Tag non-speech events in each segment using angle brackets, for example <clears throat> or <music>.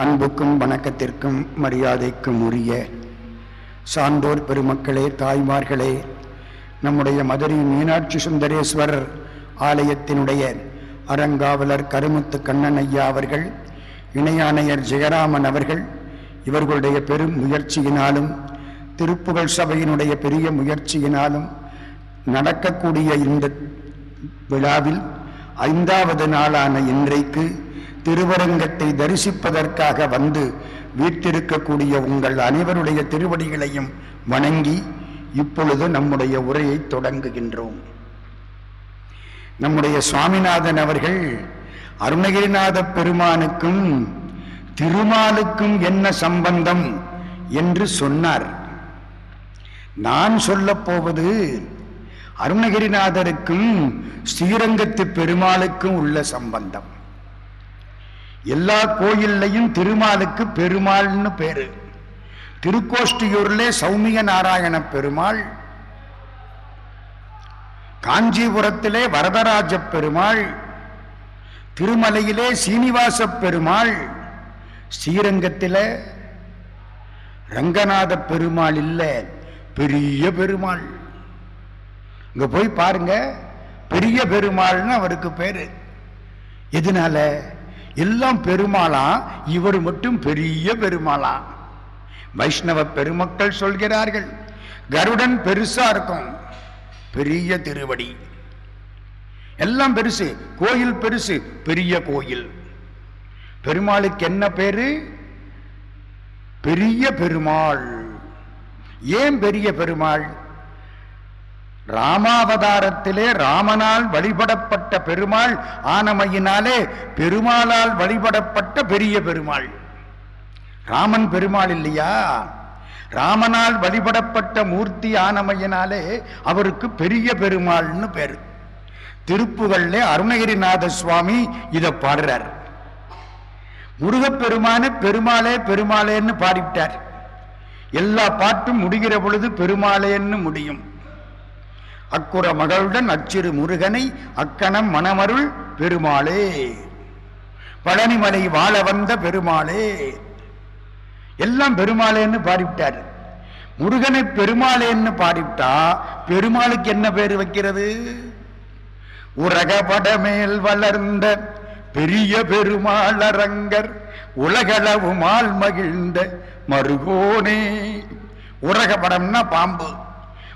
அன்புக்கும் வணக்கத்திற்கும் மரியாதைக்கும் உரிய சான்றோர் பெருமக்களே தாய்மார்களே நம்முடைய மதுரை மீனாட்சி சுந்தரேஸ்வரர் ஆலயத்தினுடைய அறங்காவலர் கருமுத்து கண்ணன் ஐயா அவர்கள் இணையாணையர் ஜெயராமன் அவர்கள் இவர்களுடைய பெரும் முயற்சியினாலும் திருப்புகழ் சபையினுடைய பெரிய முயற்சியினாலும் நடக்கக்கூடிய இந்த விழாவில் ஐந்தாவது நாளான இன்றைக்கு திருவரங்கத்தை தரிசிப்பதற்காக வந்து வீட்டிருக்கக்கூடிய உங்கள் அனைவருடைய திருவடிகளையும் வணங்கி இப்பொழுது நம்முடைய உரையை தொடங்குகின்றோம். நம்முடைய சுவாமிநாதன் அவர்கள் அருணகிரிநாத பெருமானுக்கும் திருமாலுக்கும் என்ன சம்பந்தம் என்று சொன்னார். நான் சொல்லப் போவது அருணகிரிநாதருக்கும் ஸ்ரீரங்கத்து பெருமாளுக்கும் உள்ள சம்பந்தம். எல்லா கோயில்லையும் திருமாலுக்கு பெருமாள்னு பேரு. திருக்கோஷ்டியூர்ல சௌமிய நாராயண பெருமாள் காஞ்சிபுரத்திலே வரதராஜ பெருமாள் திருமலையிலே சீனிவாச பெருமாள் ஸ்ரீரங்கத்தில் ரங்கநாத பெருமாள் இல்ல பெரிய பெருமாள். இங்க போய் பாருங்க பெரிய பெருமாள்னு அவருக்கு பேரு. எதனால? எல்லாம் பெருமாளா? இவர் மட்டும் பெரிய பெருமாளா? வைஷ்ணவ பெருமக்கள் சொல்கிறார்கள் கருடன் பெருசா இருக்கும் பெரிய திருவடி. எல்லாம் பெருசு கோயில் பெருசு பெரிய கோயில். பெருமாளுக்கு என்ன பேரு? பெரிய பெருமாள். ஏன் பெரிய பெருமாள்? ராமாவதாரத்திலே ராமனால் வழிபடப்பட்ட பெருமாள் ஆனமையினாலே பெருமாளால் வழிபடப்பட்ட பெரிய பெருமாள். ராமன் பெருமாள் இல்லையா? ராமனால் வழிபடப்பட்ட மூர்த்தி ஆனமையினாலே அவருக்கு பெரிய பெருமாள்னு பேரு. திருப்புகள்ல அருணகிரிநாத சுவாமி இதை பாடுறார். முருகப்பெருமான பெருமாளே பெருமாளேன்னு பாடிவிட்டார். எல்லா பாட்டும் முடிகிற பொழுது பெருமாளேன்னு முடியும். அக்குற மகளுடன் அச்சிறு முருகனை அக்கணம் மணமருள் பெருமாளே. பழனிமலை வாழ வந்த பெருமாளே. எல்லாம் பெருமாளேன்னு பாடிவிட்டார். முருகனை பெருமாளேன்னு பாடிவிட்டா பெருமாளுக்கு என்ன பேர் வைக்கிறது? உரகபட மேல் வளர்ந்த பெரிய பெருமாள் அரங்கர் உலகளவு மால் மகிழ்ந்த மருகோனே. உரகபடம்னா பாம்பு.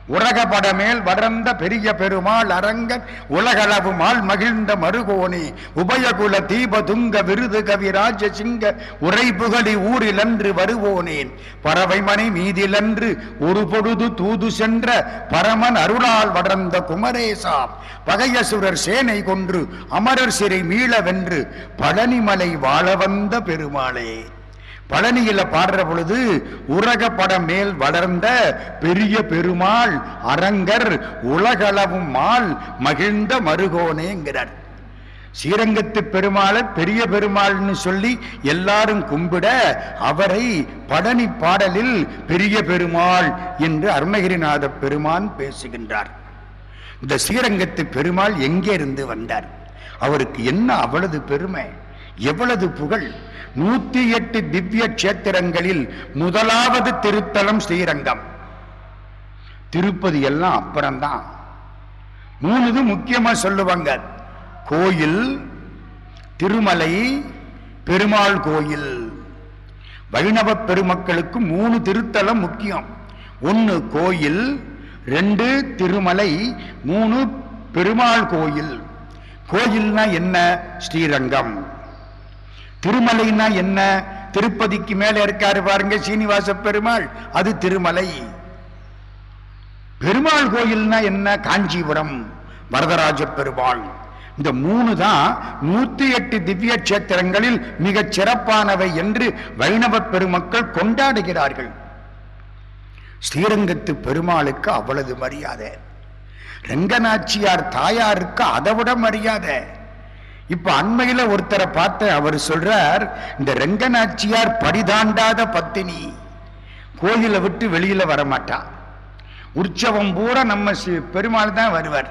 உலகப்பட மேல் வளர்ந்த பெரிய பெருமாள் அரங்கன் உலகளவு மால் மகிழ்ந்த மறுகோணி உபயகுல தீப துங்க விருது கவிராஜ சிங்க உரை புகழி ஊரிலன்று வருவோனேன். பறவை மனை மீதிலன்று ஒரு பொழுது தூது சென்ற பரமன் அருளால் வளர்ந்த குமரேசாம். பகையசுரர் சேனை கொன்று அமரர் சிறை மீள வென்று பழனிமலை வாழ வந்த பெருமாளே. பழனியில பாடுற பொழுது உலக மேல் வளர்ந்த பெரிய பெருமாள் அரங்கர் உலகளவும் மால் மகிழ்ந்த மருகோனேங்கிறார். ஸ்ரீரங்கத்து பெருமாளை பெரிய பெருமாள்னு சொல்லி எல்லாரும் கும்பிட அவரை பழனி பாடலில் பெரிய பெருமாள் என்று அருணகிரிநாத பெருமான் பேசுகின்றார். இந்த ஸ்ரீரங்கத்து பெருமாள் எங்கே இருந்து வந்தார்? அவருக்கு என்ன அவ்வளவு பெருமை? எவ்வளவு புகழ்? நூத்தி எட்டு திவ்ய கஷேத்திரங்களில் முதலாவது திருத்தலம் ஸ்ரீரங்கம். திருப்பதி எல்லாம் அப்புறம்தான். மூணுது முக்கியமா சொல்லுவாங்க. கோயில் திருமலை பெருமாள் கோயில். வைணவ பெருமக்களுக்கு மூணு திருத்தலம் முக்கியம். ஒன்னு கோயில் ரெண்டு திருமலை மூணு பெருமாள் கோயில். கோயில்னா என்ன? ஸ்ரீரங்கம். திருமலைன்னா என்ன? திருப்பதிக்கு மேல இருக்காரு பாருங்க சீனிவாச பெருமாள். அது திருமலை. பெருமாள் கோயில்னா என்ன? காஞ்சிபுரம் வரதராஜ பெருமாள். இந்த மூணு தான் நூத்தி எட்டு திவ்ய கஷேத்திரங்களில் மிகச் சிறப்பானவை என்று வைணவ பெருமக்கள் கொண்டாடுகிறார்கள். ஸ்ரீரங்கத்து பெருமாளுக்கு அவ்வளவு மரியாதை. ரங்கநாச்சியார் தாயாருக்கு அதை விட மரியாதை. இப்ப அண்மையில ஒருத்தரை பார்த்த அவர் சொல்றார் இந்த ரெங்கநாச்சியார் படிதாண்டாத பத்தினி. கோயிலை விட்டு வெளியில வரமாட்டான் உற்சவம் பூரா நம்ம பெருமாள் தான் வருவார்.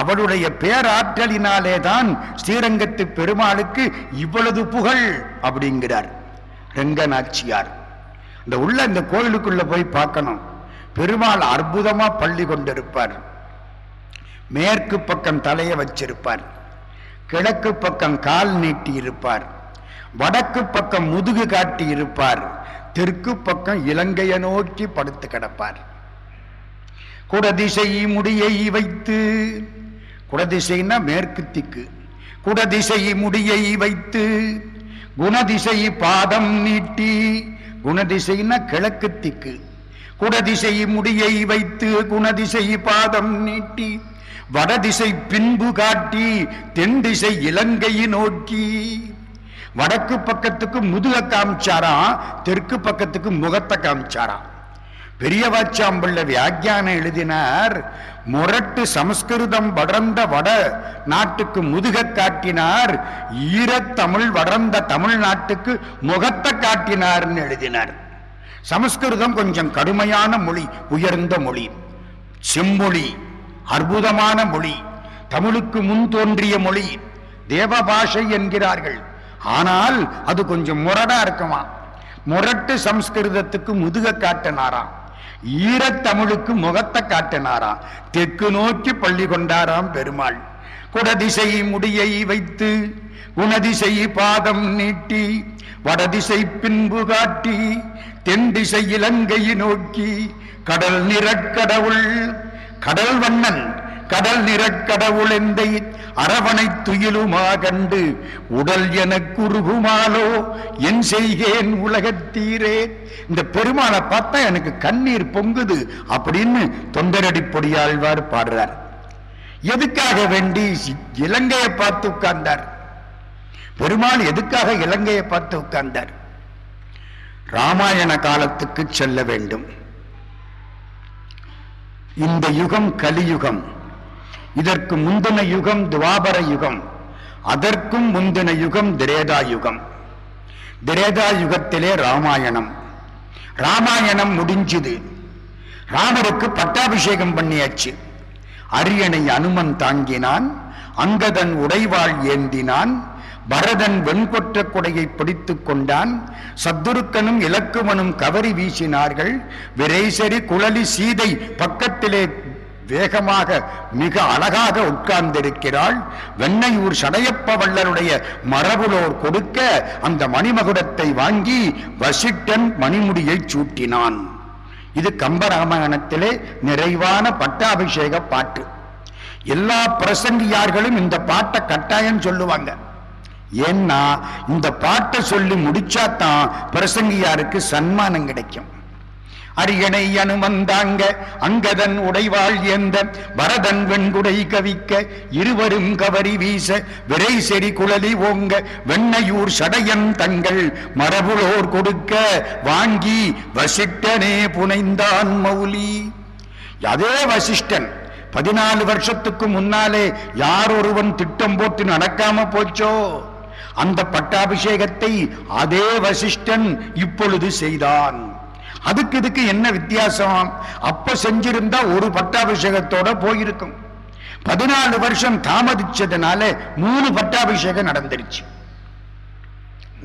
அவளுடைய பேராற்றலினாலே தான் ஸ்ரீரங்கத்து பெருமாளுக்கு இவ்வளவு புகழ் அப்படிங்கிறார் ரெங்கநாச்சியார். இந்த உள்ள இந்த கோயிலுக்குள்ள போய் பார்க்கணும். பெருமாள் அற்புதமா பள்ளி கொண்டிருப்பார். மேற்கு பக்கம் தலையை வச்சிருப்பார். கிழக்கு பக்கம் கால் நீட்டி இருப்பார். வடக்கு பக்கம் முதுகு காட்டி இருப்பார். தெற்கு பக்கம் இலங்கையை நோக்கி படுத்து கிடப்பார். குடதிசை முடியை வைத்து குடதிசைன்னா மேற்கு திக்கு. குடதிசை முடியை வைத்து குணதிசை பாதம் நீட்டி குணதிசைன்னா கிழக்கு திக்கு. குடதிசை முடியை வைத்து குணதிசை பாதம் நீட்டி வடதிசை பின்பு காட்டி தென் திசை இலங்கையை நோக்கி. வடக்கு பக்கத்துக்கு முதுக காமிச்சாராம் தெற்கு பக்கத்துக்கு முகத்தை காமிச்சாராம் பெரியவாச்சாம்பிள்ள வியாக்கியானம் எழுதினார் முரட்டு சமஸ்கிருதம் வளர்ந்த வட நாட்டுக்கு முதுக காட்டினார் ஈரத்தமிழ் வளர்ந்த தமிழ்நாட்டுக்கு முகத்தை காட்டினார்னு எழுதினார். சமஸ்கிருதம் கொஞ்சம் கடுமையான மொழி உயர்ந்த மொழி செம்மொழி. அற்புதமான மொழி. தமிழுக்கு முன் தோன்றிய மொழி. தேவபாஷை என்கிறார்கள். ஆனால் அது கொஞ்சம் முரடா இருக்குமா? முரட்டு சம்ஸ்கிருதத்துக்கு முதுக காட்டினாராம் ஈரத்தமிழுக்கு முகத்தை காட்டினாராம் தெற்கு நோக்கி பள்ளி கொண்டாராம் பெருமாள். குடதிசை முடியை வைத்து குணதிசை பாதம் நீட்டி வடதிசை பின்பு காட்டி தென் திசை இலங்கையை நோக்கி கடல் நிறக்கடவுள் கடல் வண்ணன் கடல் நிறக்கடவுளெந்தை அரவணை துயிலுமா கண்டு உடல் என குறுகுமாலோ என் செய்கேன் உலகத்தீரே இந்த பெருமாளை பார்த்தா எனக்கு கண்ணீர் பொங்குது அப்படின்னு தொண்டரடி பொடியாழ்வார் பாடுறார். எதுக்காக வேண்டி இலங்கையை பார்த்து உட்கார்ந்தார்? பெருமாள் எதுக்காக இலங்கையை பார்த்து உட்கார்ந்தார்? ராமாயண காலத்துக்கு செல்ல வேண்டும். இந்த யுகம் கலியுகம். இதற்கு முந்தின யுகம் துவாபர யுகம். அதற்கும் முந்தின யுகம் திரேதா யுகம். திரேதா யுகத்திலே ராமாயணம். ராமாயணம் முடிஞ்சுது. ராமருக்கு பட்டாபிஷேகம் பண்ணியாச்சு. அரியணை அனுமன் தாங்கினான். அங்கதன் உடைவாள் ஏந்தினான். பரதன் வெண்கொற்ற கொடையை பிடித்துக் கொண்டான். சத்துருக்கனும் இலக்குவனும் கவரி வீசினார்கள். விரைசரி குழலி சீதை பக்கத்திலே வேகமாக மிக அழகாக உட்கார்ந்திருக்கிறாள். வெண்ணையூர் சடையப்ப வள்ளலுடைய மரபுலோர் கொடுக்க அந்த மணிமகுடத்தை வாங்கி வசிட்டன் மணிமுடியை சூட்டினான். இது கம்பராமாயணத்திலே நிறைவான பட்டாபிஷேக பாட்டு. எல்லா பிரசங்கியார்களும் இந்த பாட்டை கட்டாயம் சொல்லுவாங்க. ஏன்னா இந்த பாட்டை சொல்லி முடிச்சாதான் பிரசங்கியாருக்கு சன்மானம் கிடைக்கும். அரியணை அனுமந்தாங்க அங்கதன் உடைவாள் எந்த பரதன் வெண்குடை கவிக்க இருவரும் கவரி வீச விரை செறி குழலி ஓங்க வெண்ணையூர் சடையன் தங்கள் மரபுளோர் கொடுக்க வாங்கி வசிட்டனே புனைந்தான் மௌலி. அதே வசிஷ்டன் பதினாலு வருஷத்துக்கு முன்னாலே யார் ஒருவன் திட்டம் போட்டு நடக்காம போச்சோ? அந்த பட்டாபிஷேகத்தை அதே வசிஷ்டன் இப்பொழுது செய்தான். அதுக்கு இதுக்கு என்ன வித்தியாசம்? அப்ப செஞ்சிருந்தா ஒரு பட்டாபிஷேகத்தோட போயிருக்கும். பதினாலு வருஷம் தாமதிச்சதுனால மூணு பட்டாபிஷேகம் நடந்துருச்சு.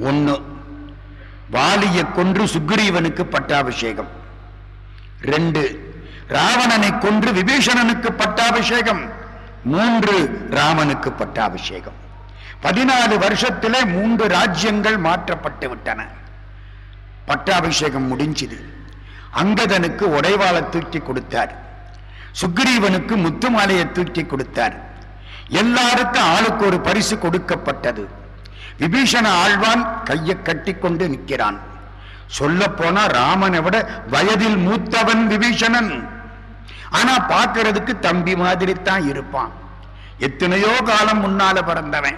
ஒண்ணு வாலியை கொன்று சுக்ரீவனுக்கு பட்டாபிஷேகம். ரெண்டு ராவணனை கொன்று விபீஷணனுக்கு பட்டாபிஷேகம். மூன்று ராமனுக்கு பட்டாபிஷேகம். பதினாலு வருஷத்திலே மூன்று ராஜ்யங்கள் மாற்றப்பட்டு விட்டன. பட்டாபிஷேகம் முடிஞ்சுது. அங்கதனுக்கு உடைவாளை தூக்கி கொடுத்தார். சுக்ரீவனுக்கு முத்துமாலையை தூக்கி கொடுத்தார். எல்லாருக்கும் ஆளுக்கு ஒரு பரிசு கொடுக்கப்பட்டது. விபீஷண ஆழ்வான் கையை கட்டிக்கொண்டு நிற்கிறான். சொல்ல போனா ராமனை விட வயதில் மூத்தவன் விபீஷணன். ஆனா பார்க்கறதுக்கு தம்பி மாதிரி தான் இருப்பான். எத்தனையோ காலம் முன்னால பிறந்தவன்.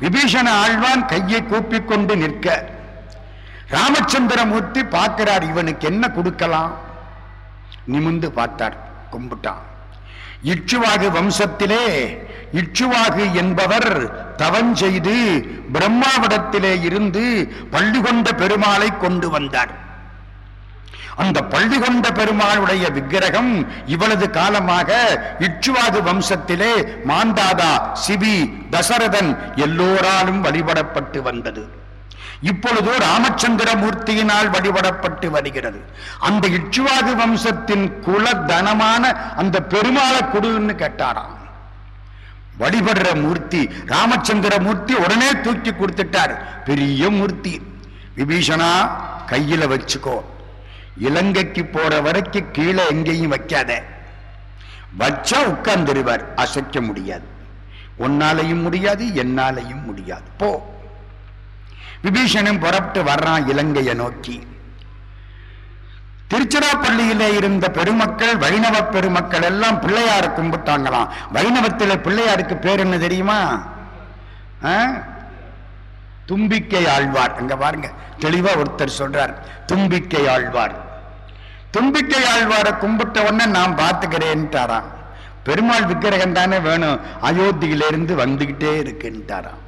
விபீஷண ஆழ்வான் கையை கூப்பிக்கொண்டு நிற்க. ராமச்சந்திரமூர்த்தி பார்க்கிறார் இவனுக்கு என்ன கொடுக்கலாம்? நிமிந்து பார்த்தார் கும்பிட்டான். இச்சுவாகு வம்சத்திலே இச்சுவாகு என்பவர் தவஞ்செய்து பிரம்மாவிடத்திலே இருந்து பள்ளி கொண்ட பெருமாளை கொண்டு வந்தார். அந்த பள்ளி கொண்ட பெருமாளுடைய விக்கிரகம் இவ்வளவு காலமாக இச்சுவாது வம்சத்திலே மாந்தாதா சிபி தசரதன் எல்லோராலும் வழிபடப்பட்டு வந்தது. இப்பொழுதோ ராமச்சந்திர மூர்த்தியினால் வழிபடப்பட்டு வருகிறது. அந்த இச்சுவாது வம்சத்தின் குல தனமான அந்த பெருமாளை கொடுன்னு கேட்டாராம். வழிபடுற மூர்த்தி ராமச்சந்திர மூர்த்தி உடனே தூக்கி கொடுத்துட்டார். பெரிய மூர்த்தி. விபீஷனா கையில வச்சுக்கோ. இலங்கைக்கு போற வரைக்கும் கீழே எங்கேயும் வைக்காத. வச்சா உட்கார்ந்துருவார். அசைக்க முடியாது. உன்னாலையும் முடியாது என்னாலையும் முடியாது. போ. விபீஷணன் புறப்பட்டு வர்றான் இலங்கையை நோக்கி. திருச்சிராப்பள்ளியிலே இருந்த பெருமக்கள் வைணவ பெருமக்கள் எல்லாம் பிள்ளையார கும்பிட்டாங்களாம். வைணவத்தில் பிள்ளையாருக்கு பேர் என்ன தெரியுமா? தும்பிக்கை ஆழ்வார். அங்க பாருங்க. தெளிவா ஒருத்தர் சொல்றார். தும்பிக்கை ஆழ்வார். தும்பிக்கை ஆழ்வாரை கும்பிட்ட உடனே நான் பார்த்துக்கிறேன்ட்டாராம். பெருமாள் விக்கிரகம் தானே வேணும். அயோத்தியிலிருந்து வந்துகிட்டே இருக்குன்ட்டாராம்.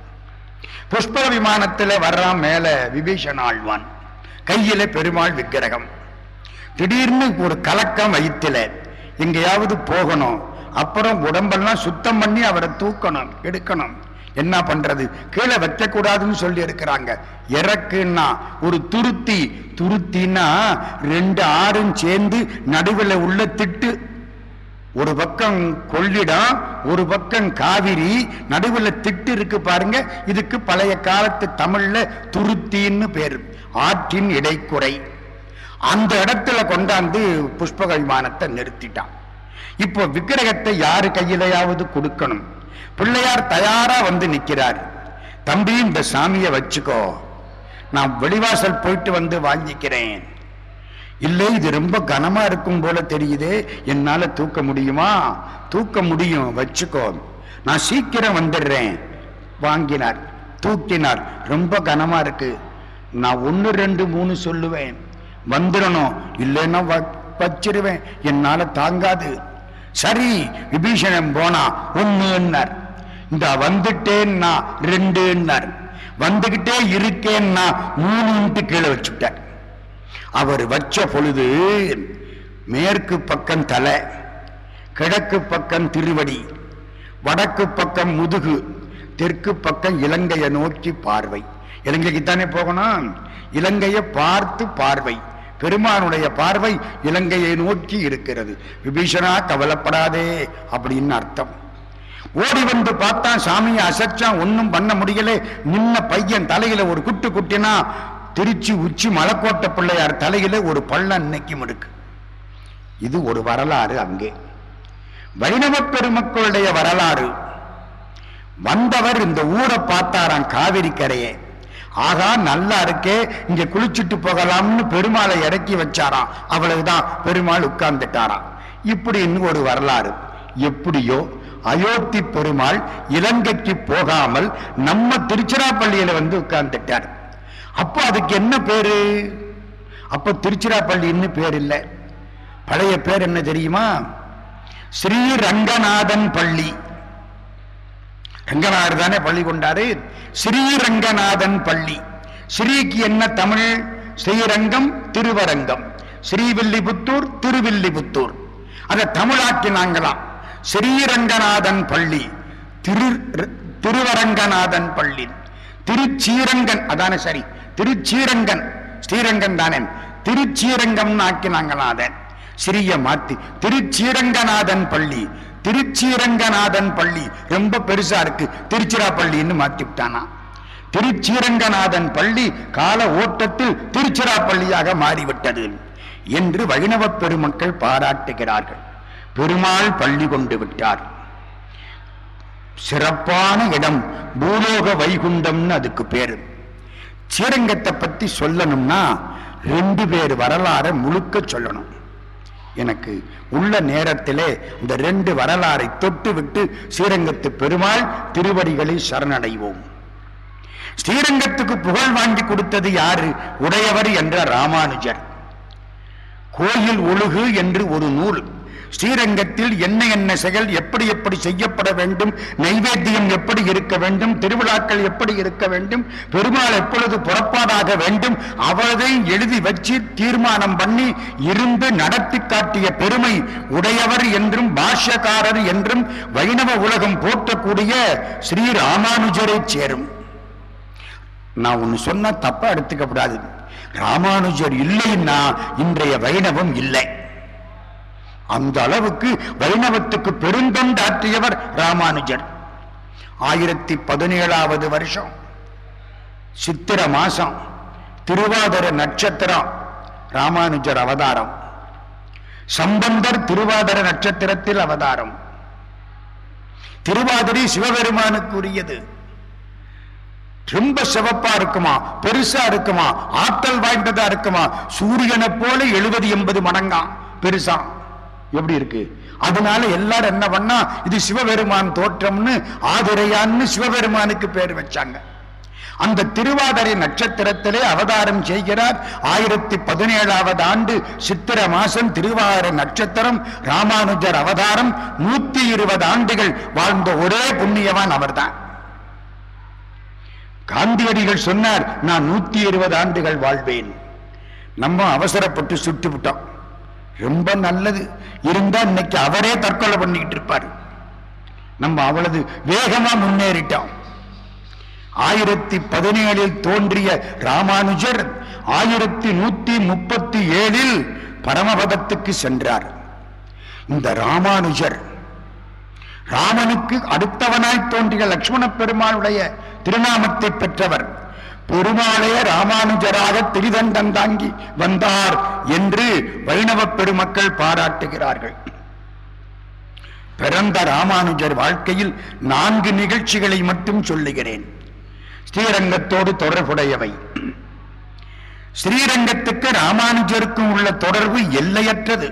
புஷ்ப விமானத்துல வர்றான் மேல விபீஷன் ஆழ்வான். கையில பெருமாள் விக்கிரகம். திடீர்னு ஒரு கலக்கம் வயிற்றுல. எங்கேயாவது போகணும். அப்புறம் உடம்பெல்லாம் சுத்தம் பண்ணி அவரை தூக்கணும் எடுக்கணும் என்ன பண்றது? கீழே வைக்கக்கூடாதுன்னு சொல்லி இருக்கிறாங்க இறக்குன்னா ஒரு துருத்தி துருத்தின்னா ரெண்டு ஆறும் சேர்ந்து நடுவில் உள்ள திட்டு. ஒரு பக்கம் கொள்ளிடம் ஒரு பக்கம் காவிரி நடுவில் திட்டு இருக்கு பாருங்க. இதுக்கு பழைய காலத்து தமிழ்ல துருத்தின்னு பேர். ஆற்றின் இடைக்குறை. அந்த இடத்துல கொண்டாந்து புஷ்பக விமானத்தை நிறுத்திட்டான். இப்போ விக்கிரகத்தை யாரு கையிலையாவது கொடுக்கணும்? பிள்ளையார் தயாரா வந்து நிற்கிறார் தம்பி இந்த சாமியை வச்சுக்கோ. நான் வெளிவாசல் போயிட்டு வந்து வாங்கிக்கிறேன். இல்லை இது ரொம்ப கனமா இருக்கும் போல தெரியுதே. என்னால தூக்க முடியுமா? தூக்க முடியும் வச்சுக்கோ. நான் சீக்கிரம் வந்துடுறேன். வாங்கினார். தூக்கினார். ரொம்ப கனமா இருக்கு. நான் ஒன்னு ரெண்டு மூணு சொல்லுவேன். வந்துடணும். இல்லைன்னா வ- வச்சிருவேன். என்னால தாங்காது. சரி விபீஷணன் போனா ஒன்னுன்னார் இந்த வந்துட்டேன்னா ரெண்டுன்னார். வந்துகிட்டே இருக்கேன்னா மூணுன்ட்டு கீழே வச்சுட்டார். அவர் வச்ச பொழுது மேற்கு பக்கம் தலை கிழக்கு பக்கம் திருவடி வடக்கு பக்கம் முதுகு தெற்கு பக்கம் இலங்கையை நோக்கி பார்வை. இலங்கைக்கு தானே போகணும்? இலங்கையை பார்த்து பார்வை. பெருமானுடைய பார்வை இலங்கையை நோக்கி இருக்கிறது. விபீஷனா கவலைப்படாதே அப்படின்னு அர்த்தம். ஓடி வந்து பார்த்தான் சாமியை அசைச்சான் ஒன்னும் பண்ண முடியல. நின்ன பையன் தலையில ஒரு குட்டு குட்டினா திருச்சி உச்சி மலைக்கோட்டை பிள்ளையார் தலையில ஒரு பள்ளம் இன்னைக்கும் இருக்கு. இது ஒரு வரலாறு அங்கே. வைணவ பெருமக்களுடைய வரலாறு. வந்தவர் இந்த ஊரை பார்த்தாராம் காவிரி கரையே. ஆகா நல்லா இருக்கே இங்க குளிச்சுட்டு போகலாம்னு பெருமாளை இறக்கி வச்சாராம். அவ்வளவுதான் பெருமாள் உட்கார்ந்துட்டாராம். இப்படின்னு ஒரு வரலாறு. எப்படியோ அயோத்தி பெருமாள் இலங்கைக்கு போகாமல் நம்ம திருச்சிராப்பள்ளியில வந்து உட்கார்ந்துட்டார். அப்போ அதுக்கு என்ன பேரு? அப்ப திருச்சிராப்பள்ளின்னு பேர் இல்லை. பழைய பேர் என்ன தெரியுமா? ஸ்ரீ ரங்கநாதன் பள்ளி. ரங்கநாதர் தானே பள்ளி கொண்டாரு? ஸ்ரீரங்கநாதன் பள்ளி. ஸ்ரீக்கு என்ன தமிழ்? ஸ்ரீரங்கம் திருவரங்கம். ஸ்ரீவில்லிபுத்தூர் திருவில்லிபுத்தூர். அதை தமிழாக்கினாங்களாம். ஸ்ரீரங்கநாதன் பள்ளி. திரு திருவரங்கநாதன் பள்ளி. திருச்சீரங்கன் அதான சரி. திருச்சீரங்கன் ஸ்ரீரங்கன் தானே. திருச்சீரங்கம் ஆக்கினாங்களாம் சிறிய மாத்தி. திருச்சீரங்கநாதன் பள்ளி. திருச்சீரங்கநாதன் பள்ளி. ரொம்ப பெருசா இருக்கு. திருச்சிராப்பள்ளின்னு மாத்தி விட்டானா. திருச்சீரங்கநாதன் பள்ளி கால ஓட்டத்தில் திருச்சிராப்பள்ளியாக மாறிவிட்டது என்று வைணவ பெருமக்கள் பாராட்டுகிறார்கள். பெருமாள் பள்ளி கொண்டு விட்டார். சிறப்பான இடம் பூலோக வைகுண்டம்னு அதுக்கு பேரு. ஸ்ரீரங்கத்தை பத்தி சொல்லணும்னா ரெண்டு பேர் வரலாறை முழுக்க சொல்லணும். எனக்கு உள்ள நேரத்திலே இந்த ரெண்டு வரலாறை தொட்டு விட்டு ஸ்ரீரங்கத்து பெருமாள் திருவடிகளை சரணடைவோம். ஸ்ரீரங்கத்துக்கு புகழ் வாங்கி கொடுத்தது யாரு? உடையவர் என்ற ராமானுஜர். கோயில் ஒழுகு என்று ஒரு நூல். ஸ்ரீரங்கத்தில் என்ன என்ன செயல் எப்படி எப்படி செய்யப்பட வேண்டும் நைவேத்தியம் எப்படி இருக்க வேண்டும் திருவிழாக்கள் எப்படி இருக்க வேண்டும் பெருமாள் எப்பொழுது புறப்பாடாக வேண்டும் அவளையும் எழுதி வச்சு தீர்மானம் பண்ணி இருந்து நடத்தி காட்டிய பெருமை உடையவர் என்றும் பாஷ்யக்காரர் என்றும் வைணவ உலகம் போற்றக்கூடிய ஸ்ரீ ராமானுஜரை சேரும். நான் ஒன்று சொன்ன தப்பா எடுத்துக்கப்படாது ராமானுஜர் இல்லைன்னா இன்றைய வைணவம் இல்லை. அந்த அளவுக்கு வைணவத்துக்கு பெருந்தொண்டாற்றியவர் ராமானுஜர். ஆயிரத்தி பதினேழாவது வருஷம். சித்திர மாசம். திருவாதிர நட்சத்திரம். ராமானுஜர் அவதாரம். சம்பந்தர் திருவாதிர நட்சத்திரத்தில் அவதாரம். திருவாதிரை சிவபெருமானுக்குரியது. ரொம்ப சிவப்பா இருக்குமா? பெருசா இருக்குமா? ஆற்றல் வாய்ந்ததா இருக்குமா? சூரியனை போல எழுபது எண்பது மடங்கா. பெருசா. எப்படி இருக்கு? அதனால எல்லாரும் என்ன பண்ணா இது சிவபெருமான் தோற்றம்னு ஆதிரையான்னு சிவபெருமானுக்கு பேர் வச்சாங்க. அந்த திருவாதிரை நட்சத்திரத்திலே அவதாரம் செய்கிறார். ஆயிரத்தி பதினேழாவது ஆண்டு சித்திர மாசம் திருவாதிரை நட்சத்திரம் ராமானுஜர் அவதாரம். நூத்தி இருபது ஆண்டுகள் வாழ்ந்த ஒரே புண்ணியவான் அவர்தான். காந்தியடிகள் சொன்னார் நான் நூத்தி இருபது ஆண்டுகள் வாழ்வேன். நம்ம அவசரப்பட்டு சுட்டு விட்டோம் ரொம்ப நல்லது. இருந்தா இன்னைக்கு அவரே தற்கொலை பண்ணிக்கிட்டு இருப்பார். நம்ம அவளது வேகமா முன்னேறிட்டோம். ஆயிரத்தி பதினேழில் தோன்றிய ராமானுஜர் ஆயிரத்தி நூத்தி முப்பத்தி ஏழில் பரமபதத்துக்கு சென்றார். இந்த ராமானுஜர் ராமனுக்கு அடுத்தவனாய் தோன்றிய லக்ஷ்மண பெருமானுடைய திருநாமத்தை பெற்றவர். பெருமாளே ராமானுஜராக திரிதண்டம் தாங்கி வந்தார் என்று வைணவ பெருமக்கள் பாராட்டுகிறார்கள். பிறந்த ராமானுஜர் வாழ்க்கையில் நான்கு நிகழ்ச்சிகளை மட்டும் சொல்லுகிறேன். ஸ்ரீரங்கத்தோடு தொடர்புடையவை. ஸ்ரீரங்கத்துக்கு ராமானுஜருக்கும் உள்ள தொடர்பு எல்லையற்றது.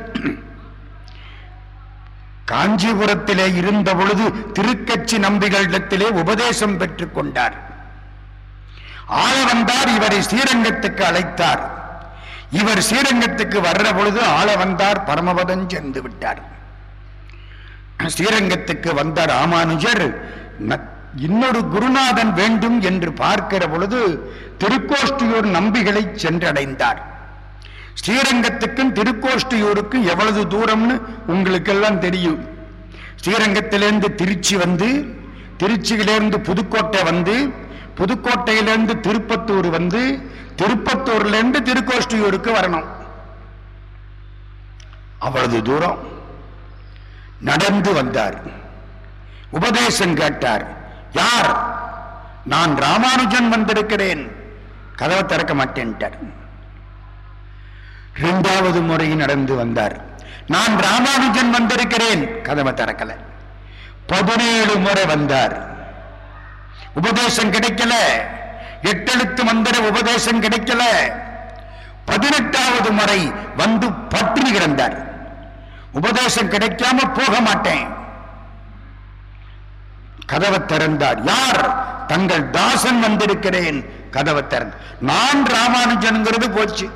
காஞ்சிபுரத்திலே இருந்த பொழுது திருக்கட்சி நம்பிகளிடத்திலே உபதேசம் பெற்றுக் கொண்டார். ஆளவந்தார் இவரை ஸ்ரீரங்கத்துக்கு அழைத்தார். இவர் ஸ்ரீரங்கத்துக்கு வர்ற பொழுது ஆளவந்தார் பரமபதம் சென்று விட்டார். ஸ்ரீரங்கத்துக்கு வந்த ராமானுஜர் இன்னொரு குருநாதன் வேண்டும் என்று பார்க்கிற பொழுது திருக்கோஷ்டியூர் நம்பிகளை சென்றடைந்தார். ஸ்ரீரங்கத்துக்கும் திருக்கோஷ்டியூருக்கும் எவ்வளவு தூரம்னு உங்களுக்கெல்லாம் தெரியும். ஸ்ரீரங்கத்திலிருந்து திருச்சி வந்து திருச்சியிலிருந்து புதுக்கோட்டை வந்து புதுக்கோட்டையிலிருந்து திருப்பத்தூர் வந்து திருப்பத்தூர்ல இருந்து திருக்கோஷ்டியூருக்கு வரணும். அவ்வளவு தூரம் நடந்து வந்தார். உபதேசம் கேட்டார். யார்? நான் ராமானுஜன் வந்திருக்கிறேன். கதவை திறக்க மாட்டேன்ட்டார். இரண்டாவது முறை நடந்து வந்தார். நான் ராமானுஜன் வந்திருக்கிறேன். கதவை திறக்கல. பதினேழு முறை வந்தார். உபதேசம் கிடைக்கல. எட்டெழுத்து மந்திர உபதேசம் கிடைக்கல. பதினெட்டாவது முறை வந்து பட்டினி கிடந்தார். உபதேசம் கிடைக்காம போக மாட்டேன். கதவை திறந்தார். யார்? தங்கள் தாசன் வந்திருக்கிறேன். கதவை திறந்த நான் ராமானுஜன்ங்கிறது போச்சு.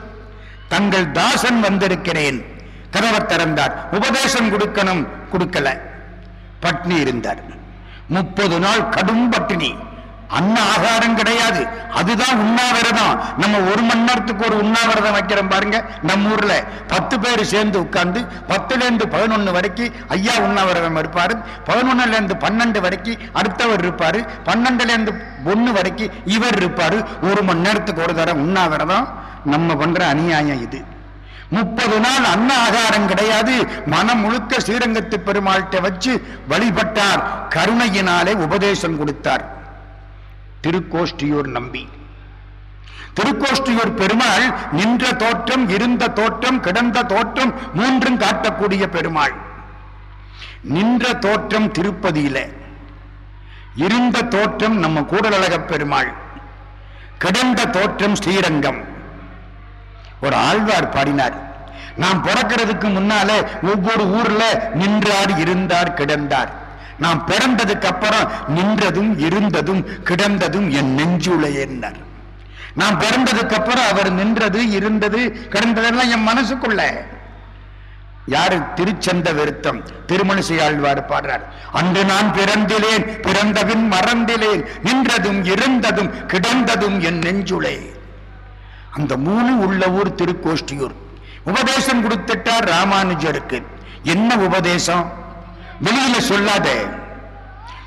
தங்கள் தாசன் வந்திருக்கிறேன். கதவை திறந்தார். உபதேசம் கொடுக்கணும் கொடுக்கல. பட்னி இருந்தார். முப்பது நாள் கடும் பட்டினி. அன்ன ஆகாரம் கிடையாது. அதுதான் உண்ணாவிரதம். நம்ம ஒரு மணி நேரத்துக்கு ஒரு உண்ணாவிரதம் வைக்கிறோம் பாருங்க நம்ம ஊர்ல. பத்து பேர் சேர்ந்து உட்கார்ந்து பத்துல இருந்து பதினொன்னு வரைக்கும் ஐயா உண்ணாவிரதம் இருப்பாரு பதினொன்னுல இருந்து பன்னெண்டு வரைக்கும் அடுத்தவர் இருப்பாரு. பன்னெண்டுல இருந்து ஒன்னு வரைக்கும் இவர் இருப்பாரு. ஒரு மணி நேரத்துக்கு ஒரு தடவை உண்ணாவிரதம் நம்ம பண்ற அநியாயம் இது. முப்பது நாள் அன்ன ஆகாரம் கிடையாது. மனம் முழுக்க ஸ்ரீரங்கத்து பெருமாள்கிட்ட வச்சு வழிபட்டார். கருணையினாலே உபதேசம் கொடுத்தார். திருக்கோஷ்டியூர் நம்பி. திருக்கோஷ்டியூர் பெருமாள் நின்ற தோற்றம் இருந்த தோற்றம் கிடந்த தோற்றம் மூன்றும் காட்டக்கூடிய பெருமாள். நின்ற தோற்றம் திருப்பதியில. இருந்த தோற்றம் நம்ம கூடலழக பெருமாள். கிடந்த தோற்றம் ஸ்ரீரங்கம். ஒரு ஆழ்வார் பாடினார். நாம் பிறக்கிறதுக்கு முன்னாலே ஒவ்வொரு ஊர்ல நின்றார் இருந்தார் கிடந்தார். நான் பிறந்ததுக்கு அப்புறம் நின்றதும் இருந்ததும் கிடந்ததும் என் நெஞ்சுளையென்னார் நான் பிறந்ததுக்கு அப்புறம் அவர் நின்றது இருந்தது கிடந்ததெல்லாம் என் மனசுக்குள்ள. யாரு திருச்சந்த விருத்தம் திருமணிசை ஆழ்வார் பாடுறார். அன்று நான் பிறந்திலேன் பிறந்தபின் மறந்திலேன் நின்றதும் இருந்ததும் கிடந்ததும் என் நெஞ்சுளே அந்த மூணு உள்ள ஊர் திருக்கோஷ்டியூர். உபதேசம் கொடுத்துட்டார் ராமானுஜருக்கு. என்ன உபதேசம்? வெளியில சொல்லாதே.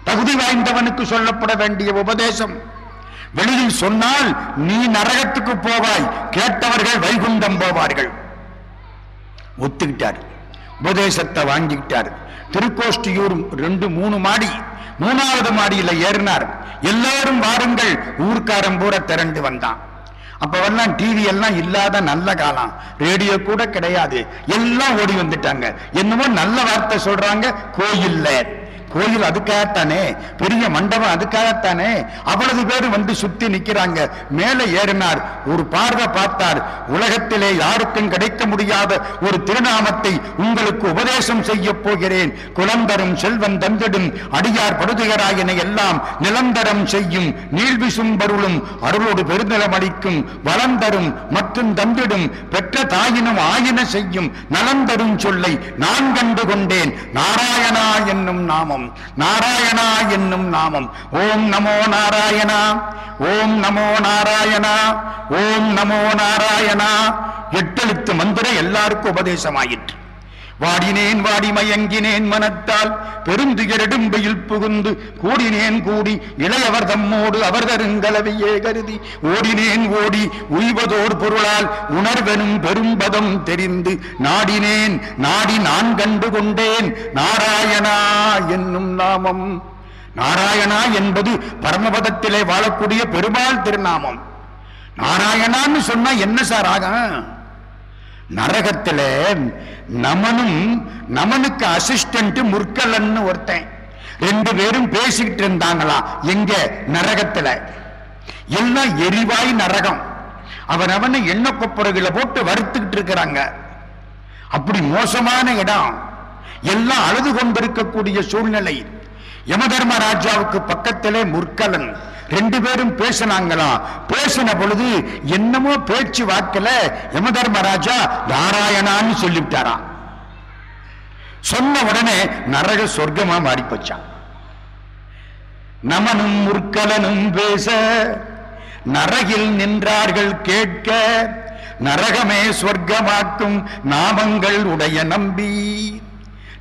தகுதி வாய்ந்தவனுக்கு சொல்லப்பட வேண்டிய உபதேசம். வெளியில் சொன்னால் நீ நரகத்துக்கு போவாய். கேட்டவர்கள் வைகுண்டம் போவார்கள். ஒத்துக்கிட்டார். உபதேசத்தை வாங்கிக்கிட்டார். திருக்கோஷ்டியூர் ரெண்டு மூணு மாடி மூணாவது மாடியில ஏறினார். எல்லாரும் வாருங்கள். ஊர்க்காரன் பூரா திரண்டு வந்தான். அப்பவெல்லாம் டிவி எல்லாம் இல்லாத நல்ல காலம். ரேடியோ கூட கிடையாது. எல்லாம் ஓடி வந்துட்டாங்க. என்னமோ நல்ல வார்த்தை சொல்றாங்க கோயில்ல. கோயில் அதுக்காகத்தானே? பெரிய மண்டபம் அதுக்காகத்தானே? அவ்வளவு பேர் வந்து சுத்தி நிக்கிறாங்க. மேலே ஏறினார். ஒரு பார்வை பார்த்தார். உலகத்திலே யாருக்கும் கிடைக்க முடியாத ஒரு திருநாமத்தை உங்களுக்கு உபதேசம் செய்ய போகிறேன். குலந்தரும் செல்வன் தந்திடும் அடியார் படுதுகராயின எல்லாம் நிலந்தரம் செய்யும் நீழ்விசும் பருளும் அருளோடு பெருநிலம் அளிக்கும் வளந்தரும் மற்றும் தந்திடும் பெற்ற தாயினும் ஆயின செய்யும் நலந்தரும் சொல்லை நான் கண்டு கொண்டேன். நாராயணா என்னும் நாமம். நாராயணா என்னும் நாமம். ஓம் நமோ நாராயணா ஓம் நமோ நாராயணா ஓம் நமோ நாராயணா. எட்டெழுத்து மந்திரம் எல்லாருக்கும் உபதேசமாயிற்று. வாடினேன் வாடி மயங்கினேன் மனத்தால். பெருந்துயரிடும்பையில் புகுந்து கூடினேன் கூடி இளையவர் தம்மோடு அவர் தருங்கலவையே கருதி. ஓடினேன் ஓடி உய்வதோர் பொருளால் உணர்வெனும் பெரும்பதம் தெரிந்து நாடினேன். நாடி நான் கண்டு கொண்டேன். நாராயணா என்னும் நாமம். நாராயணா என்பது பரமபதத்திலே வாழக்கூடிய பெருமாள் திருநாமம். நாராயணான்னு சொன்னா என்ன சார் ஆகும்? நரகத்துல நமனும் நமனுக்கு அசிஸ்டன்ட் முற்கலன்னு ஒருத்தன். ரெண்டு பேரும் பேசிக்கிட்டு இருந்தாங்களாம் எங்க? நரகத்துல. எல்லாம் எரிவாய் நரகம். அவன் அவனை எண்ணெய் கொப்பரைகளை போட்டு வறுத்துக்கிட்டு இருக்கிறாங்க. அப்படி மோசமான இடம். எல்லாம் அழுது கொண்டிருக்கக்கூடிய சூழ்நிலை. யமதர்மராஜாவுக்கு பக்கத்திலே முற்கலன். ரெண்டு பேரும் பேசினாங்களாம் பேசின பொழுது என்னமோ பேச்சு வாக்கல யமதர்மராஜா நாராயணான்னு சொல்லிவிட்டாராம் சொன்ன உடனே நரக சொர்க்கமா மாறி போச்சான் நமனும் முற்கலனும் பேச நரகில் நின்றார்கள் கேட்க நரகமே சொர்க்கமாக்கும் நாமங்கள் உடைய நம்பி.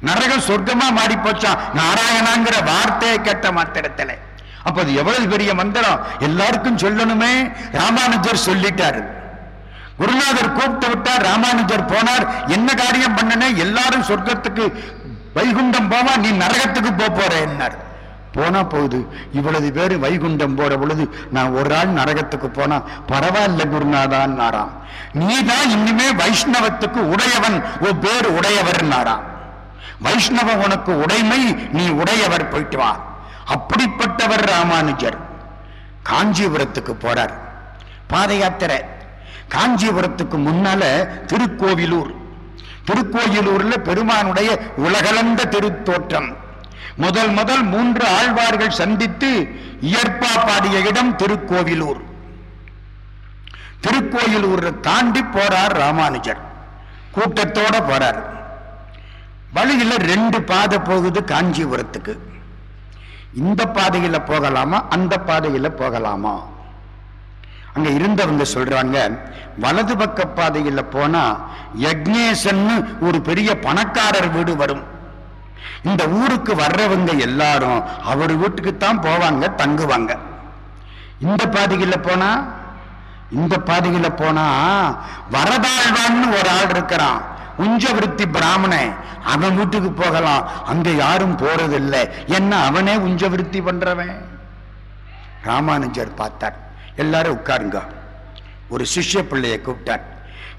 நரகம் சொர்க்கமா மாறி போச்சான் நாராயணாங்கிற வார்த்தையை கேட்ட மாத்திரத்திலே. அப்ப அது எவ்வளவு பெரிய மந்திரம்? எல்லாருக்கும் சொல்லணுமே. ராமானுஜர் சொல்லிட்டாரு. குருநாதர் கூப்பிட்டு விட்டார் ராமானுஜர் போனார். என்ன காரியம் பண்ணனே? எல்லாரும் சொர்க்கத்துக்கு வைகுண்டம் போவா நீ நரகத்துக்கு போற என்னார். போனா போகுது. இவ்வளவு பேரு வைகுண்டம் போற பொழுது நான் ஒரு ஆள் நரகத்துக்கு போனா பரவாயில்ல குருநாதான் நாராம் நீ தான் இனிமே வைஷ்ணவத்துக்கு உடையவன். ஓ பேர் உடையவர் நாராம் வைஷ்ணவ உனக்கு உடைமை நீ உடையவர் போயிட்டு வா. அப்படிப்பட்டவர் ராமானுஜர். காஞ்சிபுரத்துக்கு போறார். பாத யாத்திரை காஞ்சிபுரத்துக்கு முன்னால திருக்கோவிலூர். திருக்கோயிலூர்ல பெருமானுடைய உலகளந்த திருத்தோற்றம். முதல் முதல் மூன்று ஆழ்வார்கள் சந்தித்து இயற்பா பாடிய இடம் திருக்கோவிலூர். திருக்கோயிலூர் தாண்டி போறார் ராமானுஜர். கூட்டத்தோட போறார். வழியில ரெண்டு பாதை போகுது காஞ்சிபுரத்துக்கு. இந்த பாதையில போகலாமா? அந்த பாதையில போகலாமா? அங்க இருந்தவங்க சொல்றாங்க வலது பக்க பாதையில போனா யக்னேசன்னு ஒரு பெரிய பணக்காரர் வீடு வரும். இந்த ஊருக்கு வர்றவங்க எல்லாரும் அவர் வீட்டுக்கு தான் போவாங்க தங்குவாங்க. இந்த பாதையில போனா இந்த பாதையில போனா வரதாழ்வான்னு ஒரு ஆள் இருக்கிறான். உஞ்சவருத்தி பிராமணன் அவன் வீட்டுக்கு போகலாம். அங்க யாரும் போறதில்லை. என்ன அவனே உஞ்சவருத்தி பண்றவன்? ராமானுஜர் பார்த்தார். எல்லாரும் உட்காருங்க. ஒரு சிஷ்ய பிள்ளையை கூப்பிட்டார்.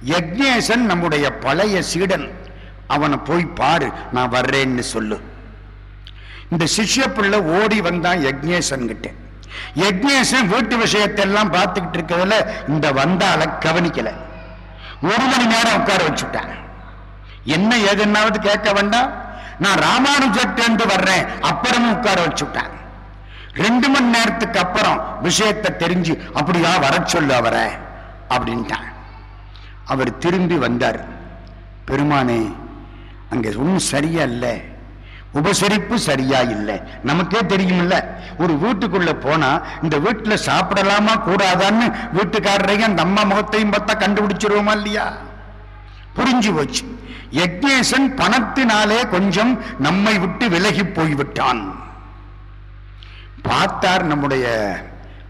யக்னேசன் நம்முடைய பழைய சீடன். அவனை போய் பாரு நான் வர்றேன்னு சொல்லு. இந்த சிஷ்ய பிள்ளை ஓடி வந்தான் யக்னேசன் கிட்ட யக்னேசன் வீட்டு விஷயத்தை எல்லாம் பார்த்துக்கிட்டு இருக்கிறதுல இந்த வந்தால கவனிக்கல. ஒரு மணி நேரம் உட்கார வச்சுட்டான். என்ன ஏதுன்னாவது கேட்க வேண்டாம் நான் ராமானுஜர்ட்டு வர்றேன். அப்புறமும் உட்கார வச்சுட்டான் ரெண்டு மணி நேரத்துக்கு அப்புறம் விஷயத்தை தெரிஞ்சு அப்படியா வர சொல்லு அவரை அப்படின்ட்டான் அவர் திரும்பி வந்தார். பெருமானே அங்க ஒன்றும் சரியா இல்லை. உபசரிப்பு சரியா இல்லை. நமக்கே தெரியுமில்ல. ஒரு வீட்டுக்குள்ள போனா இந்த வீட்டுல சாப்பிடலாமா கூடாதான்னு வீட்டுக்காரரையும் அந்த அம்மா முகத்தையும் பார்த்தா கண்டுபிடிச்சிருவோமா இல்லையா? புரிஞ்சு போச்சு. யக்னேசன் பணத்தினாலே கொஞ்சம் நம்மை விட்டு விலகி போய்விட்டான். பார்த்தார் நம்முடைய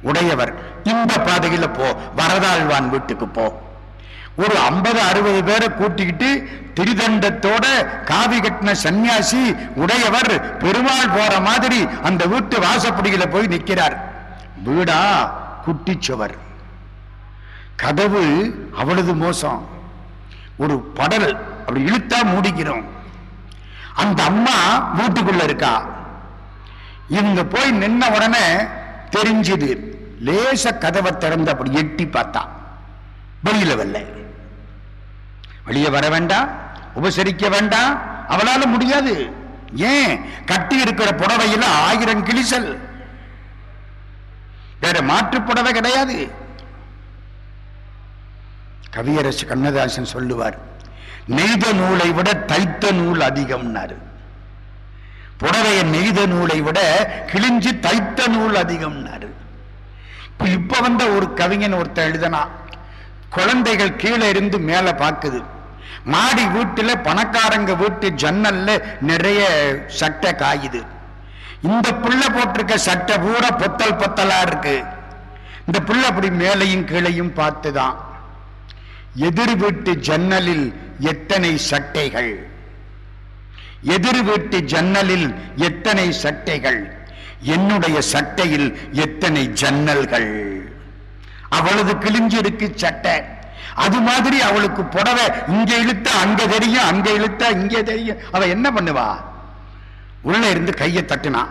உடையவர். இந்த பாதையில போ வரதாழ்வான் வீட்டுக்கு போ. ஒரு ஐம்பது அறுபது பேரை கூட்டிக்கிட்டு திரிதண்டத்தோட காவி கட்டின சன்னியாசி உடையவர் பெருமாள் போற மாதிரி அந்த வீட்டு வாசப்படியில போய் நிற்கிறார் வீடா குட்டிச்சுவர். கதவு அவ்வளவு மோசம். ஒரு படல் அப்படி இழுத்தா மூடிக்கிறோம். அந்த அம்மா வீட்டுக்குள்ள இருக்கா. இவங்க போய் நின்ன உடனே தெரிஞ்சது. லேச கதவை திறந்து அப்படி எட்டி பார்த்தா. வெளியில வரல. வெளியே வர வேண்டாம். உபசரிக்க வேண்டாம். அவளால முடியாது. ஏன்? கட்டி இருக்கிற புடவையில ஆயிரம் கிழிசல். வேற மாற்று புடவை கிடையாது. கவியரசு கண்ணதாசன் சொல்லுவார் நெய்த நூலை விட தைத்த நூல் அதிகம்னாரு. புடவைய நெய்த நூலை விட கிழிஞ்சு தைத்த நூல் அதிகம்னாரு. இப்ப வந்த ஒரு கவிஞன் ஒருத்தன் எழுதனா குழந்தைகள் கீழே இருந்து மேல பாக்குது. மாடி வீட்டுல பணக்காரங்க வீட்டு ஜன்னல்ல நிறைய சட்டை காயுது. இந்த புள்ள போட்டிருக்க சட்டை பூரா பொத்தல் பொத்தலா இருக்கு. இந்த புள்ள அப்படி மேலையும் கீழையும் பார்த்துதான். எதிர் வீட்டு ஜன்னலில் எத்தனை சட்டைகள்? எதிர் வீட்டு ஜன்னலில் எத்தனை சட்டைகள்? என்னுடைய சட்டையில் எத்தனை ஜன்னல்கள்? அவளது கிழிஞ்சிருக்கு சட்டை. அது மாதிரி அவளுக்கு புடவை இங்க இழுத்தா அங்க தெரியும் அங்க இழுத்தா இங்க தெரியும். அவ என்ன பண்ணுவா? உள்ள இருந்து கையை தட்டினான்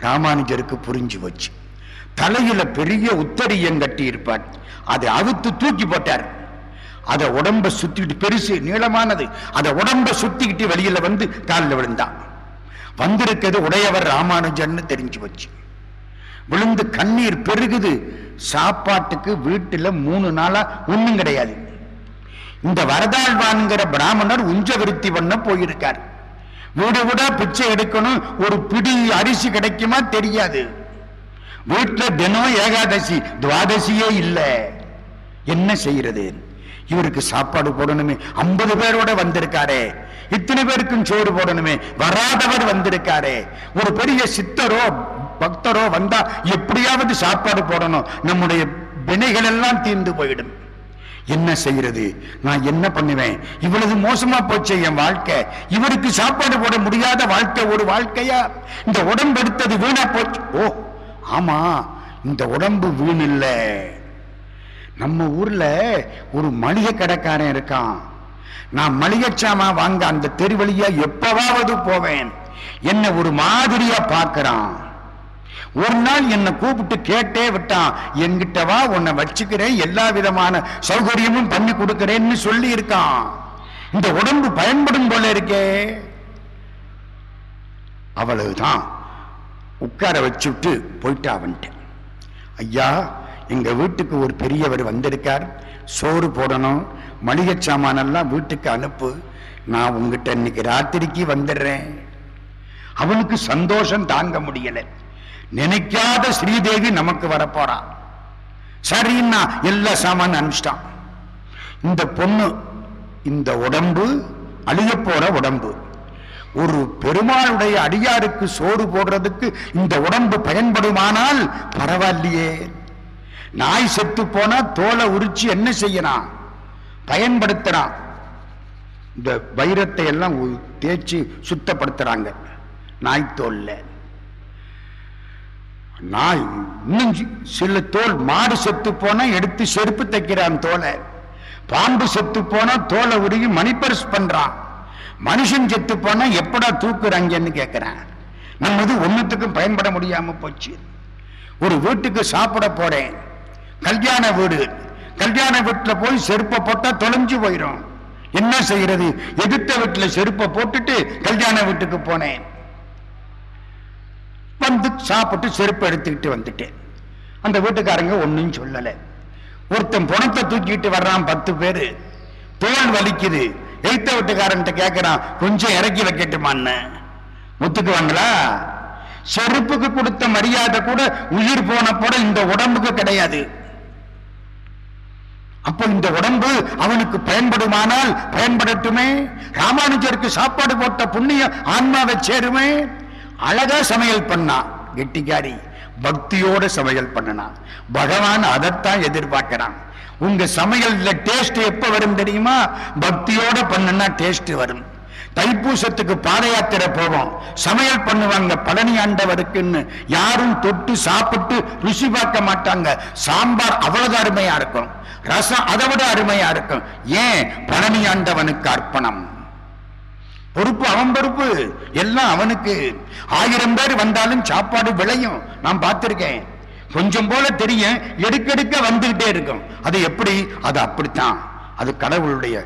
ராமானுஜருக்கு புரிஞ்சு போச்சு. தலையில பெரிய உத்தரியம் கட்டி இருப்பார். அதை அவுத்து தூக்கி போட்டார். அதை உடம்ப சுத்திக்கிட்டு பெருசு நீளமானது. அதை உடம்ப சுத்திக்கிட்டு வெளியில வந்து காலில் விழுந்தான் வந்திருக்கிறது உடையவர் ராமானுஜன்னு தெரிஞ்சு போச்சு. விழுந்து கண்ணீர் பெருகுது. சாப்பாட்டுக்கு வீட்டுல மூணு நாளா ஒண்ணும் கிடையாது. இந்த வரதாழ்வான்கிற பிராமணர் உஞ்ச விருத்தி பண்ண போயிருக்கார். வீடு விட பிச்சை எடுக்கணும். ஒரு பிடி அரிசி கிடைக்குமா தெரியாது. வீட்டுல தினம் ஏகாதசி துவாதசியே இல்லை. என்ன செய்யறது? இவருக்கு சாப்பாடு போடணுமே. ஐம்பது பேரோட வந்திருக்காரே. இத்தனை பேருக்கும் சோறு போடணுமே. வராதவர் வந்திருக்காரே. ஒரு பெரிய சித்தரோ பக்தரோ வந்தா எப்படியாவது சாப்பாடு போடணும். நம்முடைய வினைகள் எல்லாம் தீர்ந்து போயிடும். என்ன செய்யறது? நான் என்ன பண்ணுவேன்? இவ்வளவு மோசமா போச்சு என் வாழ்க்கை. இவருக்கு சாப்பாடு போட முடியாத வாழ்க்கை ஒரு வாழ்க்கையா? இந்த உடம்பு எடுத்தது வீணா போச்சு. ஓ ஆமா. இந்த உடம்பு வீண் இல்லை. நம்ம ஊர்ல ஒரு மளிகை கடைக்காரன் இருக்கான். நான் மளிகை சாமான் வாங்க அந்த தெருவழியா எப்பவாவது போவேன். என்ன ஒரு மாதிரியா பார்க்கறான். ஒரு நாள் என்னை கூப்பிட்டு கேட்டே விட்டான். என்கிட்டவா உன்னை வச்சுக்கிறேன். எல்லா விதமான சௌகரியமும் பண்ணி கொடுக்கிறேன்னு சொல்லி இருக்கான் இந்த உடம்பு பயன்படும் போல இருக்கே. அவ்வளவுதான் உட்கார வச்சுட்டு போயிட்டா அவன்ட்டேன் ஐயா எங்கள் வீட்டுக்கு ஒரு பெரியவர் வந்திருக்கார். சோறு போடணும். மளிகை சாமானெல்லாம் வீட்டுக்கு அனுப்பு. நான் உங்ககிட்ட இன்னைக்கு ராத்திரிக்கு வந்துடுறேன். அவனுக்கு சந்தோஷம் தாங்க முடியலை. நினைக்காத ஸ்ரீதேவி நமக்கு வரப்போறான் சரின்னா எல்லா சாமான் அனுப்பிச்சிட்டான். இந்த பொண்ணு இந்த உடம்பு அழிய போற உடம்பு. ஒரு பெருமாளுடைய அடியாருக்கு சோறு போடுறதுக்கு இந்த உடம்பு பயன்படுமானால் பரவாயில்லையே. நாய் செத்து போனா தோலை உரிச்சு என்ன செய்யறான்? பயன்படுத்துறான். இந்த வைரத்தை எல்லாம் தேய்ச்சி சுத்தப்படுத்துறாங்க. நாய் தோல்ல. நாய் இன்னும் சில தோல் மாடு செத்து போனா எடுத்து செருப்பு தைக்கிறான் தோலை. பாம்பு செத்து போனா தோலை உருகி மணிப்பரிசு பண்றான். மனுஷன் செத்து போனா எப்படா தூக்குறாங்கன்னு கேட்கிறான் நம்மது ஒன்றுத்துக்கும் பயன்பட முடியாம போச்சு. ஒரு வீட்டுக்கு சாப்பிட போறேன். கல்யாண வீடு. கல்யாண வீட்டில் போய் செருப்பை போட்டால் தொலைஞ்சு போயிடும் என்ன செய்யறது? எதிர்த்த வீட்டில் செருப்பை போட்டுட்டு கல்யாண வீட்டுக்கு போனேன். வந்து சாப்பிட்டு செருப்பை எடுத்துக்கிட்டு வந்துட்டேன். அந்த வீட்டுக்காரங்க ஒன்றும் சொல்லலை. ஒருத்தன் பணத்தை தூக்கிட்டு வர்றான் பத்து பேர். தோல் வலிக்குது. எய்த்த வீட்டுக்காரன்ட்ட கேட்கிறான் கொஞ்சம் இறக்கி வைக்கட்டுமான்னு. ஒத்துக்குவாங்களா? செருப்புக்கு கொடுத்த மரியாதை கூட உயிர் போன போட இந்த உடம்புக்கு கிடையாது. அப்போ இந்த உடம்பு அவனுக்கு பயன்படுமானால் பயன்படட்டுமே? ராமானுஜருக்கு சாப்பாடு போட்ட புண்ணியம் ஆன்மாவை சேருமே? அழகா சமையல் பண்ணா கெட்டிக்காரி. பக்தியோட சமையல் பண்ணனா. பகவான் அதைத்தான் எதிர்பார்க்கிறான். உங்க சமையல்ல டேஸ்ட் எப்ப வரும் தெரியுமா? பக்தியோட பண்ணுனா டேஸ்ட் வரும். தைப்பூசத்துக்கு பாத யாத்திரை போவோம். சமையல் பண்ணுவாங்க பழனி ஆண்டவருக்குன்னு. யாரும் தொட்டு சாப்பிட்டு ருசி பார்க்க மாட்டாங்க. சாம்பார் அவ்வளவு அருமையா இருக்கும். ரசம் அதை விட அருமையா இருக்கும். ஏன்? பழனி ஆண்டவனுக்கு அர்ப்பணம். பொறுப்பு அவன் பொறுப்பு. எல்லாம் அவனுக்கு. ஆயிரம் பேர் வந்தாலும் சாப்பாடு விளையும். நான் பார்த்திருக்கேன். கொஞ்சம் போல தெரியும். எடுக்கெடுக்க வந்துகிட்டே இருக்கும். அது எப்படி? அது அப்படித்தான். அது கடவுளுடைய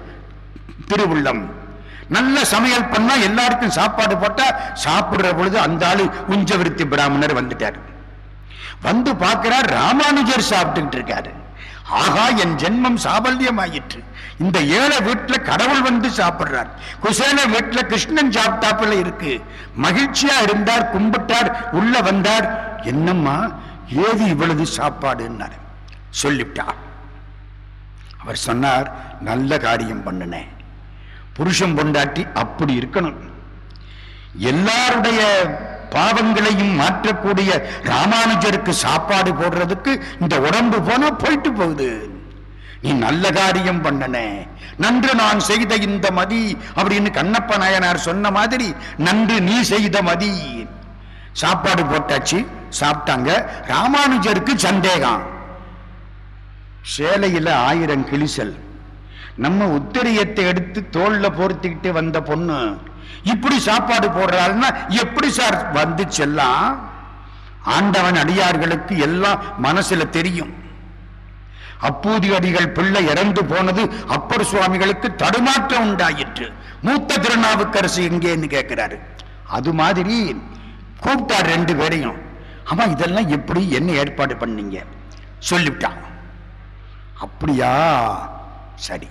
திருவுள்ளம். நல்ல சமையல் பண்ணா எல்லாருக்கும் சாப்பாடு போட்டா சாப்பிடுற பொழுது அந்த ஆளு உஞ்சவிருத்தி பிராமணர் வந்துட்டாரு. வந்து பார்க்கிறார் ராமானுஜர் சாப்பிட்டுக்கிட்டு இருக்காரு. ஆகா என் ஜென்மம் சாபல்யம் ஆயிற்று இந்த ஏழை வீட்டுல கடவுள் வந்து சாப்பிடுறார். குசேல வீட்டுல கிருஷ்ணன் சாப்பிட்டாப்புல இருக்கு. மகிழ்ச்சியா இருந்தார் கும்பிட்டார் உள்ள வந்தார். என்னம்மா ஏது இவ்வளவு சாப்பாடுன்னார். சொல்லிவிட்டார் அவர் சொன்னார் நல்ல காரியம் பண்ணினேன். புருஷன் பொண்டாட்டி அப்படி இருக்கணும். எல்லாருடைய பாவங்களையும் மாற்றக்கூடிய ராமானுஜருக்கு சாப்பாடு போடுறதுக்கு இந்த உடம்பு போனா போயிட்டு போகுது. நீ நல்ல காரியம் பண்ணன. நன்று நான் செய்த இந்த மதி அப்படின்னு கண்ணப்ப நாயனார் சொன்ன மாதிரி நன்று நீ செய்த மதி. சாப்பாடு போட்டாச்சு சாப்பிட்டாங்க. ராமானுஜருக்கு சந்தேகம். சேலையில ஆயிரம் கிளிசல் நம்ம உத்தரியத்தை எடுத்து தோல்ல போர்த்திக்கிட்டு வந்த பொண்ணு இப்படி சாப்பாடு போடுறாருன்னா எப்படி சார் வந்துச்செல்லாம் ஆண்டவன் அடியார்களுக்கு எல்லாம் மனசுல தெரியும். அப்பூதி அடிகள் பிள்ளை இறந்து போனது அப்பர் சுவாமிகளுக்கு தடுமாற்றம் உண்டாயிற்று. மூத்த திருநாவுக்கரசு எங்கேன்னு கேட்கிறாரு. அது மாதிரி கூப்பிட்டார் ரெண்டு பேரையும். ஆமா இதெல்லாம் எப்படி என்ன ஏற்பாடு பண்ணீங்க? சொல்லிவிட்டான் அப்படியா? சரி.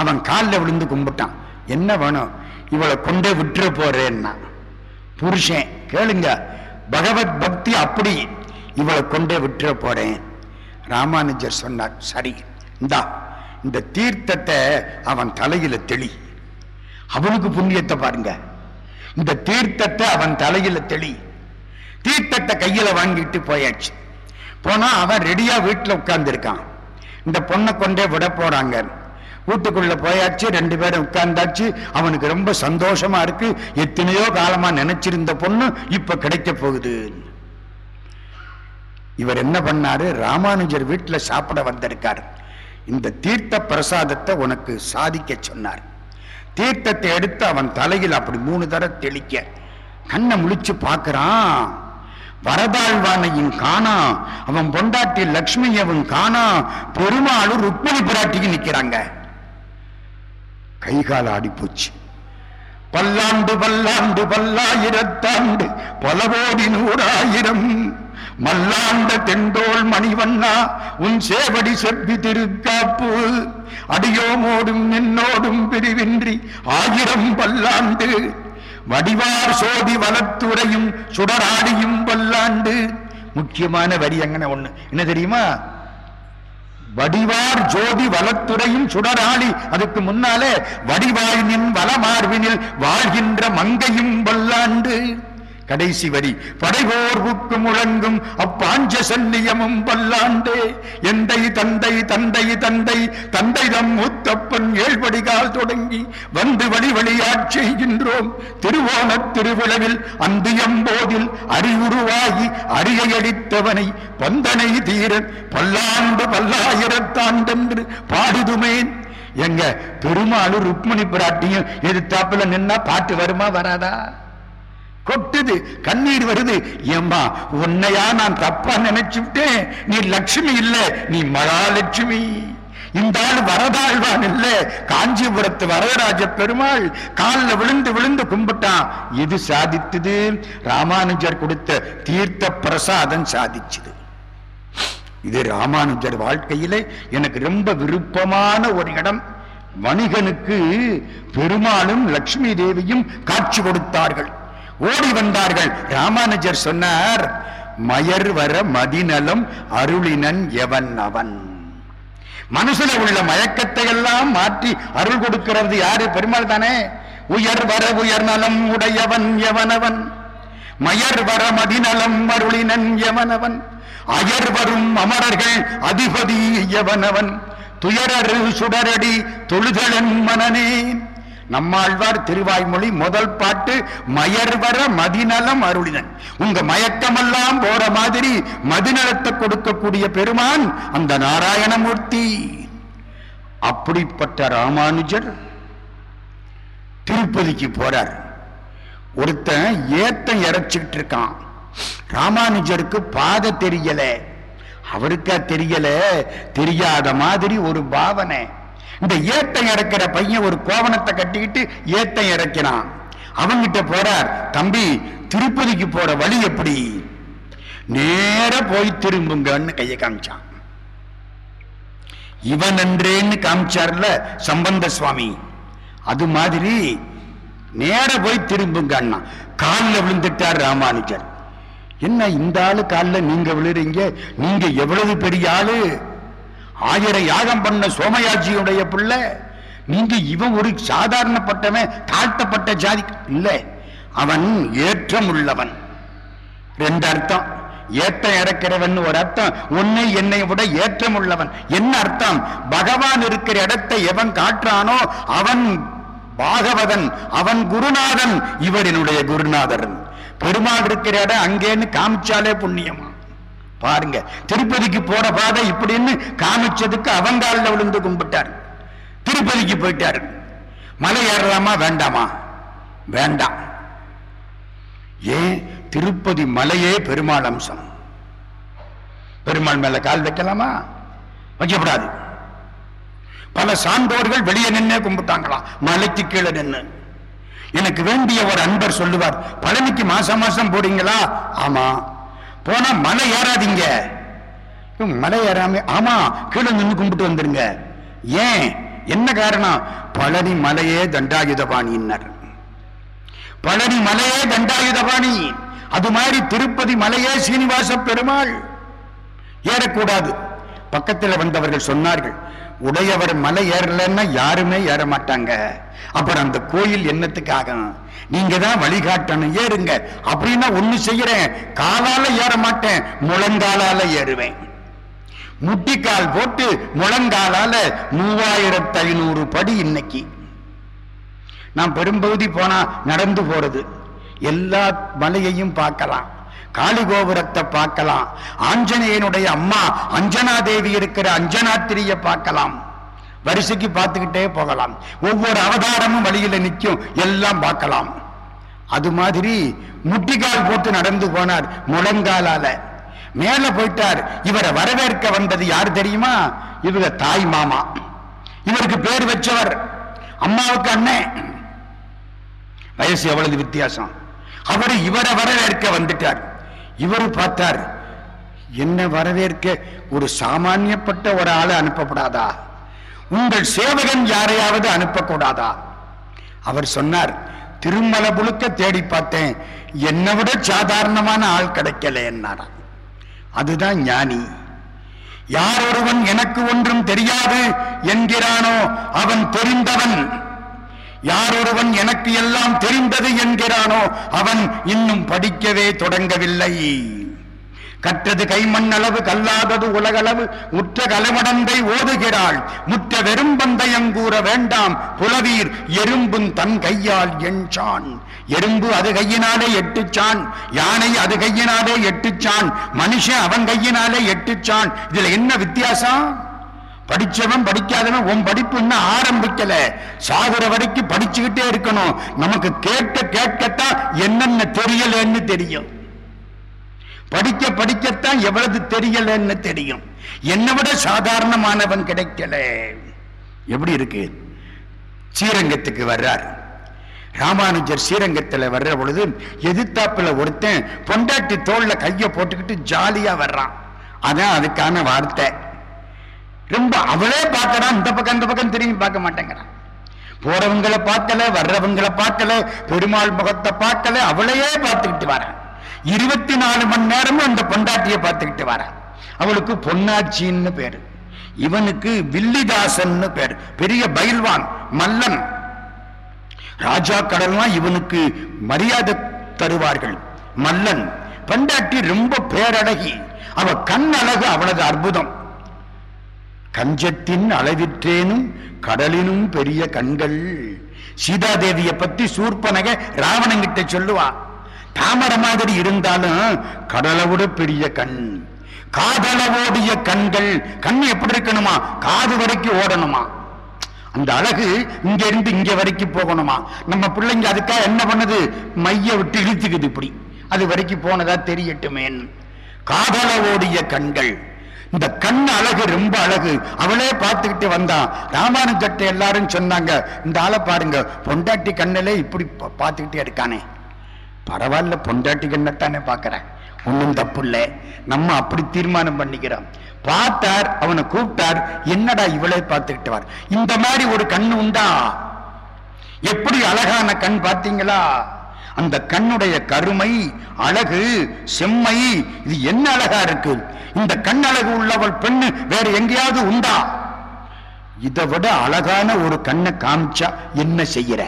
அவன் காலில் விழுந்து கும்பிட்டான். என்ன வேணும்? இவளை கொண்டே விட்டுற போறேன்னா. புருஷன் கேளுங்க. பகவத் பக்தி அப்படி. இவளை கொண்டே விட்டுற போறேன். ராமானுஜர் சொன்னார் சரி இந்தா இந்த தீர்த்தத்தை அவன் தலையில தெளி. அவனுக்கு புண்ணியத்தை பாருங்க. இந்த தீர்த்தத்தை அவன் தலையில தெளி. தீர்த்தத்தை கையில வாங்கிட்டு போயாச்சு. போனா அவன் ரெடியா வீட்டில் உட்கார்ந்து இருக்கான் இந்த பொண்ணை கொண்டே விட போறாங்கன்னு வீட்டுக்குள்ள போயாச்சு ரெண்டு பேரும் உட்கார்ந்தாச்சு. அவனுக்கு ரொம்ப சந்தோஷமா இருக்கு. எத்தனையோ காலமா நினைச்சிருந்த பொண்ணு இப்ப கிடைக்க போகுது. இவர் என்ன பண்ணாரு? ராமானுஜர் வீட்டில் சாப்பிட வந்திருக்கார். இந்த தீர்த்த பிரசாதத்தை உனக்கு சாதிக்க சொன்னார். தீர்த்தத்தை எடுத்து அவன் தலையில் அப்படி மூணு தர தெளிக்க. கண்ணை முழிச்சு பார்க்கறான். வரதாழ்வானையும் காணா. அவன் பொண்டாட்டி லக்ஷ்மியவும் காணா. பெருமாளும் ருக்மணி பிராட்டிக்கு நிக்கிறாங்க. கைகால் ஆடி ஆடிப்போச்சு. பல்லாண்டு பல்லாண்டு பல்லாயிரத்தாண்டு பல கோடி நூறாயிரம். மல்லாண்ட தெண்டோள் மணிவண்ணா உன் சேவடி செப்பி திருக்காப்பு. அடியோமோடும் என்னோடும் பிரிவின்றி ஆயிரம் பல்லாண்டு. வடிவார் சோதி வளத்துறையும் சுடராடியும் பல்லாண்டு. முக்கியமான வரி அங்கன ஒண்ணு? என்ன தெரியுமா? வடிவார் ஜோதி வளத்துறையும் சுடராளி. அதுக்கு முன்னாலே வடிவாயினின் வளமார்வினில் வாழ்கின்ற மங்கையும் வல்லாண்டு. கடைசி வரி. படைபோர்வுக்கு முழங்கும் அப்பாஞ்ச சன்னியமும் பல்லாண்டே எந்தை தந்தை தந்தை தந்தை தந்தை தம் மூத்தப்பன் ஏழ்படிகால் தொடங்கி வந்து வழி வழியாட் செய்கின்றோம். திருவோணத் திருவிழவில் அந்தியம்போதில் அறிவுருவாகி அரியடித்தவனை பந்தனை தீரன் பல்லாண்டு பல்லாயிரத்தாண்டென்று பாடுதுமேன். எங்க பெருமாளு ருக்மணி பிராட்டியும் எதிர்த்தாப்புல நின்னா பாட்டு வருமா வராதா? கொட்டுது கண்ணீர் வருது. ஏம்மா உன்னையா நான் தப்பா நினைச்சுட்டேன். நீ லட்சுமி இல்ல நீ மகாலட்சுமி. இந்த ஆள் வரதாழ்வான் இல்ல. காஞ்சிபுரத்து வரதராஜ பெருமாள் காலில் விழுந்து விழுந்து கும்பிட்டான். இது சாதித்தது? ராமானுஜர் கொடுத்த தீர்த்த பிரசாதம் சாதிச்சது. இது ராமானுஜர் வாழ்க்கையிலே எனக்கு ரொம்ப விருப்பமான ஒரு இடம். வணிகனுக்கு பெருமாளும் லட்சுமி தேவியும் காட்சி கொடுத்தார்கள். ஓடி வந்தார்கள். ராமானுஜர் சொன்னார் மயர் வர மதிநலம் அருளினன் எவன் அவன்? மனசுல உள்ள மயக்கத்தை எல்லாம் மாற்றி அருள் கொடுக்கிறது யாரு? பெருமாள் தானே. உயர் வர உயர் நலம் உடையவன் எவனவன் மயர் வர மதிநலம் அருளினன் எவனவன் அயர் வரும் அமரர்கள் அதிபதி எவனவன் துயரரு சுடரடி தொழுதலன் மனனேன் நம்மாழ்வார் திருவாய்மொழி முதல் பாட்டு மயர்வர மதிநலம் அருளினன். உங்க மயக்கமெல்லாம் போற மாதிரி மதிநலத்தை கொடுக்கக்கூடிய பெருமான் அந்த நாராயணமூர்த்தி. அப்படிப்பட்ட ராமானுஜர் திருப்பதிக்கு போறார். ஒருத்தன் ஏத்தம் இறைச்சிக்கிட்டு இருக்கான். ராமானுஜருக்கு பாதை தெரியல. அவருக்கா தெரியல? தெரியாத மாதிரி ஒரு பாவனை. இந்த ஏத்தம் இறக்கிற பையன் ஒரு கோவணத்தை கட்டிக்கிட்டு ஏத்தம் இறக்கிறான் அவங்கிட்ட போறார் தம்பி திருப்பதிக்கு போற வழி எப்படி? நேர போய் திரும்புங்கன்னு கையை காமிச்சான். இவன் என்றேன்னு காமிச்சார்ல சம்பந்த சுவாமி அது மாதிரி நேர போய் திரும்புங்க அண்ணா காலில் விழுந்துட்டார் ராமானுஜர். என்ன இந்த ஆளு காலில் நீங்க விழுறீங்க? நீங்க எவ்வளவு பெரிய ஆளு? ஆயிரம் யாகம் பண்ண சோமயாஜியுடைய பிள்ளை நீங்க இவன் ஒரு சாதாரணப்பட்டவன் தாழ்த்தப்பட்ட ஜாதி இல்லை. அவன் ஏற்றம் உள்ளவன் ரெண்டு அர்த்தம். ஏற்றம் இறக்கிறவன் ஒரு அர்த்தம். உன்னை என்னை விட ஏற்றம் உள்ளவன் என்ன அர்த்தம்? பகவான் இருக்கிற இடத்தை எவன் காட்டுறானோ அவன் பாகவதன் அவன் குருநாதன் இவர் என்னுடைய குருநாதரன். பெருமாள் இருக்கிற இடம் அங்கேன்னு காமிச்சாலே புண்ணியமா? பாருங்க திருப்பதிக்கு போற பாதை இப்படின்னு காமிச்சதுக்கு அவங்காலில் விழுந்து கும்பிட்டார். திருப்பதிக்கு போயிட்டார். மலை ஏறலாமா வேண்டாமா? வேண்டாம். ஏன்? திருப்பதி மலையே பெருமாள் அம்சம். பெருமாள் மேல கால் வைக்கலாமா? வைக்கப்படாது. பல சான்றோர்கள் வெளியே நின்று கும்பிட்டாங்களாம். மலைக்கு கீழே நின்னு. எனக்கு வேண்டிய ஒரு அன்பர் சொல்லுவார் பழனிக்கு மாசம் மாசம் போறீங்களா? ஆமா. போனா மலை ஏறாதீங்க. மலை ஏறாம ஆமா கீழே நின்று கும்பிட்டு வந்துருங்க. ஏன்? என்ன காரணம்? பழனி மலையே தண்டாயுதபாணின்னார். பழனி மலையே தண்டாயுதபாணி. அது மாதிரி திருப்பதி மலையே சீனிவாச பெருமாள். ஏறக்கூடாது. பக்கத்தில் வந்தவர்கள் சொன்னார்கள் உடையவர் மலை ஏறலன்னா யாருமே ஏற மாட்டாங்க அப்புறம் அந்த கோயில் என்னத்துக்காக? நீங்க தான் வழிகாட்டணும். ஏறுங்க. அப்படின்னா ஒண்ணு செய்யறேன். காலால ஏற மாட்டேன். முழங்காலால ஏறுவேன். முட்டிக்கால் போட்டு முழங்காலால மூவாயிரத்து ஐநூறு படி இன்னைக்கு. நான் பெரும்பகுதி போனா நடந்து போறது. எல்லா மலையையும் பார்க்கலாம். காளி கோபுரத்தை பார்க்கலாம். ஆஞ்சநேயனுடைய அம்மா அஞ்சனா தேவி இருக்கிற அஞ்சனாத்திரிய பார்க்கலாம். வரிசைக்கு பார்த்துக்கிட்டே போகலாம். ஒவ்வொரு அவதாரமும் வழியில நிற்கும் எல்லாம் பார்க்கலாம். அது மாதிரி முட்டிக்கால் போட்டு நடந்து போனார் முழங்காலால. மேல போயிட்டார். இவரை வரவேற்க வந்தது யார் தெரியுமா? இவங்க தாய் மாமா. இவருக்கு பேர் வச்சவர் அம்மாவுக்கு அண்ணன் வயசு எவ்வளவு வித்தியாசம். அவரு இவரை வரவேற்க வந்துட்டார். இவரு பார்த்தார் என்ன வரவேற்க ஒரு சாமானியப்பட்ட ஒரு ஆளை அனுப்பப்படாதா? உங்கள் சேவகன் யாரையாவது அனுப்பக்கூடாதா? அவர் சொன்னார் திருமல புழுக்க தேடி பார்த்தேன். என்னை விட சாதாரணமான ஆள் கிடைக்கல என்னாராம். அதுதான் ஞானி. யார் ஒருவன் எனக்கு ஒன்றும் தெரியாது என்கிறானோ அவன் தெரிந்தவன். யார் ஒருவன் எனக்கு எல்லாம் தெரிந்தது என்கிறானோ அவன் இன்னும் படிக்கவே தொடங்கவில்லை. கற்றது கைமண்ணளவு கல்லாதது உலகளவு. முற்ற கலமடந்தை ஓதுகிறாள். முற்ற வெறும்பந்தயங்கூற வேண்டாம். புலவீர் எறும்பும் தன் கையால் எண்சான். எறும்பு அது கையினாலே எட்டுச்சான். யானை அது கையினாலே எட்டுச்சான். மனுஷன் அவன் கையினாலே எட்டுச்சான். இதுல என்ன வித்தியாசம்? படிச்சவன் படிக்காதவன் உன் படிப்பு இன்னும் ஆரம்பிக்கல. சாகுற வரைக்கும் படிச்சுக்கிட்டே இருக்கணும். நமக்கு கேட்க கேட்கத்தான் என்னென்ன தெரியலன்னு தெரியும். படிக்க படிக்கத்தான் எவ்வளவு தெரியலன்னு தெரியும். என்னை விட சாதாரணமானவன் கிடைக்கல. எப்படி இருக்கு? ஸ்ரீரங்கத்துக்கு வர்றார். ராமானுஜர் ஸ்ரீரங்கத்துல வர்ற பொழுது எதிர்த்தாப்புல ஒருத்தன் பொண்டாட்டி தோல்ல கையை போட்டுக்கிட்டு ஜாலியா வர்றான். அதான் அதுக்கான வார்த்தை. ரொம்ப அவளே பார்க்கறான் இந்த பக்கம் இந்த பக்கம் திரும்பி பார்க்க மாட்டேங்கிறான். போறவங்களை பார்க்கல வர்றவங்களை பார்க்கல பெருமாள் முகத்தை பார்க்கல அவளையே பார்த்துக்கிட்டு வரேன் இருபத்தி நாலு மணி நேரமும் அந்த பொண்டாட்டியை பார்த்துக்கிட்டு வரேன் அவளுக்கு பொன்னாச்சின்னு பேரு. இவனுக்கு வில்லிதாசன் பேரு. பெரிய பயில்வான் மல்லன். ராஜா கடல்லாம் இவனுக்கு மரியாதை தருவார்கள். மல்லன். பொண்டாட்டி ரொம்ப பேரழகி. அவ கண் அழகு அவளது அற்புதம். கஞ்சத்தின் அளவிற்றேனும் கடலினும் பெரிய கண்கள். சீதாதேவியை பத்தி சூர்பனக ராவணங்கிட்ட சொல்லுவா. தாமரை மாதிரி இருந்தாலும் கடலை விட பெரிய கண் காதளவோடிய கண்கள் கண் எப்படி இருக்கணுமா? காது வரைக்கும் ஓடணுமா? அந்த அழகு இங்க இருந்து இங்க வரைக்கும் போகணுமா? நம்ம பிள்ளைங்க அதுக்காக என்ன பண்ணுது? மைய விட்டு இழுத்துக்குது இப்படி. அது வரைக்கும் போனதா தெரியட்டுமேன்னு காதல ஓடிய கண்கள். இந்த கண் அழகு ரொம்ப அழகு. அவளே பார்த்துக்கிட்டு வந்தான் ராமானுஜத்தை எல்லாரும் சொன்னாங்க இந்த ஆளை பாருங்க. பொண்டாட்டி கண்ணிலே இப்படி பா- பார்த்துக்கிட்டே இருக்கானே. பரவாயில்ல பொண்டாட்டி கண்ணத்தானே பார்க்கறேன் ஒன்றும் தப்பு இல்லை. நம்ம அப்படி தீர்மானம் பண்ணிக்கிறோம். பார்த்தார் அவனை கூப்பிட்டார் என்னடா இவளே பார்த்துக்கிட்டு வார்? இந்த மாதிரி ஒரு கண் உண்டா? எப்படி அழகான கண் பார்த்தீங்களா? அந்த கண்ணுடைய கருமை அழகு செம்மை இது என்ன அழகா இருக்கு? இந்த கண் அழகு உள்ளவள் பெண்ணு வேற எங்கேயாவது உண்டா? இதை விட அழகான ஒரு கண்ணை காமிச்சா என்ன செய்யற?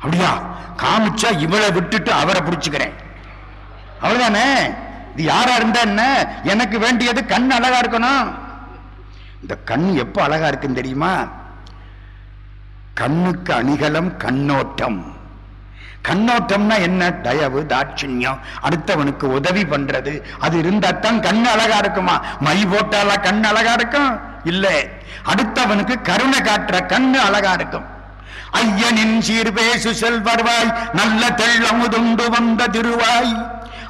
அப்படியா? காமிச்சா இவளை விட்டுட்டு அவரை பிடிச்சுக்கிறேன். அவ்வளவுதானே? இது யாரா இருந்தா என்ன? எனக்கு வேண்டியது கண் அழகா இருக்கணும். இந்த கண் எப்ப அழகா இருக்குன்னு தெரியுமா? கண்ணுக்கு அணிகலம் கண்ணோட்டம். கண்ணோட்டம்னா என்ன? தயவு தாட்சியம் அடுத்தவனுக்கு உதவி பண்றது. அது இருந்தாத்தான் கண் அழகா இருக்குமா? மை போட்டாலா கண் அழகா இருக்கும்? இல்ல. அடுத்தவனுக்கு கருணை காட்டுற கண்ணு அழகா இருக்கும். ஐயனின் சீர்வேசு செல்வர்வாய் நல்ல தெள்ளமுதுண்டு வந்த திருவாய்.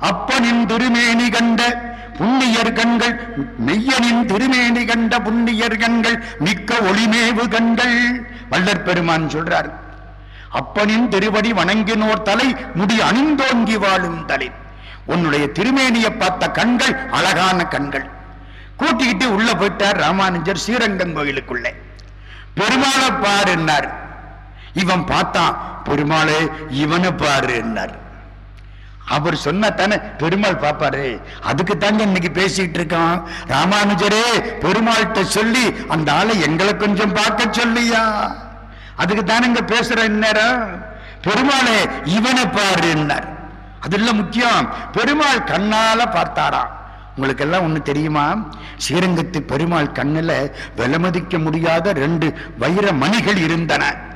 அப்பனின் திருமேனி கண்ட புண்ணியர் கண்கள் மெய்யனின் திருமேனி கண்ட புண்ணியர் கண்கள் மிக்க ஒளிமேவு கண்கள். வள்ளற் பெருமான் சொல்றார் அப்பனின் திருவடி வணங்கினோர் தலை முடி அணிந்தோங்கி வாழும் தலை. உன்னுடைய திருமேனியை பார்த்த கண்கள் அழகான கண்கள். கூட்டிக்கிட்டு உள்ள போயிட்டார் ராமானுஜர் ஸ்ரீரங்கம் கோயிலுக்குள்ளே. பெருமாளை பாருன்னார் இவன் பார்த்தான் பெருமாளே இவனை பாருன்னார் அவர் சொன்ன தானே பெருமாள் பாப்பாரு அதுக்கு தாங்க இன்னைக்கு பேசிட்டு இருக்கான். ராமானுஜரே பெருமாள்கிட்ட சொல்லி அந்த ஆளை எங்களை கொஞ்சம் பார்க்க சொல்லியா? அதுக்கு தானங்க பேசுற இந்நேரம்? பெருமாளே இவனை பாருன்னார் அது இல்ல முக்கியம். பெருமாள் கண்ணால பார்த்தாராம். உங்களுக்கு எல்லாம் ஒண்ணு தெரியுமா? ஸ்ரீரங்கத்து பெருமாள் கண்ணுல விலமதிக்க முடியாத ரெண்டு வைர மணிகள் இருந்தன.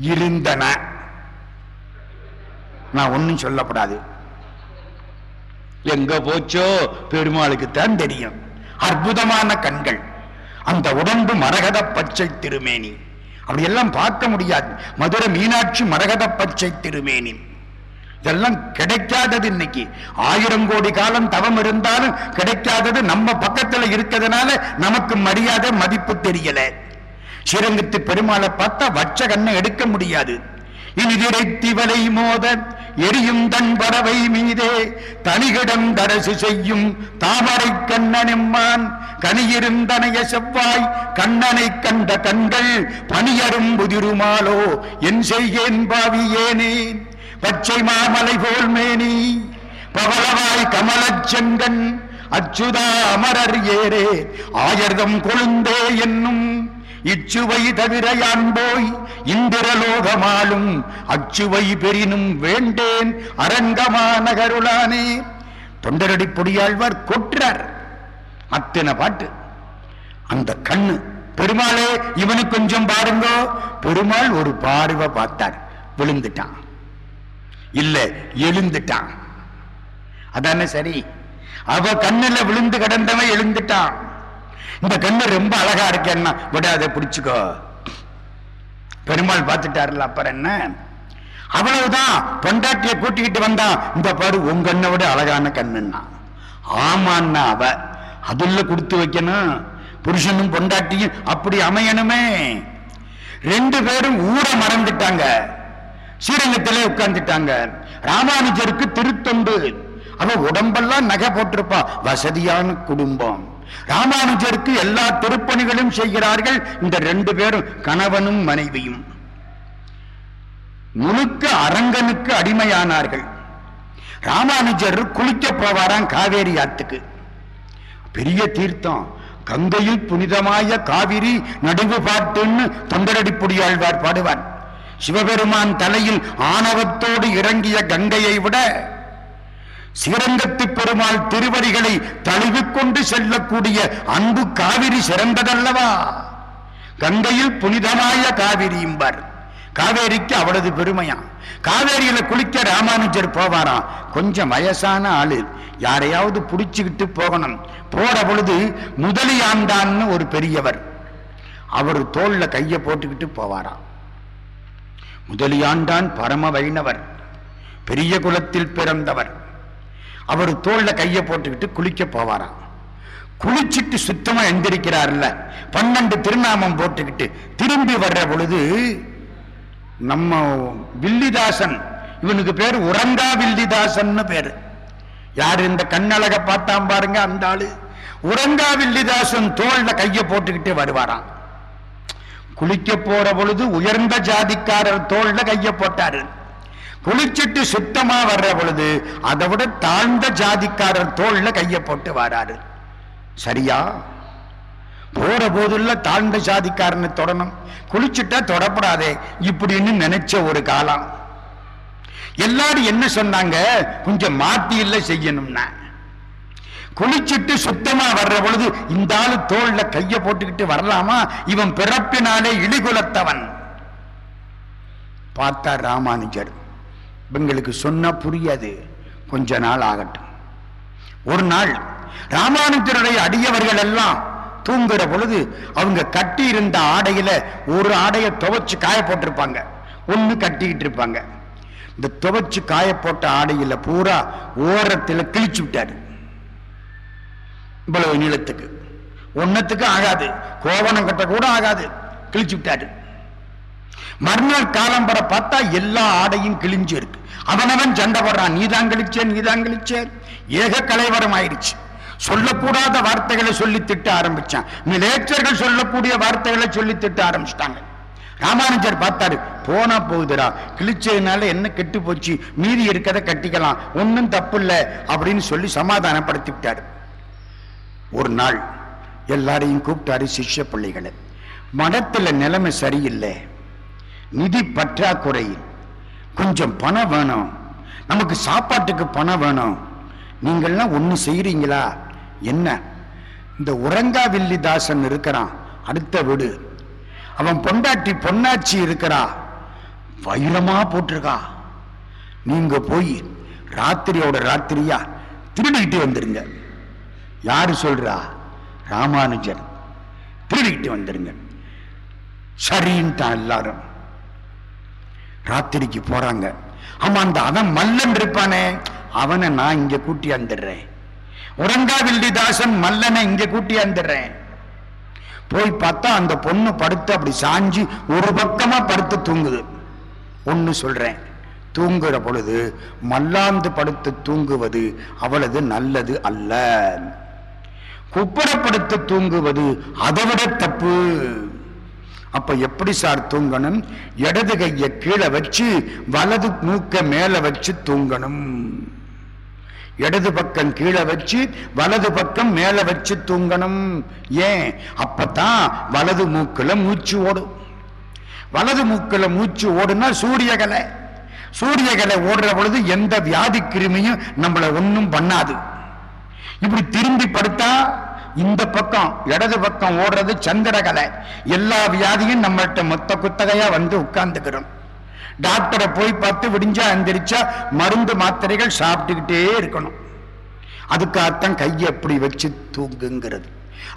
இருந்தன. நான் ஒன்னும் சொல்லப்படாது. எங்க போச்சோ பெருமாளுக்கு தான் தெரியும். அற்புதமான கண்கள். அந்த உடம்பு மரகத பச்சை திருமேனி. அப்படியெல்லாம் பார்க்க முடியாது. மதுரை மீனாட்சி மரகத பச்சை திருமேனி. இதெல்லாம் கிடைக்காதது இன்னைக்கு. ஆயிரம் கோடி காலம் தவம் இருந்தாலும் கிடைக்காதது நம்ம பக்கத்துல இருக்கிறதுனால நமக்கு மரியாதை மதிப்பு தெரியல. ஸ்ரீரங்கத்து பெருமாளை பார்த்தா வச்ச கண்ணை எடுக்க முடியாது. இனிதிரை திரைத்திவலை மோத எரியும் தன் பறவை மீதே தனிகிடம் தரசு செய்யும் தாமரை கண்ணனெம்மான் கனியிருந்தனைய செவ்வாய் கண்ணனை கண்ட கண்கள் பணியரும் புதிருமாலோ என் செய்கேன் ஏனே பச்சை மாமலை போல் மேனி பவளவாய் கமலச் செங்கன் அச்சுதா அமரர் ஏரே ஆயர்தம் கொழுந்தே என்னும் இச்சுவை தவிர யான்போய் இந்திரலோகமாலும் அச்சுவை பெரினும் வேண்டேன் அரங்கமா நகருளானே தொண்டரடி பொடியாழ்வார் கொற்றார் அத்தனை பாட்டு. அந்த கண்ணு பெருமாளே இவனு கொஞ்சம் பாருங்கோ. பெருமாள் ஒரு பார்வை பார்த்தார். விழுந்துட்டான். இல்ல எழுந்துட்டான். அதானே சரி. அவ கண்ணுல விழுந்து கிடந்தவன் எழுந்துட்டான். இந்த கண்ணு ரொம்ப அழகா இருக்கேன்னா விடாத பிடிச்சுக்கோ. பெருமாள் பார்த்துட்டாருல அப்புறம் என்ன? அவ்வளவுதான். பொண்டாட்டிய கூட்டிக்கிட்டு வந்தான் இந்த பாரு உன் கண்ணை விட அழகான கண்ணுன்னா ஆமான்னா அவ. அதுல கொடுத்து வைக்கணும். புருஷனும் பொண்டாட்டியும் அப்படி அமையணுமே. ரெண்டு பேரும் ஊர மறந்துட்டாங்க. ஸ்ரீரங்கத்திலே உட்கார்ந்துட்டாங்க. ராமானுஜருக்கு திருத்தொண்டு. அவ உடம்பெல்லாம் நகை போட்டிருப்பா. வசதியான குடும்பம். ராமானுஜருக்கு எல்லா திருப்பணிகளும் செய்கிறார்கள். இந்த ரெண்டு பேரும் கணவனும் மனைவியும். முழுக்க அரங்கனுக்கு அடிமையானார்கள். ராமானுஜர் குளிக்க போவாராம் காவேரி ஆத்துக்கு. பெரிய தீர்த்தம். கங்கையில் புனிதமாய காவிரி நடுவு பாட்டுன்னு தொண்டரடிப்புடியாழ்வார் பாடுவார். சிவபெருமான் தலையில் ஆணவத்தோடு இறங்கிய கங்கையை விட ஸ்ரீரங்கத்து பெருமாள் திருவடிகளை தழுவிக்கொண்டு செல்லக்கூடிய அன்பு காவிரி சிறந்ததல்லவா? கங்கையில் புனிதமாய காவிரி காவேரிக்கு அவளது பெருமையா? காவேரியில குளிக்க ராமானுஜர் போவாராம் கொஞ்சம் வயசான ஆளு. யாரையாவது புடிச்சுக்கிட்டு போகணும். போற பொழுது முதலியாண்டான்னு ஒரு பெரியவர். அவர் தோல்ல கைய போட்டுக்கிட்டு போவாராம் முதலியாண்டான் பரம வைணவர். பெரிய குலத்தில் பிறந்தவர். அவர் தோல்ல கையை போட்டுக்கிட்டு குளிக்க போவாராம். குளிச்சுட்டு சுத்தமா எந்திரிக்கிறார்ல. பன்னெண்டு திருநாமம் போட்டுக்கிட்டு திரும்பி வர்ற பொழுது நம்ம வில்லிதாசன் இவனுக்கு பேர் உறங்கா வில்லிதாசன் பேரு. யார் இந்த கண்ணழக பார்த்தான் பாருங்க அந்த ஆளு. உறங்கா வில்லிதாசன் தோல்ல கையை போட்டுக்கிட்டு வருவாராம். குளிக்க போற பொழுது உயர்ந்த ஜாதிக்காரர் தோல்ல கைய போட்டாரு. குளிச்சிட்டு சுத்தமா வர்ற பொழுது அதை விட தாழ்ந்த ஜாதிக்காரர் தோல்ல கைய போட்டு வராரு. சரியா? போற போதுள்ள தாழ்ந்த ஜாதிக்காரனை தொடணும். குளிச்சுட்டா தொடப்படாதே இப்படின்னு நினைச்ச ஒரு காலம். எல்லாரும் என்ன சொன்னாங்க? கொஞ்சம் மாத்தி இல்ல செய்யணும்னா. குளிச்சுட்டு சுத்தமா வர்ற பொழுது இந்த ஆளு தோல்ல கைய போட்டுக்கிட்டு வரலாமா? இவன் பிறப்பினாலே இழிகுலத்தவன். பார்த்தா ராமானுஜர். இவங்களுக்கு சொன்னா புரியாது. கொஞ்ச நாள் ஆகட்டும். ஒரு நாள் ராமானுஜருடைய அடியவர்கள் எல்லாம் தூங்குற பொழுது அவங்க கட்டி இருந்த ஆடையில ஒரு ஆடையை துவைச்சு காய போட்டிருப்பாங்க. ஒண்ணு கட்டிக்கிட்டு இருப்பாங்க. இந்த துவைச்சு காய போட்ட ஆடையில பூரா ஓரத்துல கிழிச்சு விட்டாரு. இவ்வளவு நீளத்துக்கு. ஒன்னத்துக்கு ஆகாது. கோவணம் கட்ட கூட ஆகாது. கிழிச்சு விட்டாரு. மறுநாள் காலம் வர பார்த்தா எல்லா ஆடையும் கிழிஞ்சு இருக்கு அவனவன் சண்டை போடுறான். நீதான் கிழிச்சே நீதான் கிழிச்சே. ஏக கலைவரம் ஆயிடுச்சு சொல்லக்கூடாத வார்த்தைகளை சொல்லி திட்ட ஆரம்பிச்சான். மிலேச்சர்கள் சொல்லக்கூடிய வார்த்தைகளை சொல்லி திட்ட ஆரம்பிச்சிட்டாங்க. ராமானுஜர் பார்த்தாரு போனா போகுதுடா. கிழிச்சதுனால என்ன கெட்டு போச்சு? மீதி இருக்கதை கட்டிக்கலாம். ஒன்னும் தப்பு இல்லை அப்படின்னு சொல்லி சமாதானப்படுத்தி விட்டாரு ஒரு நாள் எல்லாரையும் கூப்பிட்டாரு சிஷ்ய பிள்ளைகளை. மடத்துல நிலைமை சரியில்லை. நிதி பற்றாக்குறை கொஞ்சம் பணம் வேணும். நமக்கு சாப்பாட்டுக்கு பணம் வேணும். நீங்கள்லாம் ஒன்று செய்கிறீங்களா என்ன? இந்த உறங்காவில்லி தாசன் இருக்கிறான். அடுத்த வீடு. அவன் பொண்டாட்டி பொன்னாச்சி இருக்கிறா. வைரமாக போட்டிருக்கா. நீங்கள் போய் ராத்திரியோட ராத்திரியா திருடிக்கிட்டு வந்துருங்க. யாரு சொல்றா? ராமானுஜன். திருடிக்கிட்டு வந்துருங்க. சரின்ட்டான் எல்லாரும். ராத்திரிக்கு போறாங்க. ஆமா அந்த அவன் மல்லன் இருப்பானே. அவனை நான் இங்க கூட்டி வந்துடுறேன் உறங்காவில்லிதாசன் மல்லனை இங்க கூட்டி வந்துடுறேன் போய் பார்த்தா அந்த பொண்ணு படுத்து அப்படி சாஞ்சு ஒரு பக்கமா படுத்து தூங்குது. ஒன்னு சொல்றேன். தூங்குற பொழுது மல்லாந்து படுத்து தூங்குவது அவளது நல்லது அல்ல. குப்புறப்படுத்து தூங்குவது அதை விட தப்பு. அப்ப எப்படி சார் தூங்கணும்? இடது கையை கீழே வச்சு வலது மூக்க மேல வச்சு தூங்கணும். இடது பக்கம் கீழே வச்சு வலது பக்கம் மேல வச்சு தூங்கணும். ஏன்? அப்பதான் வலது மூக்குல மூச்சு ஓடும். வலது மூக்குல மூச்சு ஓடுனா சூரியகலை சூரியகலை ஓடுற பொழுது எந்த வியாதி கிருமியும் நம்மளை ஒன்றும் பண்ணாது. இப்படி திரும்பி படுத்தா இந்த பக்கம் இடது பக்கம் ஓடுறது சந்திரகலை எல்லா வியாதியும் நம்மள்ட்ட மொத்த குத்தகையா வந்து உட்கார்ந்துக்கிறோம். டாக்டரை போய் பார்த்து விடிஞ்சா எந்திரிச்சா மருந்து மாத்திரைகள் சாப்பிட்டுக்கிட்டே இருக்கணும். அதுக்காகத்தான் கையை அப்படி வச்சு தூங்குங்கிறது.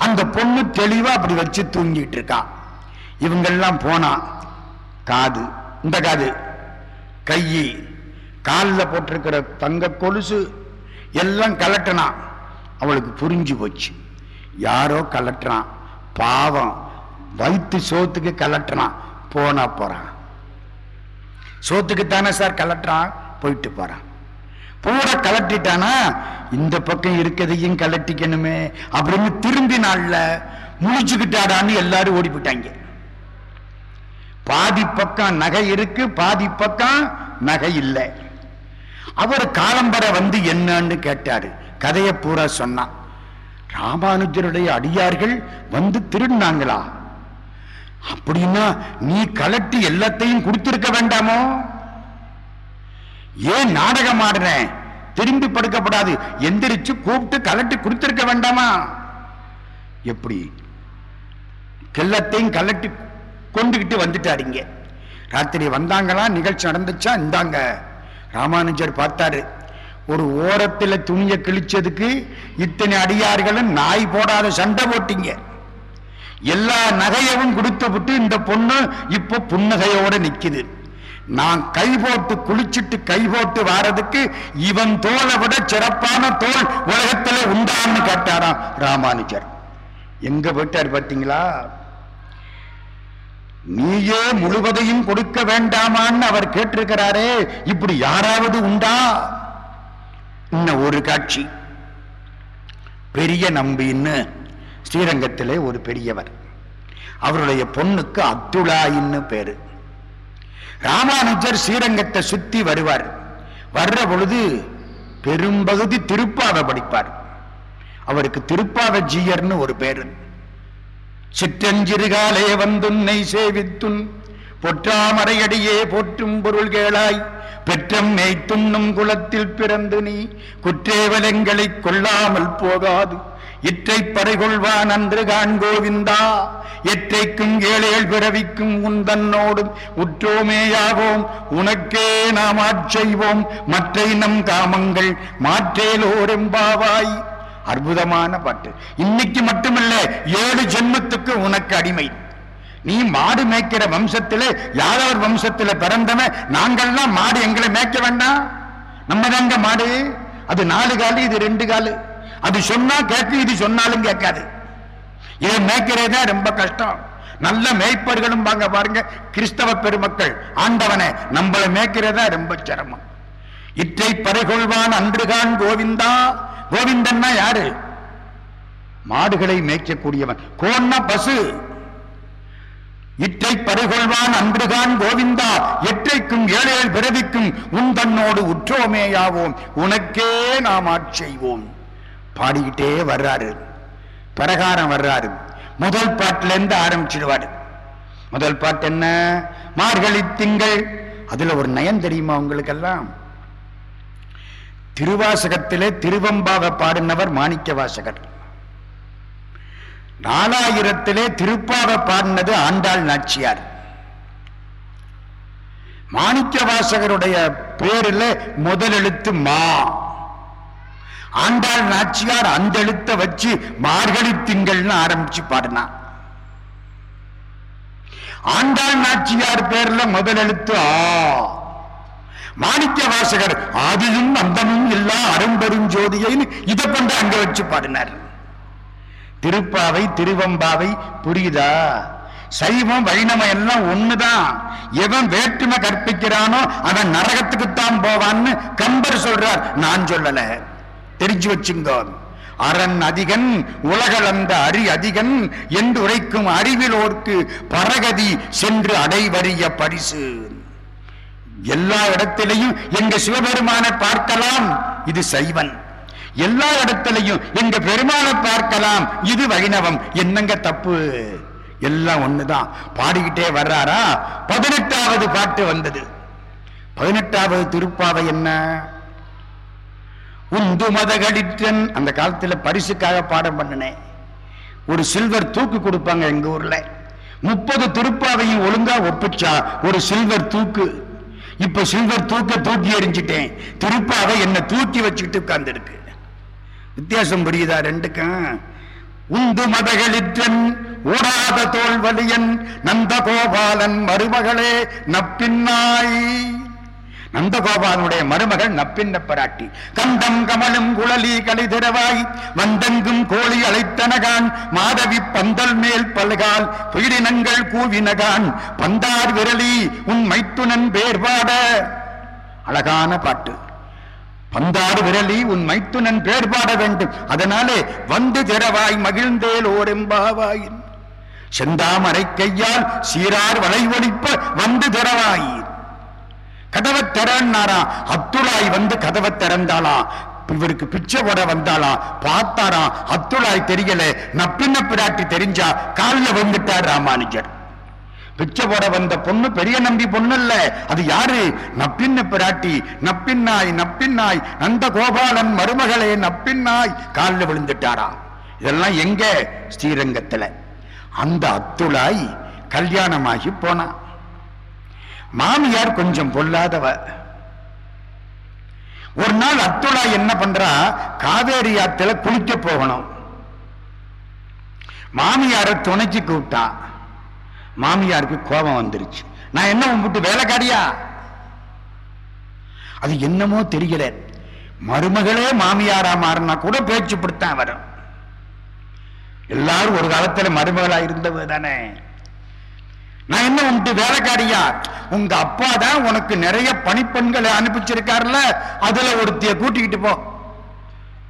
அந்த பொண்ணு தெளிவா அப்படி வச்சு தூங்கிட்டு இருக்கா. இவங்கெல்லாம் போனா காது இந்த காது கை காலில் போட்டிருக்கிற தங்க கொலுசு எல்லாம் கலட்டினா அவளுக்கு புரிஞ்சு போச்சு. யாரோ கலட்டுறான். பாவம். வயிற்று சோத்துக்கு கலட்டுறான். போனா போறான். சோத்துக்கு தானே சார் கலட்டுறான். போயிட்டு போறான். பூரா கலட்டிட்டானா? இந்த பக்கம் இருக்கதையும் கலட்டிக்கணுமே அப்படின்னு திரும்பினாள்ல முழிச்சுக்கிட்டாடான்னு எல்லாரும் ஓடி போயிட்டாங்க. பாதி பக்கம் நகை இருக்கு பாதி பக்கம் நகை இல்லை. அவர் காலம்பர வந்து என்னன்னு கேட்டாரு. கதையை பூரா சொன்னான். ராமானுஜருடைய அடியார்கள் வந்து திருடினாங்களா? அப்படின்னா நீ கலட்டி எல்லாத்தையும் கொடுத்திருக்க வேண்டாமோ? ஏன் நாடகம் ஆடுற திரும்பி படுக்கப்படாது. எந்திரிச்சு கூப்பிட்டு கலட்டி கொடுத்திருக்க வேண்டாமா? எப்படி? கெல்லத்தையும் கலட்டி கொண்டுகிட்டு வந்துட்டாருங்க ராத்திரி வந்தாங்களா? நிகழ்ச்சி நடந்துச்சா? இந்தாங்க. ராமானுஜர் பார்த்தாரு. ஒரு ஓரத்துல துணியை கிழிச்சதுக்கு இத்தனை அடியார்களும் நாய் போடாத சண்டை போட்டீங்க. எல்லா நகையவும் கொடுத்து விட்டு இந்த பொண்ணு இப்போ புன்னகையோட நிக்குது நான் கை போட்டு குளிச்சிட்டு கை போட்டு வாரதுக்கு இவன் தோலை விட சிறப்பான தோல் உலகத்துல உண்டான்னு கேட்டாராம் ராமானுஜர். எங்க போயிட்டார் பார்த்தீங்களா? நீயே முழுவதையும் கொடுக்க வேண்டாமான்னு அவர் கேட்டிருக்கிறாரே இப்படி யாராவது உண்டா? இன்னும் ஒரு காட்சி. பெரிய நம்பின்னு ஸ்ரீரங்கத்திலே ஒரு பெரியவர். அவருடைய பொண்ணுக்கு அப்துல்லாயின்னு பேரு. ராமானுஜர் ஸ்ரீரங்கத்தை சுத்தி வருவார். வர்ற பொழுது பெரும்பகுதி திருப்பாவை படிப்பார். அவருக்கு திருப்பாத ஜீயர்னு ஒரு பேரு. சிற்றஞ்சிறுகாலே வந்துன்னை சேவித்துன் பொற்றாமரையடியே போற்றும் பொருள் கேளாய் பெற்றம் மேய்த்துண்ணும் குலத்தில் பிறந்து நீ குற்றேவலங்களை கொள்ளாமல் போகாது. இற்றை பறைகொள்வான் அன்று காண்கோவிந்தா எற்றைக்கும் ஏழேழ் பிறவிக்கும் உந்தன்னோடும் உற்றோமேயாவோம். உனக்கே நாம் ஆட்செய்வோம் மற்றை நம் காமங்கள் மாற்றேலோரெம்பாவாய். அற்புதமான பாட்டு. இன்னைக்கு மட்டுமல்ல ஏழு ஜென்மத்துக்கு உனக்கு அடிமை. நீ மாடு மேய்க்கிற வம்சத்திலே யாதவர் வம்சத்திலே பிறந்தவன்? நாங்கள்லாம் மாடு எங்களை மேய்க்க வேண்டாம். நம்ம தாங்க மாடு. அது நாலு காலு இது ரெண்டு காலு. அது சொன்னா கேட்கு இது சொன்னாலும் கேட்காது. இதை மேய்க்கிறதே ரொம்ப கஷ்டம். நல்ல மேய்ப்பர்களும் வாங்க பாருங்க. கிறிஸ்தவ பெருமக்கள் ஆண்டவனை நம்மளை மேய்க்கிறதா ரொம்ப சிரமம். இற்றை பறைகொள்வான் அன்றுகான் கோவிந்தா. கோவிந்தன்னா யாரு? மாடுகளை மேய்க்கக்கூடியவன். கோன்னா பசு. இற்றை பறிகொள்வான் அன்றுதான் கோவிந்தா எற்றைக்கும் ஏழேழ் பிறவிக்கும் உன் தன்னோடு உற்றோமேயாவோம். உனக்கே நாம் ஆட்செய்வோம் பாடிக்கிட்டே வர்றாரு. பிரகாரம் வர்றாரு. முதல் பாட்டுல இருந்து ஆரம்பிச்சிடுவாரு. முதல் பாட்டு என்ன? மார்கழி திங்கள். அதுல ஒரு நயம் தெரியுமா உங்களுக்கெல்லாம்? திருவாசகத்திலே திருவம்பாவை பாடினவர் மாணிக்க வாசகர் நாலாயிரத்திலே திருப்பாவை பாடினது ஆண்டாள் நாச்சியார். மாணிக்க வாசகருடைய பேரில் முதல் எழுத்து மா. ஆண்டாள் நாச்சியார் அந்த எழுத்த வச்சு மார்கழி திங்கள்னு ஆரம்பிச்சு பாடினான் ஆண்டாள் நாச்சியார் பேர்ல முதல் எழுத்து ஆ. மாணிக்க வாசகர் ஆதியும் அந்தமும் இல்லா அரும்பெருஞ்சோதியைன்னு இதை கொண்டு அங்க வச்சு பாடினார். திருப்பாவை திருவம்பாவை புரியுதா? சைவம் வைணவம் எல்லாம் ஒண்ணுதான். எவன் வேற்றுமை கற்பிக்கிறானோ அவன் நரகத்துக்குத்தான் போவான்னு கம்பர் சொல்றார். நான் சொல்லல. தெரிஞ்சு வச்சுங்க. அரண் அதிகன் உலகளந்த அரி அதிகன் என்று உரைக்கும் அறிவிலோர்க்கு பரகதி சென்று அடைவறிய பரிசு. எல்லா இடத்திலையும் எங்க சிவபெருமானை பார்க்கலாம். இது சைவன். எல்லா இடத்திலையும் எங்க பெருமானை பார்க்கலாம். இது வைணவம் என்னங்க தப்பு? எல்லாம் ஒண்ணுதான். பாடிக்கிட்டே வர்றாரா? பதினெட்டாவது பாட்டு வந்தது. பதினெட்டாவது திருப்பாவை என்ன? உந்து மதகளிற்றன் அந்த காலத்துல பரிசுக்காக பாடம் பண்ணினேன். ஒரு சில்வர் தூக்கு கொடுப்பாங்க எங்க ஊர்ல. முப்பது திருப்பாவையும் ஒழுங்கா ஒப்பிச்சா ஒரு சில்வர் தூக்கு. இப்ப சில்வர் தூக்க தூக்கி எரிஞ்சிட்டேன் திருப்பாவை என்ன தூக்கி வச்சுக்கிட்டு உட்கார்ந்துருக்கு. வித்தியாசம் புரியுதா ரெண்டுக்கும் உந்து மதகளிற்றன் ஓடாத தோல்வலியன் நந்தகோபாலன் மருமகளே நப்பின்னாய். நந்தகோபாலனுடைய மருமகள் நப்பின்ன பராட்டி கந்தம் கமலும் குழலி கலிதிரவாய் வந்தெங்கும் கோழி அழைத்தனகான் மாதவி பந்தல் மேல் பல்கால் புயிரினங்கள் கூவினகான் பந்தார் விரலி உன் மைத்துனன் பேர்பாட அழகான பாட்டு. பந்தாடு விரலி உன் மைத்துனன் பேர் பாட வேண்டும். அதனாலே வந்து திறவாய் மகிழ்ந்தேல் ஓரெம்பாவாயின் செந்தாமரை கையால் சீரார் வளை ஒலிப்ப வந்து திறவாய் கதவை திறன்னாரா? அத்துளாய் வந்து கதவை திறந்தாளா? இவருக்கு பிச்சை போட வந்தாளா? பார்த்தாரா? அத்துளாய் தெரியல. நப்பின்ன பிராட்டி தெரிஞ்சா காலில் வந்துட்டார் ராமானுஜர். பிச்சை போட வந்த பொண்ணு பெரிய நம்பி பொண்ணு இல்ல அது யாரு? நப்பின்ன பிராட்டி. நப்பின்னாய் நப்பின்னாய். நந்த கோபாலன் மருமகளே நப்பின்னாய். காலில் விழுந்துட்டாரா? இதெல்லாம் எங்க? ஸ்ரீரங்கத்துல. அந்த அத்துளாய் கல்யாணமாகி போனா. மாமியார் கொஞ்சம் பொல்லாதவ. ஒரு நாள் அத்துளா என்ன பண்றா? காவேரி ஆத்துல குளிக்க போகணும். மாமியார துணைச்சு கூப்பிட்டா. மாமியாருக்கு கோபம் வந்துருச்சு. நான் என்ன விட்டு வேலைக்காரியா? அது என்னமோ தெரியல. மருமகளே மாமியாரா மாறினா கூட பேச்சு பிடித்தான் வரும். எல்லாரும் ஒரு காலத்துல மருமகளா இருந்தவ தானே. நான் என்ன உன்ட்டு வேலைக்காரியா? உங்க அப்பா தான் உனக்கு நிறைய பணிப்பெண்களை அனுப்பிச்சிருக்காருல்ல. அதுல ஒருத்திய கூட்டிக்கிட்டு போ.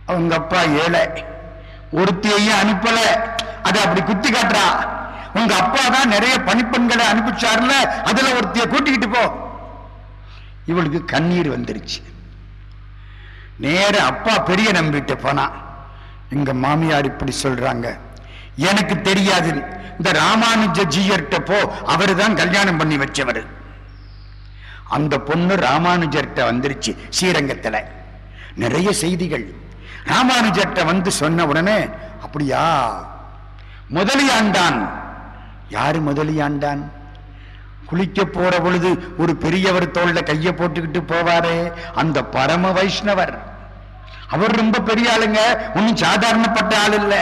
உங்க அப்பா ஏழை. ஒருத்தியையும் அனுப்பல. அது அப்படி குத்தி காட்டுறா. உங்க அப்பா தான் நிறைய பணிப்பெண்களை அனுப்பிச்சாருல அதுல ஒருத்திய கூட்டிக்கிட்டு போ. இவளுக்கு கண்ணீர் வந்துருச்சு. நேர அப்பா பெரிய நம்பிட்டு போனா எங்க மாமியார் இப்படி சொல்றாங்க. எனக்கு தெரியாது. இந்த ராமானுஜ ஜீயர்கிட்ட போ. அவரு தான் கல்யாணம் பண்ணி வச்சவர். அந்த பொண்ணு ராமானுஜர்கிட்ட வந்துருச்சு ஸ்ரீரங்கத்துல. நிறைய செய்திகள். ராமானுஜர்கிட்ட வந்து சொன்ன உடனே அப்படியா? முதலியாண்டான். யாரு முதலியாண்டான் குளிக்க போற பொழுது ஒரு பெரியவர் தோல்ல கையை போட்டுக்கிட்டு போவாரே அந்த பரம வைஷ்ணவர். அவர் ரொம்ப பெரிய ஆளுங்க ஒன்னும் சாதாரணப்பட்ட ஆள் இல்ல.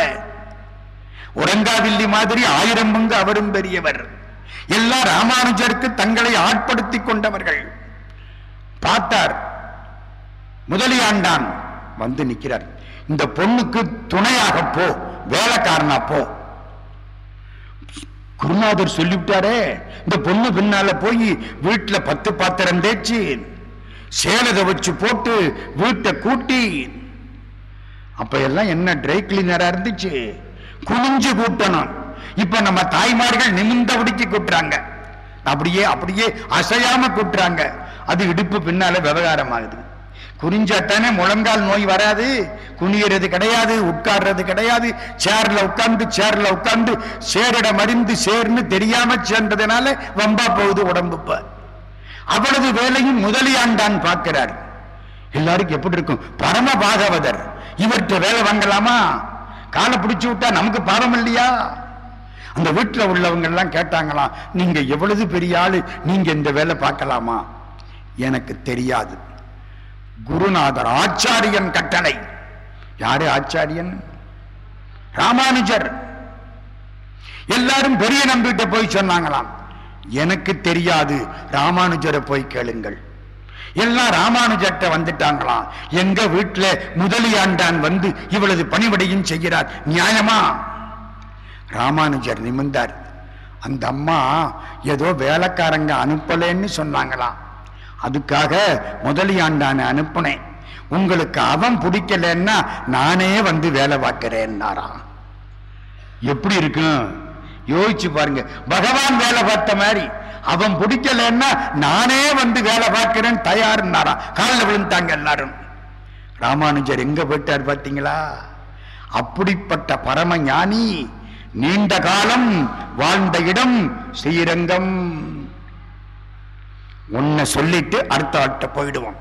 உறங்காவில்லி மாதிரி ஆயிரம் பங்கு அவரும் பெரியவர். எல்லா ராமானுஜருக்கு தங்களை ஆட்படுத்திக் கொண்டவர்கள். பார்த்தார் முதலியாண்டான் வந்து நிற்கிறார் இந்த பொண்ணுக்கு துணையாக போ வேலைக்காரனா போ. குருநாதர் சொல்லிவிட்டாரே இந்த பொண்ணு பின்னால போய் வீட்டுல பத்து பாத்திரம் தேய்ச்சி சேலதை வச்சு போட்டு வீட்டை கூட்டி அப்ப எல்லாம் என்ன ட்ரை கிளீனரா இருந்துச்சு? குனிஞ்சு கூட்டணும். இப்ப நம்ம தாய்மார்கள் நிமிந்தபடிக்கு கூட்டுறாங்க. அப்படியே அப்படியே அசையாம கூட்டுறாங்க. அது இடுப்பு பின்னால விவகாரம் ஆகுது குறிஞ்சாத்தானே முழங்கால் நோய் வராது. குனியறது கிடையாது உட்கார்றது கிடையாது. சேர்ல உட்கார்ந்து சேர்ல உட்கார்ந்து சேரிட மறிந்து சேர்னு தெரியாம சேர்ந்ததுனால வம்பா போகுது உடம்பு இப்ப. அவ்வளவு வேலையும் முதலியாண்டான் பார்க்கிறார். எல்லாருக்கும் எப்படி இருக்கும்? பரம பாகவதர் இவர்கிட்ட வேலை வாங்கலாமா? காலை பிடிச்சு விட்டா நமக்கு பாவம் இல்லையா? அந்த வீட்டில் உள்ளவங்க எல்லாம் கேட்டாங்களாம் நீங்க எவ்வளவு பெரிய ஆளு நீங்க இந்த வேலை பார்க்கலாமா? எனக்கு தெரியாது. குருநாதர் ஆச்சாரியன் கட்டளை. யாரு ஆச்சாரியன்? ராமானுஜர். எல்லாரும் பெரிய நம்பிட்ட போய் சொன்னாங்களாம். எனக்கு தெரியாது ராமானுஜரை போய் கேளுங்கள். எல்லாம் ராமானுஜர்கிட்ட வந்துட்டாங்களாம். எங்க வீட்டுல முதலியாண்டான் வந்து இவளது பணிவிடையும் செய்கிறார். நியாயமா? ராமானுஜர் நிமிர்ந்தார். அந்த அம்மா ஏதோ வேலைக்காரங்க அனுப்பலன்னு சொன்னாங்களாம். அதுக்காக முதலியாண்டான அனுப்புனேன். உங்களுக்கு அவன் பிடிக்கலன்னா நானே வந்து வேலை பார்க்கிறேன்னாராம் எப்படி இருக்கும் யோசிச்சு பாருங்க. பகவான் வேலை பார்த்த மாதிரி. அவன் பிடிக்கலன்னா நானே வந்து வேலை பார்க்கிறேன் தயாருன்னாரா காலில் விழுந்தாங்க எல்லாரும். ராமானுஜர் எங்க போயிட்டார் பார்த்தீங்களா? அப்படிப்பட்ட பரம ஞானி நீண்ட காலம் வாழ்ந்த இடம் ஸ்ரீரங்கம். உன்னை சொல்லிட்டு அடுத்த ஆட்ட போயிடுவோம்.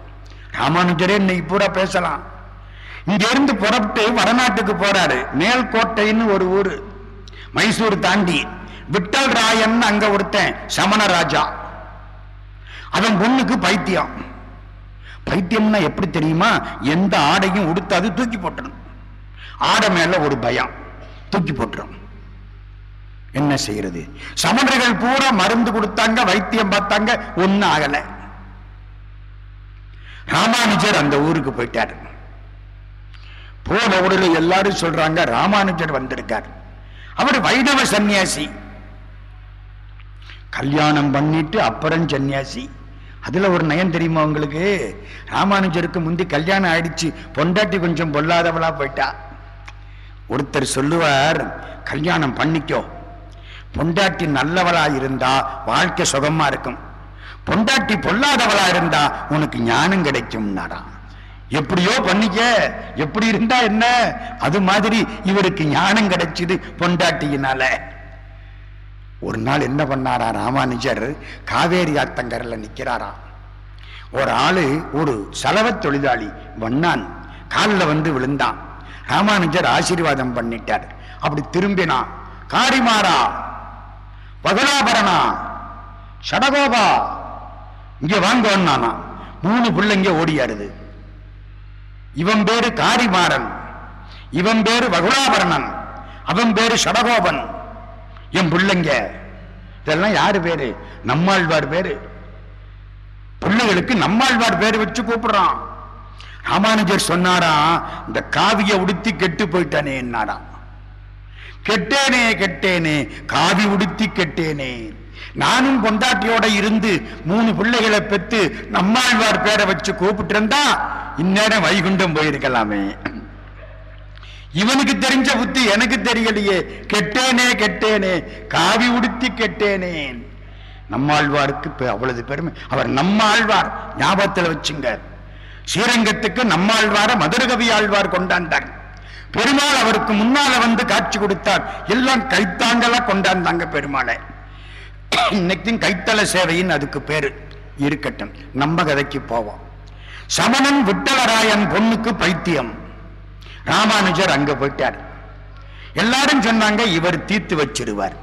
ராமானுஜரே இன்னைக்கு பூரா பேசலாம். இங்கிருந்து புறப்பட்டு வடநாட்டுக்கு போறாரு. மேல்கோட்டைன்னு ஒரு ஊரு. மைசூர் தாண்டி. விட்டல் ராயன் அங்க ஒருத்தன் சமண ராஜா. அவன் பொண்ணுக்கு பைத்தியம். பைத்தியம்னா எப்படி தெரியுமா? எந்த ஆடையும் உடுத்தாது தூக்கி போட்டுரும் ஆடை மேல ஒரு பயம். தூக்கி போட்டுரும். என்ன செய்யறது? சமணர்கள் பூரா மருந்து கொடுத்தாங்க வைத்தியம் பார்த்தாங்க ஒன்னும் ஆகல. ராமானுஜர் அந்த ஊருக்கு போயிட்டாரு. போன உடனே எல்லாரும் சொல்றாங்க ராமானுஜர் வந்திருக்கார். அவர் வைணவ சன்னியாசி. கல்யாணம் பண்ணிட்டு அப்புறம் சன்னியாசி. அதுல ஒரு நயம் தெரியுமா உங்களுக்கு? ராமானுஜருக்கு முந்தி கல்யாணம் ஆயிடுச்சு பொண்டாட்டி கொஞ்சம் பொல்லாதவளா போயிட்டா. ஒருத்தர் சொல்லுவார் கல்யாணம் பண்ணிக்கோ பொண்டாட்டி நல்லவளா இருந்தா வாழ்க்கை சுகமா இருக்கும். பொண்டாட்டி பொல்லாதவளா இருந்தா உனக்கு ஞானம் கிடைக்கும்னாராம் எப்படியோ பண்ணிக்க எப்படி இருந்தா என்ன? அது மாதிரி இவருக்கு ஞானம் கிடைச்சது பொண்டாட்டியினால. ஒரு நாள் என்ன பண்ணாரா ராமானுஜர் காவேரி ஆத்தங்கரில் நிற்கிறாரா ஒரு ஆளு ஒரு செலவத் தொழிலாளி வண்ணான் காலில் வந்து விழுந்தான். ராமானுஜர் ஆசீர்வாதம் பண்ணிட்டார். அப்படி திரும்பினான். காரிமாறா வகுலாபரணா சடகோபா. இங்க வாங்கோன்னா மூணு பிள்ளைங்க ஓடியாடுது. இவன் பேரு காரிமாறன். இவன் பேரு வகுலாபரணன் அவன் பேரு சடகோபன். என் பிள்ளைங்க இதெல்லாம் யாரு பேரு? நம்மாழ்வார் பேரு. பிள்ளைகளுக்கு நம்மாழ்வார் பேரு வச்சு கூப்பிடுறான். ராமானுஜர் சொன்னாராம் இந்த காவிய உடுத்தி கெட்டு போயிட்டானே என்னாராம் கெட்டேனே கெட்டேனே. காவி உடுத்தி கெட்டேனே. நானும் பொண்டாட்டியோட இருந்து மூணு பிள்ளைகளை பெத்து நம்மாழ்வார் பேரை வச்சு கூப்பிட்டு இருந்தா இந்நேரம் வைகுண்டம் போயிருக்கலாமே. இவனுக்கு தெரிஞ்ச புத்தி எனக்கு தெரியலையே. கெட்டேனே கெட்டேனே. காவி உடுத்தி கெட்டேனேன் நம்மாழ்வாருக்கு அவ்வளவு பெருமை. அவர் நம்மாழ்வார் ஞாபகத்தில் வச்சுங்க. ஸ்ரீரங்கத்துக்கு நம்மாழ்வார மதுரகவி ஆழ்வார் கொண்டாண்டார் பெருமாள் அவருக்கு முன்னால வந்து காட்சி கொடுத்தார். எல்லாம் கைத்தாங்கலா கொண்டாந்தாங்க பெருமாளை. இன்னைக்கும் கைத்தல சேவையின் அதுக்கு பேரு. இருக்கட்டும் நம்ம கதைக்கு போவோம். சமணன் விட்டலராயன் பொண்ணுக்கு பைத்தியம். ராமானுஜர் அங்க போயிட்டார். எல்லாரும் சொன்னாங்க இவர் தீர்த்து வச்சிருவார்.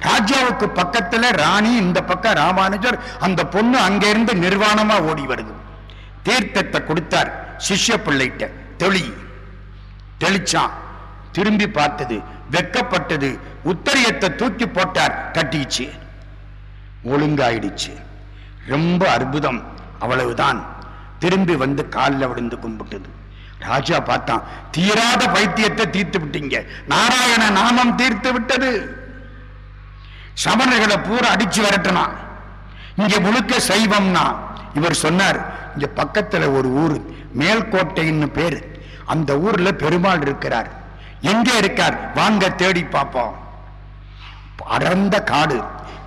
ராஜாவுக்கு பக்கத்துல ராணி இந்த பக்கம் ராமானுஜர் அந்த பொண்ணு அங்கிருந்து நிர்வாணமா ஓடி வருது. தீர்த்தத்தை கொடுத்தார் சிஷ்ய பிள்ளைகிட்ட தொழில் தெளிச்சான். திரும்பி பார்த்தது வெக்கப்பட்டது உத்தரியத்தை தூக்கி போட்டார் கட்டிச்சு. ஒழுங்காயிடுச்சு. ரொம்ப அற்புதம் அவ்வளவுதான். திரும்பி வந்து காலில் விழுந்து கும்பிட்டது. ராஜா பார்த்தான் தீராத பைத்தியத்தை தீர்த்து விட்டீங்க. நாராயண நாமம் தீர்த்து விட்டது. சமணர்களை பூரா அடிச்சு விரட்டினான். இங்க முழுக்க சைவம்னா இவர் சொன்னார் இங்க பக்கத்துல ஒரு ஊர் மேல்கோட்டைன்னு பேரு. அந்த ஊர்ல பெருமாள் இருக்கிறார். எங்க இருக்கார்? வாங்க தேடி பார்ப்போம். அடர்ந்த காடு.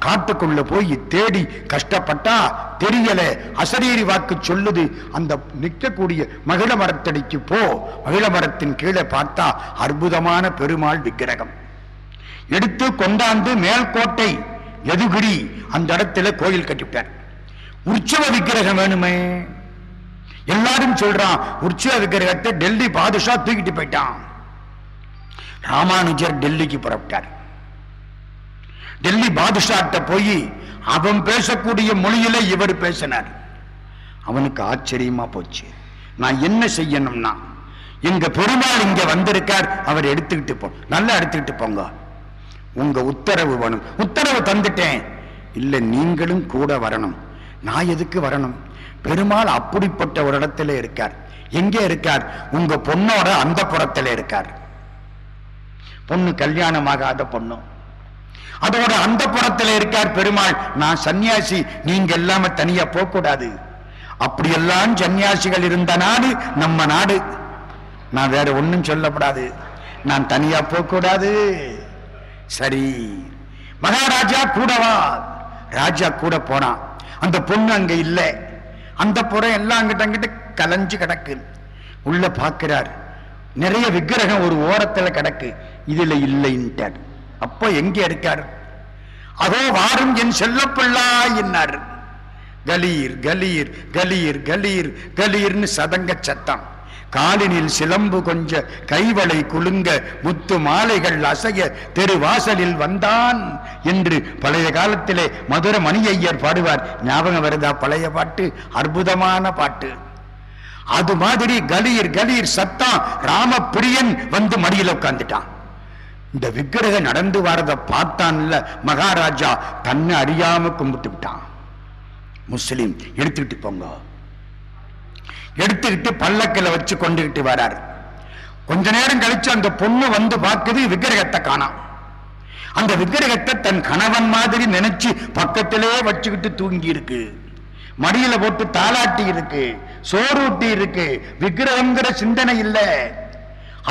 காட்டுக்குள்ள போய் தேடி கஷ்டப்பட்டா தெரியல. அசரீரி வாக்கு சொல்லுது. அந்த நிற்கக்கூடிய மகிழ மரத்தடிக்கு போ. மகிழ மரத்தின் கீழே பார்த்தா அற்புதமான பெருமாள் விக்கிரகம். எடுத்து கொண்டாந்து மேல்கோட்டை எதுகிரி அந்த இடத்துல கோயில் கட்டிவிட்டார் உற்சவ விக்கிரகம் வேணுமே. எல்லாரும் சொல்றான் உற்சியா விக்கிரகத்தை டெல்லி பாதுஷா தூக்கிட்டு போயிட்டான். ராமானுஜர் டெல்லிக்கு புறப்பட்டார். டெல்லி பாதுஷாட்ட போய் அவன் பேசக்கூடிய மொழியில இவர் பேசினார். அவனுக்கு ஆச்சரியமா போச்சு. நான் என்ன செய்யணும்னா எங்க பெருமாள் இங்க வந்திருக்கார் அவர் எடுத்துக்கிட்டு போ நல்லா எடுத்துக்கிட்டு போங்க. உங்க உத்தரவு வேணும். உத்தரவு தந்துட்டேன். இல்ல நீங்களும் கூட வரணும். நான் எதுக்கு வரணும்? பெருமாள் அப்படிப்பட்ட ஒரு இடத்துல இருக்கார். எங்கே இருக்கார்? உங்க பொண்ணோட அந்த புறத்தில் இருக்கார். பொண்ணு கல்யாணமாகாத பொண்ணும் அதோட அந்த புறத்தில் இருக்கார் பெருமாள். நான் சன்னியாசி நீங்க எல்லாம தனியா போகக்கூடாது. அப்படியெல்லாம் சன்னியாசிகள் இருந்த நாடு நம்ம நாடு. நான் வேற ஒண்ணும் சொல்லப்படாது. நான் தனியா போகக்கூடாது. சரி. மகாராஜா கூடவா? ராஜா கூட போனான் அந்த பொண்ணு அங்க இல்லை. அந்த புறம் எல்லாம் அங்கிட்ட அங்கிட்ட கலைஞ்சு கிடக்கு. உள்ள பார்க்கிறார். நிறைய விக்கிரகம் ஒரு ஓரத்தில் கிடக்கு. இதுல இல்லைன்ட்டார். அப்போ எங்கே இருக்கார்? அதோ வாரும் என் செல்லப்பிள்ளாய் என்னார். கலீர் கலீர் கலீர் கலீர் கலீர்னு சதங்க சத்தம். காலினில் சிலம்பு கொஞ்ச கைவளை குலுங்க முத்து மாலைகள் அசைய தெரு வாசலில் வந்தான் என்று பழைய காலத்திலே மதுர மணி ஐயர் பாடுவார். ஞாபகம் வருதா? பழைய பாட்டு? அற்புதமான பாட்டு. அது மாதிரி கலீர் கலீர் சத்தான் ராமப்பிரியன் வந்து மடியில் உட்கார்ந்துட்டான். இந்த விக்கிரகம் நடந்து வரத பார்த்தான்ல மகாராஜா தன்னை அறியாம கும்பிட்டு விட்டான். முஸ்லிம் எடுத்துக்கிட்டு போங்க. எடுத்துக்கிட்டு பல்லக்கில் வச்சு கொண்டுகிட்டு வரார். கொஞ்ச நேரம் கழிச்சு அந்த பொண்ணு வந்து பார்க்குது விக்கிரகத்தை காணாம் அந்த விக்கிரகத்தை தன் கணவன் மாதிரி நினைச்சு பக்கத்திலே வச்சுக்கிட்டு தூங்கி இருக்கு. மடியில போட்டு தாளாட்டி இருக்கு சோறூட்டி இருக்கு விக்கிரகங்கிற சிந்தனை இல்லை.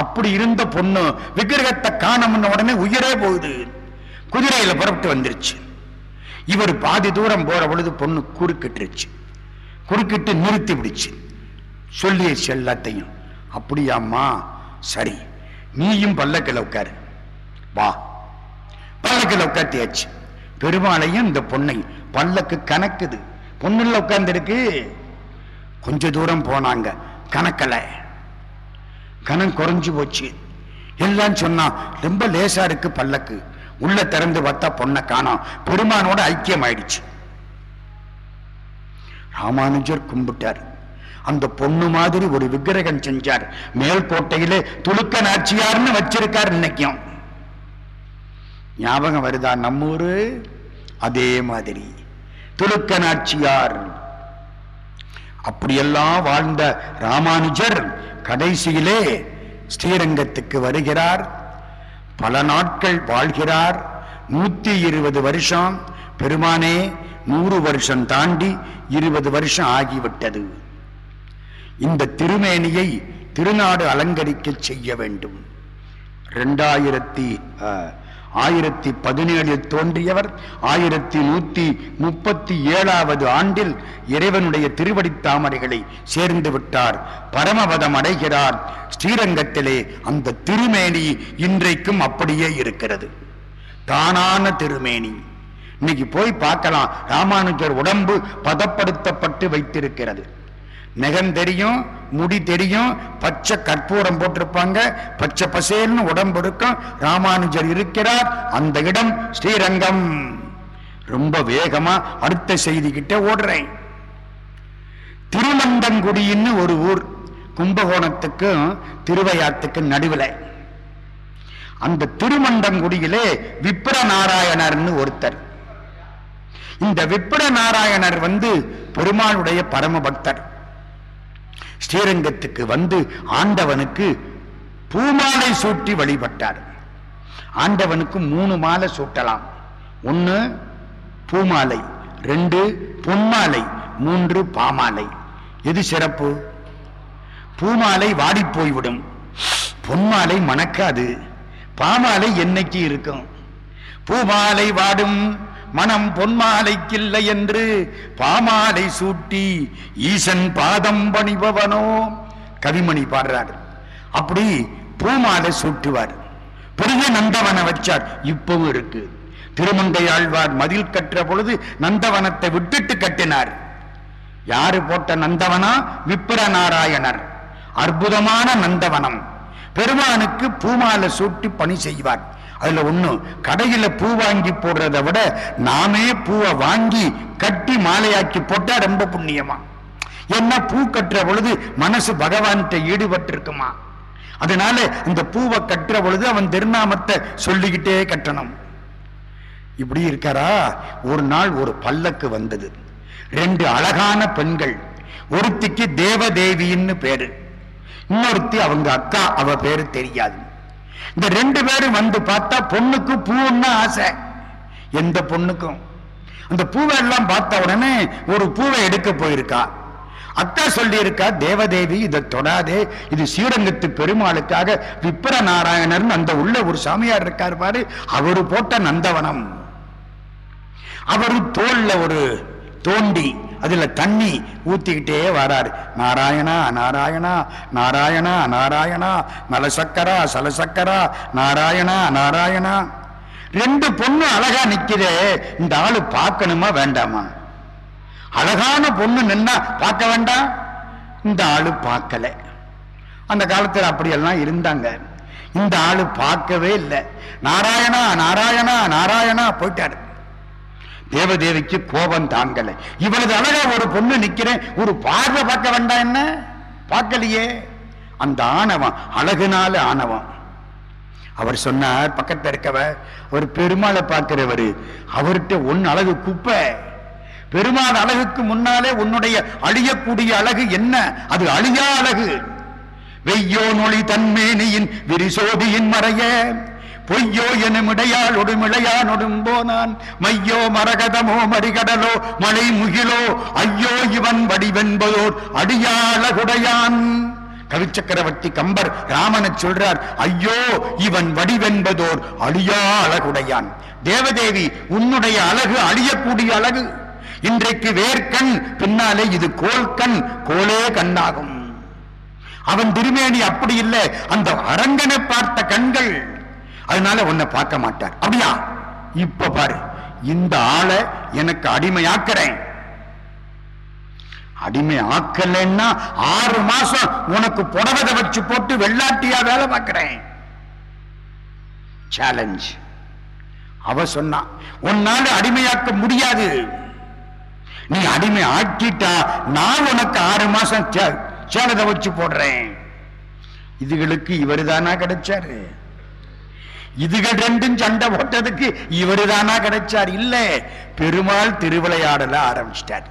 அப்படி இருந்த பொண்ணு விக்கிரகத்தை காணமுன்ன உடனே உயிரே போகுது. குதிரையில புறப்பட்டு வந்துருச்சு. இவர் பாதி தூரம் போற பொழுது பொண்ணு குறுக்கிட்டுருச்சு. குறுக்கிட்டு நிறுத்தி விடுச்சு. சொல்லிடுச்சு எல்லாத்தையும். அப்படியாம்மா? சரி நீயும் பல்லக்கில் உட்காரு. வா. பல்லக்கில் உட்காத்தியாச்சு பெருமாளையும் இந்த பொண்ணை பல்லக்கு கணக்குது. பொண்ணுல உட்கார்ந்துருக்கு. கொஞ்ச தூரம் போனாங்க. கணக்கல. கணம் குறைஞ்சு போச்சு. எல்லாம் சொன்னா ரொம்ப லேசா இருக்கு பல்லக்கு. உள்ள திறந்து பார்த்தா பொண்ணை காணோம். பெருமானோட ஐக்கியம் ஆயிடுச்சு ராமானுஜர் கும்பிட்டார். அந்த பொண்ணு மாதிரி ஒரு விக்கிரகம் செஞ்சார். மேல்கோட்டையிலே துளுக்க நாச்சியார்னு வச்சிருக்கார் இன்னைக்கும். ஞாபகம் வருதா நம்ம ஊரு அதே மாதிரி. துளுக்க நாச்சியார் அப்படியெல்லாம் வாழ்ந்த ராமானுஜர் கடைசியிலே ஸ்ரீரங்கத்துக்கு வருகிறார். பல நாட்கள் வாழ்கிறார். நூத்தி இருபது வருஷம். பெருமானே நூறு வருஷம் தாண்டி இருபது வருஷம் ஆகிவிட்டது. இந்த திருமேனியை திருநாடு அலங்கரிக்க செய்ய வேண்டும். ரெண்டாயிரத்தி அஹ், ஆயிரத்தி பதினேழில் தோன்றியவர் ஆயிரத்தி நூத்தி முப்பத்தி ஏழாவது ஆண்டில் இறைவனுடைய திருவடி தாமரைகளை சேர்ந்து விட்டார். பரமபதம் அடைகிறார். ஸ்ரீரங்கத்திலே அந்த திருமேனி இன்றைக்கும் அப்படியே இருக்கிறது. தானான திருமேனி. இன்னைக்கு போய் பார்க்கலாம். ராமானுஜர் உடம்பு பதப்படுத்தப்பட்டு வைத்திருக்கிறது. நெகம் தெரியும் முடி தெரியும் பச்சை கற்பூரம் போட்டிருப்பாங்க பச்சை பசேல்னு உடம்பு இருக்கும் ராமானுஜர் இருக்கிறார் அந்த இடம் ஸ்ரீரங்கம். ரொம்ப வேகமா அடுத்த செய்தி கிட்ட ஓடுறேன். திருமந்தங்குடின்னு ஒரு ஊர் கும்பகோணத்துக்கும் திருவையாத்துக்கும் நடுவில். அந்த திருமண்டங்குடியிலே விப்ர நாராயணர்னு ஒருத்தர். இந்த விப்ர நாராயணர் வந்து பெருமாளுடைய பரம பக்தர் ஸ்ரீரங்கத்துக்கு வந்து ஆண்டவனுக்கு பூமாலை சூட்டி வழிபட்டார். ஆண்டவனுக்கு மூணு மாலை சூட்டலாம். ஒன்று பூமாலை ரெண்டு பொன்மாலை மூன்று பாமாலை. எது சிறப்பு? பூமாலை வாடி போய்விடும். பொன்மாலை மணக்காது. பாமாலை என்னைக்கு இருக்கும்? பூமாலை வாடும் மனம் பொன்மாலைக்கில்லை என்று பாமாலை சூட்டி ஈசன் பாதம் பணிபவனோ. கவிமணி பாடுறாரு. அப்படி பூமாலை சூட்டுவார். பெரிய நந்தவனை வச்சார். இப்பவும் இருக்கு. திருமந்தை ஆழ்வார் மதில் கட்டுற பொழுது நந்தவனத்தை விட்டுட்டு கட்டினார். யாரு போட்ட நந்தவனா? விப்ர நாராயணர் அற்புதமான நந்தவனம். பெருமானுக்கு பூமாலை சூட்டி பணி செய்வார். அதுல ஒண்ணு கடையில பூ வாங்கி போடுறதை விட நாமே பூவை வாங்கி கட்டி மாலையாக்கி போட்டா ரொம்ப புண்ணியமா? என்ன பூ கட்டுற பொழுது மனசு பகவான்கிட்ட ஈடுபட்டிருக்குமா? அதனால இந்த பூவை கட்டுற பொழுது அவன் திருநாமத்தை சொல்லிக்கிட்டே கட்டணும். இப்படி இருக்காரா? ஒரு நாள் ஒரு பல்லக்கு வந்தது. ரெண்டு அழகான பெண்கள். ஒருத்திக்கு தேவதேவின்னு பேரு. இன்னொருத்தி அவங்க அக்கா அவ பேரு தெரியாது. இந்த ரெண்டு பேரும் வந்து பார்த்தா பொண்ணுக்கு பூன்னா ஆசை. எந்த பொண்ணுக்கும்? அந்த பூவை எல்லாம் பார்த்த உடனே ஒரு பூவை எடுக்க போயிருக்கா. அக்கா சொல்லியிருக்கா தேவதேவி இதை தொடாதே. இது ஸ்ரீரங்கத்து பெருமாளுக்காக விப்ர நாராயணர்னு அந்த உள்ள ஒரு சாமியார் இருக்கார் பாரு அவரு போட்ட நந்தவனம். அவரு தோல்ல ஒரு தோண்டி. அதில் தண்ணி ஊத்திக்கிட்டே வராரு. நாராயணா நாராயணா நாராயணா நாராயணா நலசக்கரா சலசக்கரா நாராயணா நாராயணா. ரெண்டு பொண்ணு அழகா நிக்குதே இந்த ஆளு பார்க்கணுமா வேண்டாமா? அழகான பொண்ணு நின்னா பார்க்க வேண்டாம்? இந்த ஆளு பார்க்கல. அந்த காலத்தில் அப்படியெல்லாம் இருந்தாங்க. இந்த ஆளு பார்க்கவே இல்லை. நாராயணா நாராயணா நாராயணா போயிட்டாரு. தேவதேவிக்கு கோபம் தாங்கலை. இவளது அழகா ஒரு பொண்ணு நிக்கிறேன் ஒரு பார்வை பார்க்க வேண்டாம் என்ன? பார்க்கலையே. அந்த ஆணவம் அழகுனால ஆணவம். அவர் சொன்னார் பக்கத்துல இருக்கவர் அவர் பெருமாளை பார்க்கிறவர் அவர்கிட்ட ஒன்னு அழகு குப்பை. பெருமாள் அழகுக்கு முன்னாலே உன்னுடைய அழியக்கூடிய அழகு என்ன? அது அழியா அழகு. வெய்யோ நொழி தன்மேனியின் விரிசோதியின் மறைய. பொய்யோ எனுமிடையால் இடையாளொடும் இளையானொடும் மையோ மரகதமோ மறிகடலோ மலை முகிலோ? ஐயோ இவன் வடிவென்பதோர் அடியாளகுடையான் கவிச்சக்கரவர்த்தி கம்பர் ராமனை சொல்றார் ஐயோ இவன் வடிவென்பதோர் அழியா அழகுடையான் தேவதேவி உன்னுடைய அழகு அழியக்கூடிய அழகு. இன்றைக்கு வேர்க்கண் பின்னாலே இது கோல்கண் கோலே கண்ணாகும். அவன் திருமேனி அப்படி இல்லை அந்த அரங்கனை பார்த்த கண்கள் அதனால உன்னை பார்க்க மாட்டார். அப்படியா? இப்ப பாரு. இந்த ஆளை எனக்கு அடிமையாக்குறேன். அடிமை ஆக்கலைன்னா ஆறு மாசம் உனக்கு புடவதை வச்சு போட்டு வெள்ளாட்டியா வேலை பார்க்கிறேன். சேலஞ்ச் அவ சொன்னா உன்னால அடிமையாக்க முடியாது. நீ அடிமை ஆக்கிட்டா நான் உனக்கு ஆறு மாசம் சே- வச்சு போடுறேன். இதுகளுக்கு இவருதானா கிடைச்சாரு? இதுகள் ரெண்டும் சண்டை போட்டதுக்கு இவருதானா கிடைச்சார்? இல்ல. பெருமாள் திருவிளையாடல ஆரம்பிச்சிட்டார்.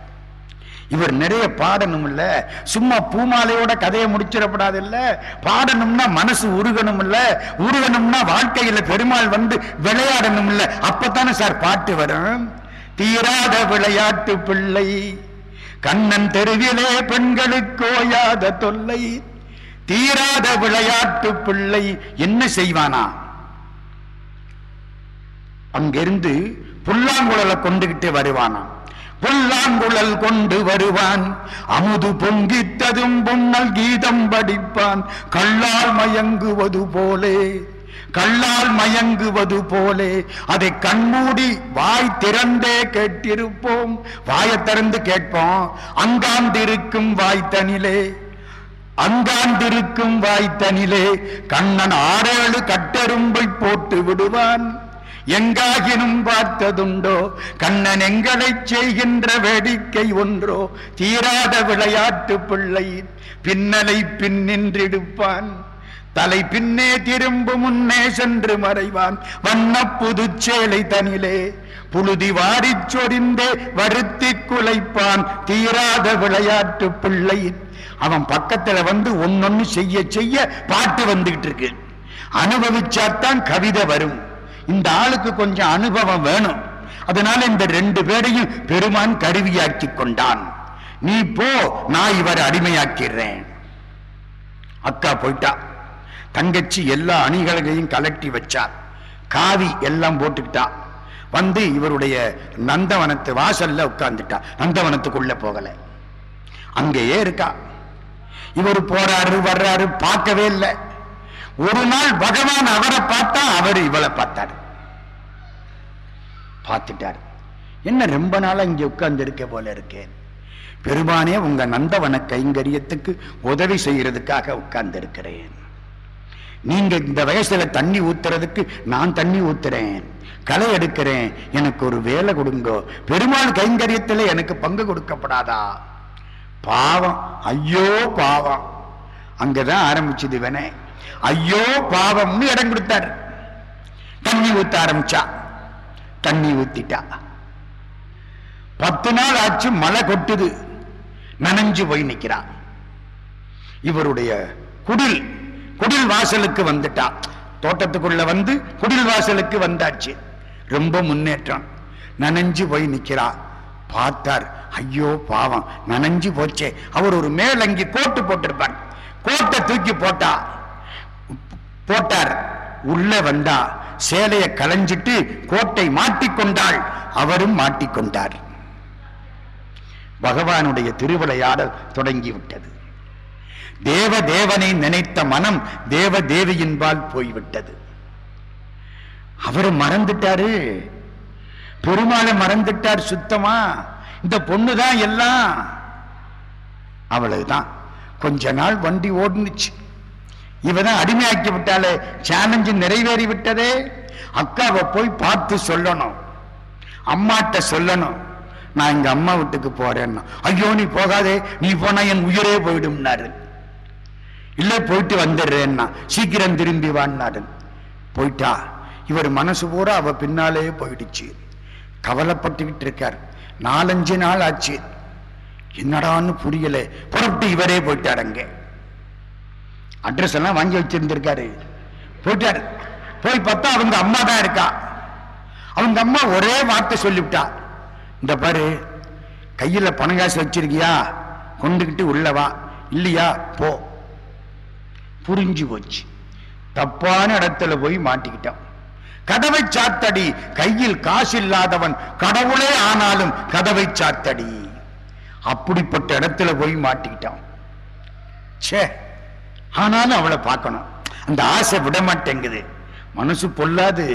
இவர் நிறைய பாடணும் இல்ல. சும்மா பூமாலையோட கதையை முடிச்சிடப்படாது இல்ல. பாடணும்னா மனசு உருகணும் இல்ல. உருகணும்னா வாழ்க்கையில பெருமாள் வந்து விளையாடணும் இல்ல. அப்பத்தானே சார் பாட்டு வரும்? தீராத விளையாட்டு பிள்ளை கண்ணன் தெருவிலே பெண்களுக்கு ஓயாத தொல்லை தீராத விளையாட்டு பிள்ளை என்ன செய்வானா? அங்கிருந்து புல்லாங்குழலை கொண்டுகிட்டு வருவானாம். புல்லாங்குழல் கொண்டு வருவான். அமுது பொங்கித்ததும் பொன்னல் கீதம் படிப்பான். கள்ளால் மயங்குவது போலே கள்ளால் மயங்குவது போலே. அதை கண்மூடி வாய் திறந்தே கேட்டிருப்போம். வாயை திறந்து கேட்போம். அங்காந்திருக்கும் வாய்த்தனிலே அங்காந்திருக்கும் வாய்த்தனிலே கண்ணன் ஆறேழு கட்டெரும்பை போட்டு விடுவான். எங்காகினும் பார்த்ததுண்டோ கண்ணன் எங்களைச் செய்கின்ற வேடிக்கை ஒன்றோ தீராத விளையாட்டு பிள்ளை பின்னலை பின்னின்றிடுப்பான் தலை பின்னே திரும்பு முன்னே சென்று மறைவான். வண்ண புதுச்சேலை தனிலே புழுதி வாரிச் சொரிந்தே வருத்தி குலைப்பான். தீராத விளையாட்டு பிள்ளை. அவன் பக்கத்துல வந்து ஒன்னொன்னு செய்ய செய்ய பாட்டு வந்துகிட்டு இருக்கு. அனுபவிச்சாத்தான் கவிதை வரும். இந்த ஆளுக்கு கொஞ்சம் அனுபவம் வேணும். அதனால இந்த ரெண்டு பேரையும் பெருமான் கருவியாக்கி கொண்டான். நீ போ நான் இவரை அடிமையாக்கிறேன் அக்கா போயிட்டா. தங்கச்சி எல்லா அணிகளையும் கலட்டி வச்சார் காவி எல்லாம் போட்டுக்கிட்டா. வந்து இவருடைய நந்தவனத்து வாசல்ல உட்கார்ந்துட்டா. நந்தவனத்துக்குள்ள போகல. அங்கேயே இருக்கா. இவர் போறாரு வர்றாரு பார்க்கவே இல்லை. ஒரு நாள் பகவான் அவரை பார்த்தா அவர் இவளை பார்த்தாரு. பார்த்துட்டார். என்ன ரொம்ப நாளா இங்க உட்கார்ந்து இருக்க போல இருக்கேன் பெருமானே உங்க நந்தவன கைங்கரியத்துக்கு உதவி செய்யறதுக்காக உட்கார்ந்து இருக்கிறேன் நீங்க இந்த வயசுல தண்ணி ஊத்துறதுக்கு நான் தண்ணி ஊத்துறேன். களை எடுக்கிறேன். எனக்கு ஒரு வேலை கொடுங்கோ. பெருமாள் கைங்கரியத்துல எனக்கு பங்கு கொடுக்கப்படாதா? பாவம். ஐயோ பாவம். அங்கதான் ஆரம்பிச்சது வேணேன் ஐயோ பாவம்னு இடம் கொடுத்தாரு. தண்ணி ஊத்த ஆரம்பிச்சா. தண்ணி ஊத்திட்டா. பத்து நாள் ஆச்சு மழை கொட்டுது. நனைஞ்சு போய் நிக்கிறா. இவருடைய குடில் குடில் வாசலுக்கு வந்துட்டா. தோட்டத்துக்குள்ள வந்து குடில் வாசலுக்கு வந்தாச்சு. ரொம்ப முன்னேற்றம். நனைஞ்சு போய் நிக்கிறா. பார்த்தார் ஐயோ பாவம் நனைஞ்சு போச்சே. அவர் ஒரு மேலங்கி கோட்டு போட்டிருப்பார். கோட்டை தூக்கி போட்டா போட்டார். உள்ள வந்தா சேலையை களைஞ்சிட்டு கோட்டை மாட்டிக்கொண்டாள் அவரும் மாட்டிக்கொண்டார் பகவானுடைய திருவிளையாடல் தொடங்கிவிட்டது தேவ தேவனை நினைத்த மனம் தேவ தேவியின்பால் போய்விட்டது. அவர் மறந்துட்டாரு. பெருமாளை மறந்துட்டார் சுத்தமா. இந்த பொண்ணுதான் எல்லாம். அவ்வளவுதான். கொஞ்ச நாள் வண்டி ஓடுனுச்சு. இவதான் அடிமையாக்கி விட்டாலே சேலஞ்சு நிறைவேறி விட்டதே. அக்காவை போய் பார்த்து சொல்லணும். அம்மாட்ட சொல்லணும். நான் எங்க அம்மா வீட்டுக்கு போறேன்னா ஐயோ நீ போகாதே நீ போனா என் உயிரே போயிடும்னாரு. இல்ல போயிட்டு வந்துடுறேன்னா சீக்கிரம் திரும்பி வான்னாரு. போயிட்டா. இவர் மனசு பூரா அவ பின்னாலே போயிடுச்சு. கவலைப்பட்டுக்கிட்டு இருக்கார். நாலஞ்சு நாள் ஆச்சு. என்னடான்னு புரியல. புறப்பட்டு இவரே போயிட்டார் அங்கே. அட்ரஸ் எல்லாம் வாங்கி வச்சிருந்திருக்காரு. போயிட்டாரு. போய் பார்த்தா அவங்க அம்மா தான் இருக்கா. அவங்க அம்மா ஒரே வார்த்தை சொல்லிவிட்டா. இந்த பாரு கையில பணம் காசு வச்சிருக்கியா? கொண்டுகிட்டு உள்ளவா இல்லையா? போ. புரிஞ்சு போச்சு. தப்பான இடத்துல போய் மாட்டிக்கிட்டான். கதவை சாத்தடி. கையில் காசு இல்லாதவன் கடவுளே ஆனாலும் கதவை சாத்தடி. அப்படிப்பட்ட இடத்துல போய் மாட்டிக்கிட்டான். ச்சே. ஆனாலும் அவளை பார்க்கணும். அந்த ஆசை விட மாட்டேங்குது மனசு பொல்லாது.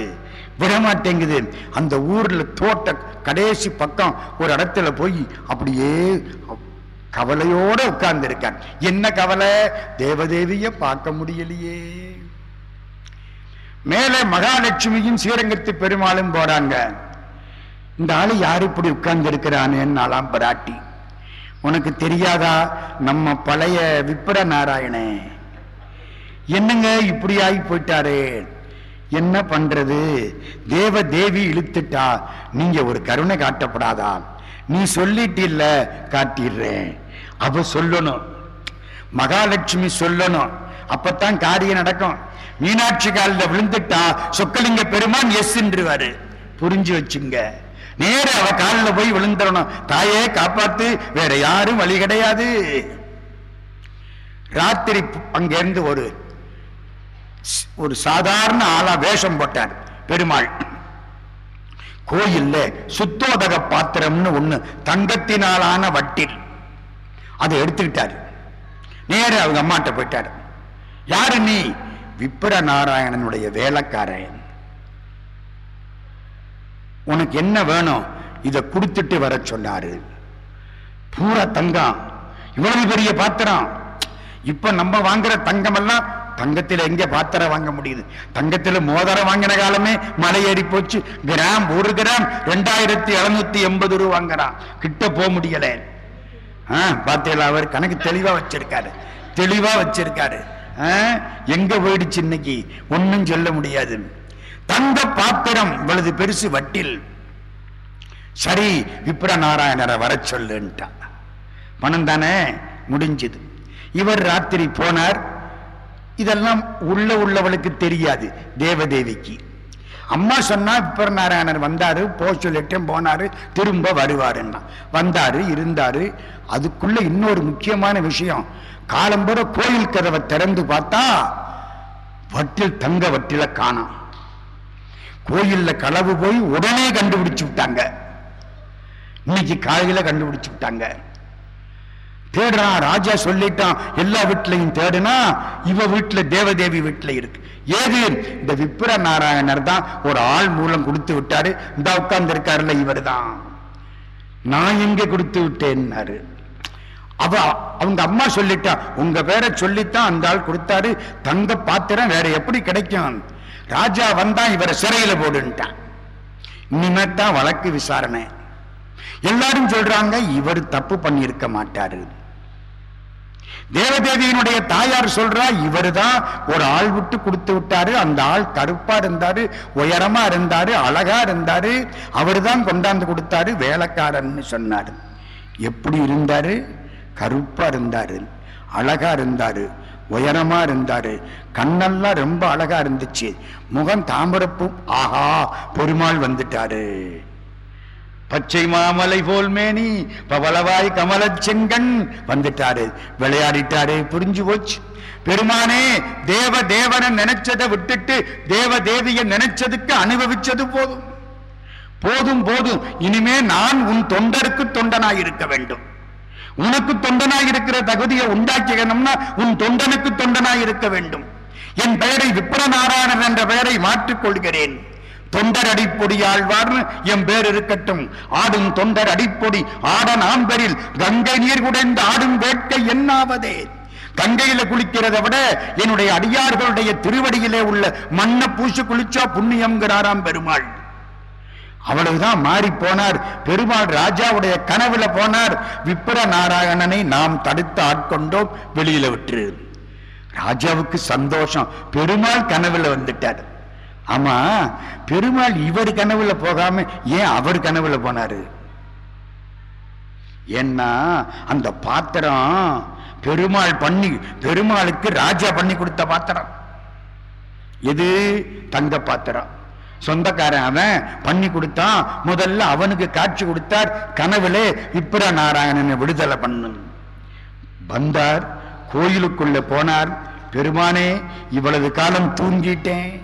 விட மாட்டேங்குது அந்த ஊர்ல தோட்ட கடைசி பக்கம் ஒரு இடத்துல போய் அப்படியே கவலையோட உட்கார்ந்து இருக்கான் என்ன கவலை? தேவதேவிய பார்க்க முடியலையே. மேலே மகாலட்சுமியும் ஸ்ரீரங்கத்து பெருமாளும் போறாங்க. இந்த ஆளு யார் இப்படி உட்கார்ந்து இருக்கிறானேன்னாலாம் பிராட்டி. உனக்கு தெரியாதா? நம்ம பழைய விப்ர நாராயணே என்னங்க இப்படி ஆகி போயிட்டாரே என்ன பண்றது? தேவ தேவி இழுத்துட்டா நீங்க ஒரு கருணை காட்டப்படாதா? நீ சொல்லிட்டில்ல காட்டிடுறேன். அவ சொல்லணும். மகாலட்சுமி சொல்லணும். அப்பத்தான் காரியம் நடக்கும். மீனாட்சி காலில் விழுந்துட்டா சொக்கலிங்க பெருமான் எஸ் என்றுவாரு. புரிஞ்சு வச்சுங்க. நேர அவ காலில் போய் விழுந்துடணும். தாயே காப்பாத்து வேற யாரும் வழி கிடையாது. ராத்திரி அங்கிருந்து ஒரு ஒரு சாதாரண ஆளா வேஷம் போட்டார் பெருமாள். கோயில்ல சுத்தோதக பாத்திரம்னு ஒண்ணு தங்கத்தினாலான வட்டில். அதை எடுத்துக்கிட்டாரு. நேர அவங்க அம்மாட்ட போயிட்டாரு. யாரு நீ? விப்பிர நாராயணனுடைய வேலைக்காரன். உனக்கு என்ன வேணும்? இதை கொடுத்துட்டு வர சொன்னாரு. பூரா தங்கம். இவ்வளவு பெரிய பாத்திரம். இப்ப நம்ம வாங்குற தங்கம் எல்லாம் தங்கத்தில் எங்க பாத்திரம் வாங்க முடியுது? தங்கத்தில் மோதிரம் வாங்கின காலமே மலை ஏறி போச்சு. கிராம் ஒரு கிராம் ரெண்டாயிரத்தி எழுநூத்தி எண்பது ரூபா வாங்குறான் கிட்ட போக முடியல. பார்த்தீங்களா அவர் கணக்கு தெளிவா வச்சிருக்காரு. தெளிவா வச்சிருக்காரு. எங்க போயிடுச்சு இன்னைக்கு? ஒன்னும் சொல்ல முடியாது. தங்க பாத்திரம் இவ்வளவு பெருசு வட்டில். சரி விப்ர நாராயணரை வர சொல்லுன்ட்டா. பணம் தானே? முடிஞ்சது. இவர் ராத்திரி போனார். இதெல்லாம் உள்ள உள்ளவளுக்கு தெரியாது தேவதேவிக்கு. அம்மா சொன்னா விப்ர நாராயணர் வந்தாரு போ சொல்லிட்டேன் போனாரு திரும்ப வருவாருன்னா. வந்தாரு இருந்தாரு. அதுக்குள்ள இன்னொரு முக்கியமான விஷயம் காலம்புற கோயில் கதவை திறந்து பார்த்தா வட்டில் தங்க வட்டில காணோம் கோயில்ல களவு போய் உடனே கண்டுபிடிச்சு விட்டாங்க. இன்னைக்கு காலையில கண்டுபிடிச்சு விட்டாங்க. தேடுறான் ராஜா சொல்லிட்டான் எல்லா வீட்லையும் தேடுனா இவ வீட்டுல தேவதேவி வீட்டுல இருக்கு. ஏது? இந்த விப்ர நாராயணர் தான் ஒரு ஆள் மூலம் கொடுத்து விட்டாரு. இந்த உட்கார்ந்து இருக்காருல்ல இவர் தான் நான் எங்க கொடுத்து விட்டேன்னாரு. அவ அவங்க அம்மா சொல்லிட்டா உங்க பேரை சொல்லித்தான் அந்த ஆள் கொடுத்தாரு. தங்க பாத்திரம் வேற எப்படி கிடைக்கும்? ராஜா வந்தா இவரை சிறையில போடுன்ட்டான். இனிமேத்தான் வழக்கு விசாரணை. எல்லாரும் சொல்றாங்க இவர் தப்பு பண்ணியிருக்க மாட்டாரு. தேவதேவியினுடைய தாயார் சொல்றா இவர்தான் ஒரு ஆள் விட்டு கொடுத்து விட்டாரு. அந்த ஆள் கருப்பா இருந்தாரு உயரமா இருந்தாரு அழகா இருந்தாரு. அவர்தான் கொண்டாந்து கொடுத்தாரு வேலைக்காரன்னு சொன்னாரு. எப்படி இருந்தாரு? கருப்பா இருந்தாரு அழகா இருந்தாரு உயரமா இருந்தாரு. கண்ணெல்லாம் ரொம்ப அழகா இருந்துச்சு. முகம் தாமரப்பு ஆஹா பெருமாள் வந்துட்டாரு. பச்சை மாமலை போல் மேனி பவளவாய் கமலச் செங்கண். வந்துட்டாரு விளையாடிட்டாரு புரிஞ்சு போச்சு. பெருமானே தேவ தேவனை நினைச்சதை விட்டுட்டு தேவ தேவியை நினைச்சதுக்கு அனுபவிச்சது போதும். போதும் போதும். இனிமே நான் உன் தொண்டருக்கு தொண்டனாய் இருக்க வேண்டும். உனக்கு தொண்டனாய் இருக்கிற தகுதியை உண்டாக்கிக்கணும்னா உன் தொண்டனுக்கு தொண்டனாய் இருக்க வேண்டும். என் பெயரை விப்ரநாராயணன் என்ற பெயரை மாற்றிக் கொள்கிறேன். தொண்டர் அடிப்பொடி ஆழ்வார்னு என் பேர் இருக்கட்டும். ஆடும் தொண்டர் அடிப்பொடி ஆட நாம்பரில் கங்கை நீர் குடைந்து ஆடும் வேட்கை என்னாவதே? கங்கையில குளிக்கிறதை விட என்னுடைய அடியார்களுடைய திருவடியிலே உள்ள மண்ணை பூசி குளிச்சா புண்ணியம்ங்கிறாராம் பெருமாள். அவ்வளவுதான் மாறி போனார். பெருமாள் ராஜாவுடைய கனவுல போனார். விப்ர நாராயணனை நாம் தடுத்து ஆட்கொண்டோம் வெளியில விட்டுரு. ராஜாவுக்கு சந்தோஷம். பெருமாள் கனவுல வந்துட்டார். ஆமா பெருமாள் இவர் கனவுல போகாம ஏன் அவர் கனவுல போனாரு? ஏன்னா அந்த பாத்திரம் பெருமாள் பண்ணி பெருமாளுக்கு ராஜா பண்ணி கொடுத்த பாத்திரம். எது? தங்க பாத்திரம். சொந்தக்காரன் அவன் பண்ணி கொடுத்தான். முதல்ல அவனுக்கு காட்சி கொடுத்தார். கனவுலே இப்பிர நாராயணனை விடுதலை பண்ணு வந்தார் கோயிலுக்குள்ள போனார். பெருமானே இவ்வளவு காலம் தூங்கிட்டேன்.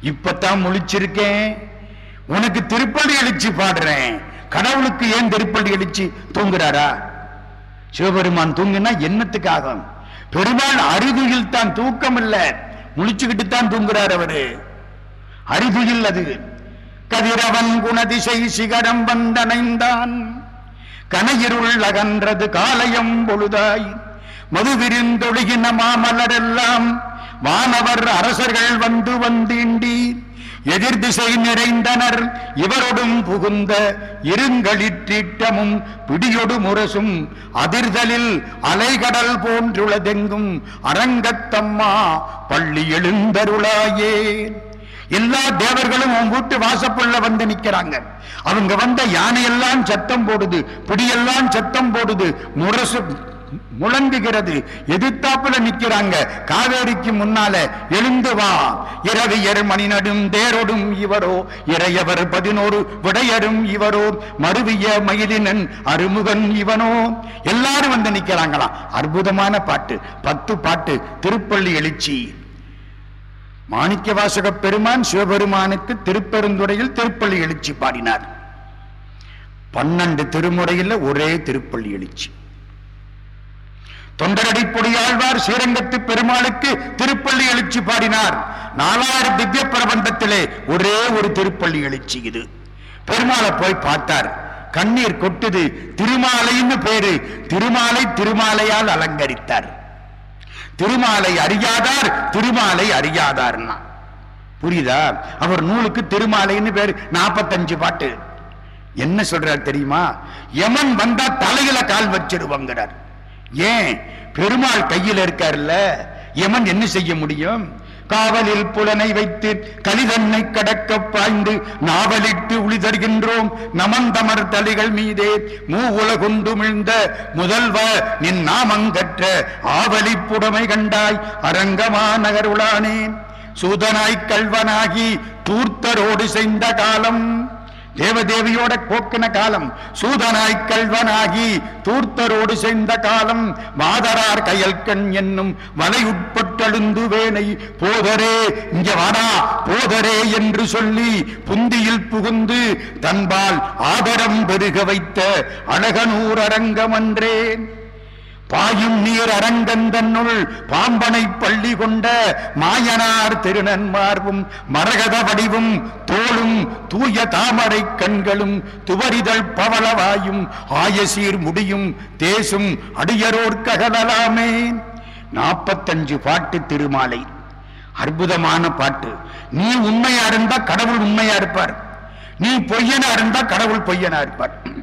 இப்பத்தான் முழிச்சிருக்கேன். உனக்கு திருப்பள்ளி எழுச்சி பாடுறேன். கடவுளுக்கு ஏன் திருப்பள்ளி எழுச்சி தூங்குறாரா? சிவபெருமான் தூங்கினா என்னத்துக்காக பெருமாள் அருகுயில் தான் தூக்கம் இல்லை முழிச்சுக்கிட்டு தான் தூங்குறார் அவரு. அருகுயில் அது. கதிரவன் குணதிசை சிகரம் வந்தனைந்தான் கனையிருள் அகன்றது காலையம் பொழுதாய். மது விரிந்தொழுகின மாமலரெல்லாம் வானவர் அரசர்கள் வந்து வந்தீண்டி. எதிர் திசை நிறைந்தனர். இவரொடும் புகுந்த இருங்களிற்றீட்டமும் பிடியொடு முரசும். அதிர்தலில் அலைகடல் போன்றுளதெங்கும் அரங்கத்தம்மா பள்ளி எழுந்தருளாயே. எல்லா தேவர்களும் உன் வீட்டு வாசப்புள்ள வந்து நிக்கிறாங்க அவங்க வந்த யானையெல்லாம் சத்தம் போடுது பிடியெல்லாம் சத்தம் போடுது முரசு முழங்குகிறது. எதிர்த்தாப்புல நிக்கிறாங்க. காவேரிக்கு முன்னால எழுந்து வா. இரவியர் மணி நடும் தேரொடும் இவரோ. இறையவர் பதினோரு விடையரும் இவரோ. மருவிய மயிலினன் அருமுகன் இவனோ. எல்லாரும் வந்து நிக்கிறாங்களாம். அற்புதமான பாட்டு. பத்து பாட்டு. திருப்பள்ளி எழுச்சி. மாணிக்க வாசக பெருமான் சிவபெருமானுக்கு திருப்பெருந்துறையில் திருப்பள்ளி எழுச்சி பாடினார். பன்னெண்டு திருமுறையில் ஒரே திருப்பள்ளி எழுச்சி. தொண்டரடி பொடியாழ்வார் ஸ்ரீரங்கத்து பெருமாளுக்கு திருப்பள்ளி எழுச்சி பாடினார். நாலாயிரம் திவ்ய பிரபந்தத்திலே ஒரே ஒரு திருப்பள்ளி எழுச்சி இது. பெருமாளை போய் பார்த்தார். கண்ணீர் கொட்டுது திருமாலைன்னு பேரு. திருமாலை திருமாலையால் அலங்கரித்தார். திருமாலை அறியாதார் திருமாலை அறியாதார்னா. புரியுதா? அவர் நூலுக்கு திருமாலைன்னு பேரு. நாற்பத்தஞ்சு பாட்டு. என்ன சொல்றார் தெரியுமா? யமன் வந்தா தலையில கால் வச்சிருவாங்கிறார். ஏன் பெருமாள் கையில் இருக்கார்ல? எமன் என்ன செய்ய முடியும்? காவலில் புலனை வைத்து கலிதன்னை கடக்க பாய்ந்து நாவலிட்டு உளிதருகின்றோம். நமந்தமர் தலைகள் மீதே மூ உலகுண்டுமிழ்ந்த முதல்வ நின் நாமங்கற்ற ஆவலிப்புடமை கண்டாய். அரங்கமா நகருளானேன் சூதனாய் கல்வனாகி தூர்த்தரோடு செய்த காலம். தேவதேவியோட கோக்கின காலம் சூதனாய் கல்வனாகி தூர்த்தரோடு சேர்ந்த காலம் மாதரார் கயல்கண் என்னும் வலையுட்பட்டழுந்து வேனை போதரே இங்க வாடா போதரே என்று சொல்லி புந்தியில் புகுந்து தன்பால் ஆதரம் பெருக வைத்த அழகனூர் அரங்கமன்றேன். பாயும் நீர் அரங்கந்தன்னுள் பாம்பனை பள்ளி கொண்ட மாயனார் திருநன்மார்பும் மரகத வடிவும் தோளும் தூய தாமரை கண்களும் துவரிதழ் பவளவாயும் ஆயசீர் முடியும் தேசும் அடியரோர்கலாமே நாற்பத்தஞ்சு பாட்டு திருமாலை. அற்புதமான பாட்டு. நீ உண்மையா இருந்தா கடவுள் உண்மையா இருப்பார். நீ பொய்யனா இருந்தா கடவுள் பொய்யனா இருப்பார்.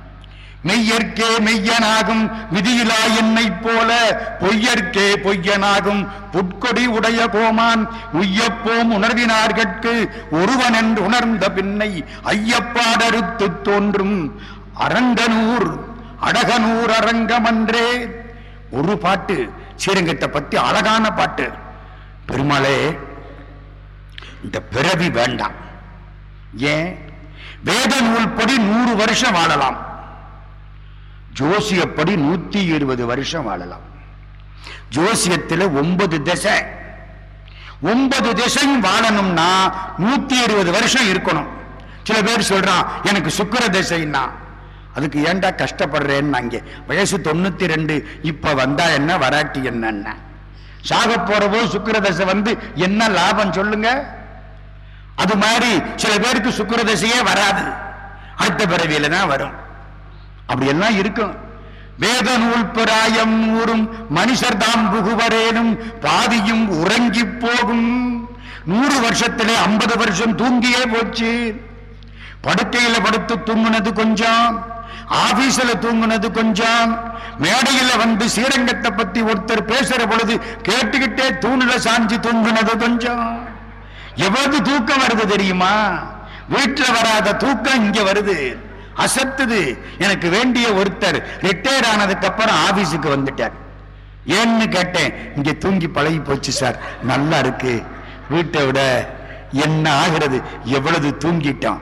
மெய்யற்கே மெய்யனாகும் விதியிலா என்னை போல பொய்யற்கே பொய்யனாகும் புட்கொடி உடைய கோமான் உய்யப்போம் உணர்வினார்கட்கு ஒருவன் என்று உணர்ந்த பின்னை ஐயப்பாடறுத்து தோன்றும் அரங்கனூர் அடகனூர் அரங்கமன்றே. ஒரு பாட்டு ஸ்ரீரங்கத்தை பத்தி அழகான பாட்டு. பெருமாளே இந்த பிறவி வேண்டாம். ஏன்? வேத நூல்படி நூறு வருஷம் வாழலாம். ஜோசியப்படி நூத்தி இருபது வருஷம் வாழலாம். ஜோசியத்தில் ஒன்பது திசை. ஒன்பது திசையும் வாழணும்னா நூத்தி இருபது வருஷம் இருக்கணும். சில பேர் சொல்றான் எனக்கு சுக்கிர திசைன்னா. அதுக்கு ஏன்டா கஷ்டப்படுறேன்னு அங்கே. வயசு தொண்ணூத்தி ரெண்டு இப்ப வந்தா என்ன வராட்டி என்னன்னா? சாக போறவோ சுக்கிர தசை வந்து என்ன லாபம் சொல்லுங்க? அது மாதிரி சில பேருக்கு சுக்கிர தசையே வராது. அடுத்த பிறவியில தான் வரும். அப்படியெல்லாம் இருக்கும்? வேத நூல் பிராயம் ஊறும் மனுஷர் தாம் புகுவரேனும் பாதியும் உறங்கி போகும். நூறு வருஷத்திலே ஐம்பது வருஷம் தூங்கியே போச்சு. படுக்கையில படுத்து தூங்குனது கொஞ்சம் ஆபீஸ்ல தூங்குனது கொஞ்சம் மேடையில வந்து ஸ்ரீரங்கத்தை பத்தி ஒருத்தர் பேசுற பொழுது கேட்டுக்கிட்டே தூணுல சாஞ்சி தூங்குனது கொஞ்சம். எவ்வளவு தூக்கம் வருது தெரியுமா? வீட்டுல வராத தூக்கம் இங்க வருது. அசத்துது. எனக்கு வேண்டிய ஒருத்தர் ரிட்டையர் ஆனதுக்கு அப்புறம் ஆபீஸுக்கு வந்துட்டார். ஏன்னு கேட்டேன். இங்க தூங்கி பழகி போச்சு சார் நல்லா இருக்கு. வீட்டை விட என்ன ஆகிறது? எவ்வளவு தூங்கிட்டோம்.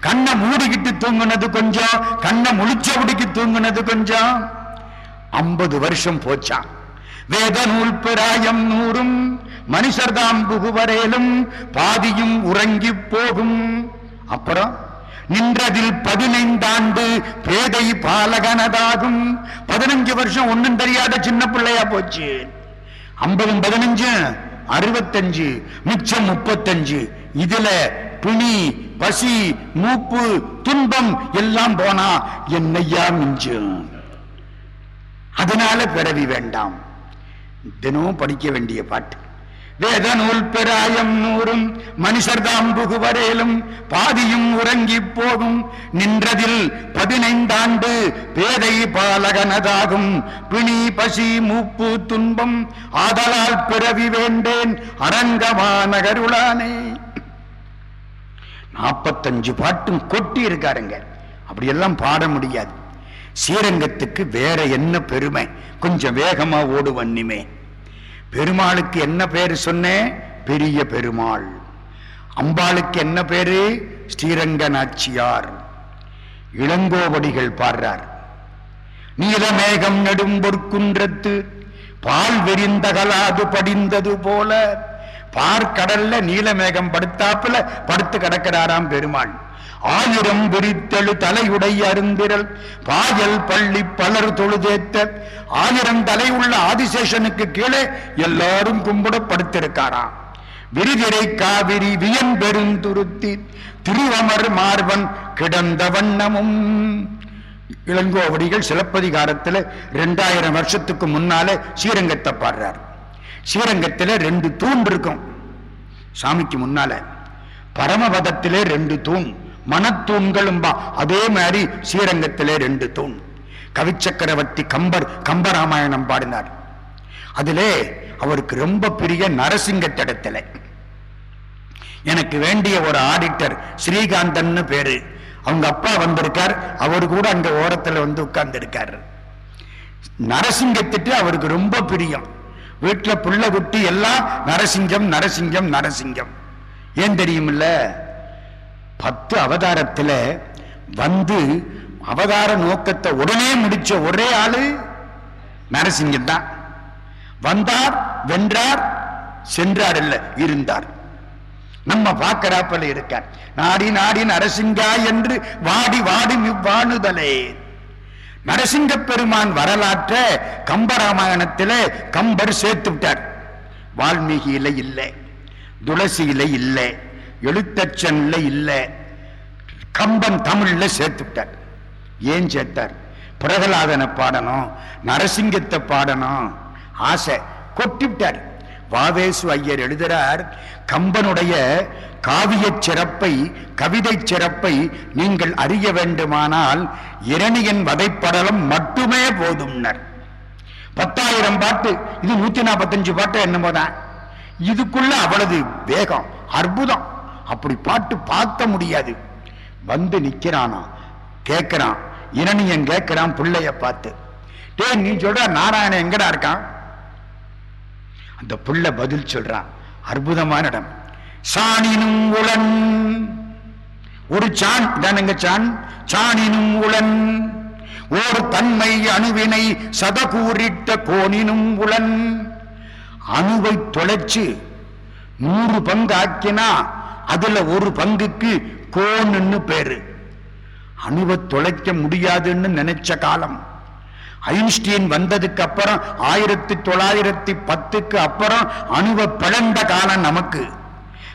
கண்ணை மூடிக்கிட்டு தூங்குனது கொஞ்சம் கண்ணை முழிச்சபடிக்கு தூங்குனது கொஞ்சம். ஐம்பது வருஷம் போச்சான் வேத நூல் பிராயம் நூறும் மனுஷர்தாம் புகுவரேலும் பாதியும் உறங்கி போகும். அப்புறம்? நின்றதில் பதினைந்தாண்டு பேதை பாலகனதாகும். பதினஞ்சு வருஷம் ஒண்ணும் தெரியாத சின்ன பிள்ளையா போச்சு. ஐம்பதும் பதினஞ்சு அறுபத்தஞ்சு மிச்சம் முப்பத்தஞ்சு. இதுல துணி பசி மூப்பு துன்பம் எல்லாம் போனா என்னையா மிஞ்சும். அதனால பிறவி வேண்டாம். தினமும் படிக்க வேண்டிய பாட்டு. வேத நூல் பெராயம் நூறும் மனுஷர் தாம் புகுவரேலும் பாதியும் உறங்கி போகும். நின்றதில் பதினைந்தாண்டு பேதை பாலகனதாகும். பிணி பசி மூப்பு துன்பம் ஆதலால் பிறவி வேண்டேன் அரங்கமாநகருளானே. நாற்பத்தஞ்சு பாட்டும் கொட்டி இருக்காருங்க அப்படியெல்லாம் பாட முடியாது. ஸ்ரீரங்கத்துக்கு வேற என்ன பெருமை? கொஞ்சம் வேகமா ஓடு வன்னிமே பெருமாளுக்கு என்ன பேரு சொன்னேன் பெரிய பெருமாள். அம்பாளுக்கு என்ன பேரு? ஸ்ரீரங்க நாச்சியார் இளங்கோவடிகள் பாடுறார். நீலமேகம் நெடும் பொற்குன்றத்து பால் வெறிந்தகலாது படிந்தது போல பார்க்கடல்ல நீலமேகம் படுத்தாப்புல படுத்து கிடக்கிறாராம் பெருமாள். ஆயிரம் விரித்தெழு தலையுடை அருந்திரல் பாயல் பள்ளி பலர் தொழுதேத்த. ஆயிரம் தலை உள்ள ஆதிசேஷனுக்கு கீழே எல்லாரும் கும்பிட படுத்திருக்காராம் விரிதிரை காவிரி வியன் பெருந்துருத்தி திருவமர் மார்பன் கிடந்த வண்ணமும். இளங்கோவடிகள் சிலப்பதிகாரத்துல ரெண்டாயிரம் வருஷத்துக்கு முன்னாலே ஸ்ரீரங்கத்தை பாடுறார். ஸ்ரீரங்கத்துல ரெண்டு தூண் இருக்கும். சாமிக்கு முன்னால பரமபதத்திலே ரெண்டு தூண். மனத்தூண்களும்பா. அதே மாதிரி ஸ்ரீரங்கத்திலே ரெண்டு தூண். கவிச்சக்கரவர்த்தி கம்பர் கம்பராமாயணம் பாடினார். அதிலே அவருக்கு ரொம்ப பிரிய நரசிங்கத்திடத்துல. எனக்கு வேண்டிய ஒரு ஆடிட்டர் ஸ்ரீகாந்தன்னு பேரு. அவங்க அப்பா வந்திருக்கார். அவர் கூட அங்க ஓரத்துல வந்து உட்கார்ந்து இருக்காரு நரசிங்கத்திட்டு அவருக்கு ரொம்ப பிரியம். வீட்டுல புள்ள குட்டி எல்லாம் நரசிங்கம் நரசிங்கம் நரசிங்கம். ஏன் தெரியுமில்ல? பத்து அவதாரத்தில் வந்து அவதார நோக்கத்தை உடனே முடிச்ச ஒரே ஆளு நரசிங்கம் தான். வந்தார் வென்றார் சென்றார் இல்லை இருந்தார். நம்ம பார்க்கிறாப்பல இருக்கார். நாடி நாடி நரசிங்கா என்று வாடி வாடி இவ்வாணுதலே நரசிங்க பெருமான் வரலாற்ற கம்பராமாயணத்திலே கம்பர் சேர்த்து விட்டார். வால்மீகியில இல்லை துளசியில இல்லை எழுத்தச்சன்ல இல்லை. கம்பன் தமிழ்ல சேர்த்து விட்டார் ஏன் சேர்த்தார்? பிரகலாதனை பாடணும் நரசிங்கத்தை பாடணும். ஆசை கொட்டிவிட்டார். வாவேசு ஐயர் எழுதுறார் கம்பனுடைய காவிய சிறப்பை கவிதை சிறப்பை நீங்கள் அறிய வேண்டுமானால் இரணியன் வதைப்படலம் மட்டுமே போதும்னர். பத்தாயிரம் பாட்டு இது நூத்தி நாற்பத்தஞ்சு பாட்டு என்னமோ தான். இதுக்குள்ள அவ்வளவு வேகம் அற்புதம். அப்படி பாட்டு பார்க்க முடியாது. வந்து நிக்கிறானா? கேட்கிறான் இரணியன் கேட்கிறான் பிள்ளைய பார்த்து. டேய் நீ சொல்ற நாராயணன் எங்கடா இருக்கான்? அந்த புள்ள பதில் சொல்றான். அற்புதமான இடம். சாணினும் உளன் ஒரு சான் தானுங்க சான் சாணினும் உளன் ஓர் தன்மை அணுவினை சதகூறிட்ட கோணினும் உளன் அணுவை தொலைச்சு நூறு பங்கு ஆக்கினா அதுல ஒரு பங்குக்கு கோன்னு பேரு. அணுவை தொலைக்க முடியாதுன்னு நினைச்ச காலம். ஐன்ஸ்டீன் வந்ததுக்கு அப்புறம் ஆயிரத்தி தொள்ளாயிரத்தி பத்துக்கு அப்புறம் அணுவை பிளந்த காலம் நமக்கு.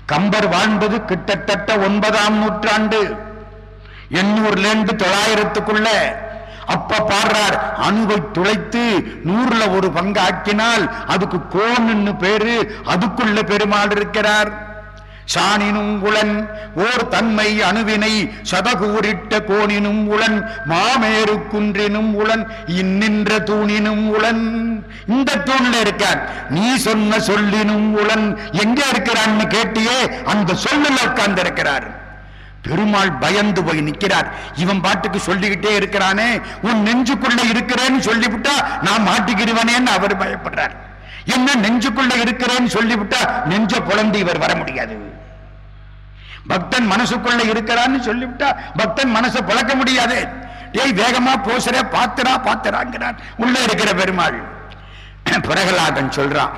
கம்பர் வாழ்ந்தது கிட்டத்தட்ட ஒன்பதாம் நூற்றாண்டு. எண்ணூறுல இருந்து தொள்ளாயிரத்துக்குள்ள அப்ப பாடுறார் அணுவை துளைத்து நூறுல ஒரு பங்கு ஆக்கினால் அதுக்கு கோன்னு பேரு அதுக்குள்ள பெருமாள் இருக்கிறார். சாணினும் உளன் ஓர் தன்மை அணுவினை சதகூரிட்ட கோணினும் உளன் மாமேறு குன்றினும் உளன் இன்னின்ற தூணினும் உளன். இந்த தூணில் இருக்கார் நீ சொன்ன சொல்லினும் உளன். எங்க இருக்கிறான்னு கேட்டியே அந்த சொல்லில் உட்கார்ந்து இருக்கிறார் பெருமாள் பயந்து போய் நிற்கிறார். இவன் பாட்டுக்கு சொல்லிக்கிட்டே இருக்கிறானே உன் நெஞ்சுக்குள்ள இருக்கிறேன்னு சொல்லிவிட்டா நான் மாட்டிக்கிடுவனேன்னு அவர் பயப்படுறார். என்ன நெஞ்சுக்குள்ள இருக்கிறேன்னு சொல்லிவிட்டா நெஞ்ச புலந்து இவர் வர முடியாது. பக்தன் மனசுக்குள்ள இருக்கிறான்னு சொல்லிவிட்டா பக்தன் மனசை பழக்க முடியாது. டேய் வேகமா போசுற பாத்துரா பாத்துறாங்கிறான். உள்ள இருக்கிற பெருமாள். <clears throat> பிரகலாதன் சொல்றான்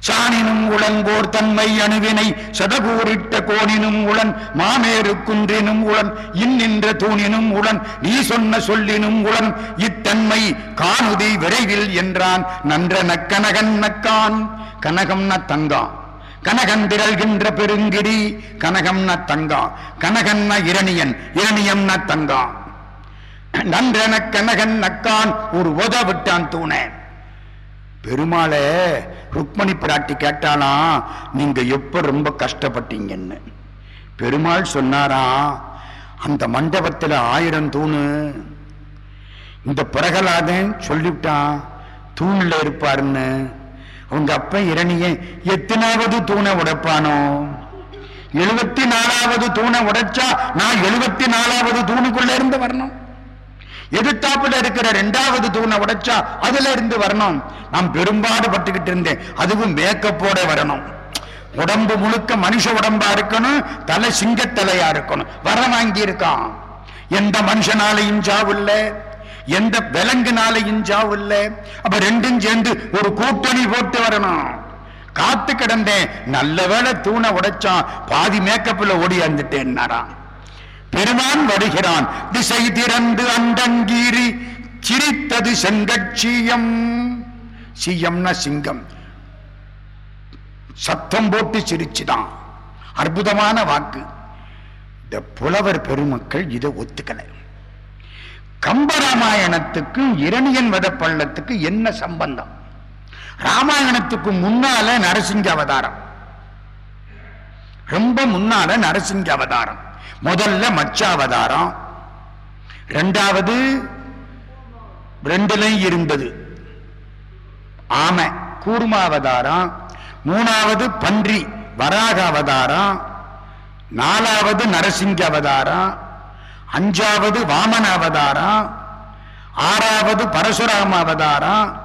சாணினும் உளங்கோர் தன்மை அணுவினை சதகூரிட்ட கோணினும் உளன் மாமேறு குன்றினும் உளன் இன்னின்ற தூணினும் உளன் நீ சொன்ன சொல்லினும் உளன் இத்தன்மை காணுதி விரைவில் என்றான். நன்ற நக்கனகன் நக்கான் கனகம் ந கனகன் திரள்கின்ற பெருங்கிடி கனகம் ந தங்கா. கனகன் ந இரணியன் இரணியம் ந தங்கா. நன்றன கனகன் நக்கான் ஒரு உத விட்டான் தூண. பெருமாளே ருக்மணி பிராட்டி கேட்டாலாம் நீங்க எப்ப ரொம்ப கஷ்டப்பட்டீங்கன்னு. பெருமாள் சொன்னாரா அந்த மண்டபத்தில் ஆயிரம் தூணு. இந்த பிரகலாதன் சொல்லிவிட்டான் தூண்ல இருப்பாருன்னு. உங்க அப்ப இரணியே எத்தனாவது தூணை உடைப்பானோ? எழுபத்தி நாலாவது தூணை உடைச்சா நான் எழுபத்தி நாலாவது தூணுக்குள்ள இருந்து வரணும். எதிர்த்தாப்புல இருக்கிற ரெண்டாவது தூணை உடைச்சா அதுல இருந்து வரணும். நான் பெரும்பாடு பட்டுக்கிட்டு இருந்தேன். அதுவும் மேக்கப்போட வரணும். உடம்பு முழுக்க மனுஷ உடம்பா இருக்கணும். தலை சிங்கத்தலையா இருக்கணும். வர வாங்கி இருக்கான் எந்த மனுஷனாலையும் சாவில்ல. எந்த விலங்குனாலையும் சாவில்ல அப்ப ரெண்டும் சேர்ந்து ஒரு கூட்டணி போட்டு வரணும். காத்து கிடந்தேன். நல்ல வேளை தூணை உடைச்சான். பாதி மேக்கப்ல ஓடியாந்துட்டேன்னாராம் பெருமான் வருகிறான். திசை திறந்து அண்டங்கீறி சிரித்தது செங்கட்சியம். சீயம்னா சிங்கம். சத்தம் போட்டு சிரிச்சுதான். அற்புதமான வாக்கு. இந்த புலவர் பெருமக்கள் இதை ஒத்துக்கலை. கம்பராமாயணத்துக்கும் இரணியன் வத பள்ளத்துக்கு என்ன சம்பந்தம்? ராமாயணத்துக்கு முன்னால நரசிங்க அவதாரம். ரொம்ப முன்னால நரசிங்க அவதாரம். முதல்ல மச்ச அவதாரம். ரெண்டாவது ரெண்டுலையும் இருந்தது. ஆமை கூர்மா அவதாரம். மூணாவது பன்றி வராக அவதாரம். நாலாவது நரசிங்க அவதாரம். அஞ்சாவது வாமன அவதாரம் ஆறாவது பரசுராம அவதாரம்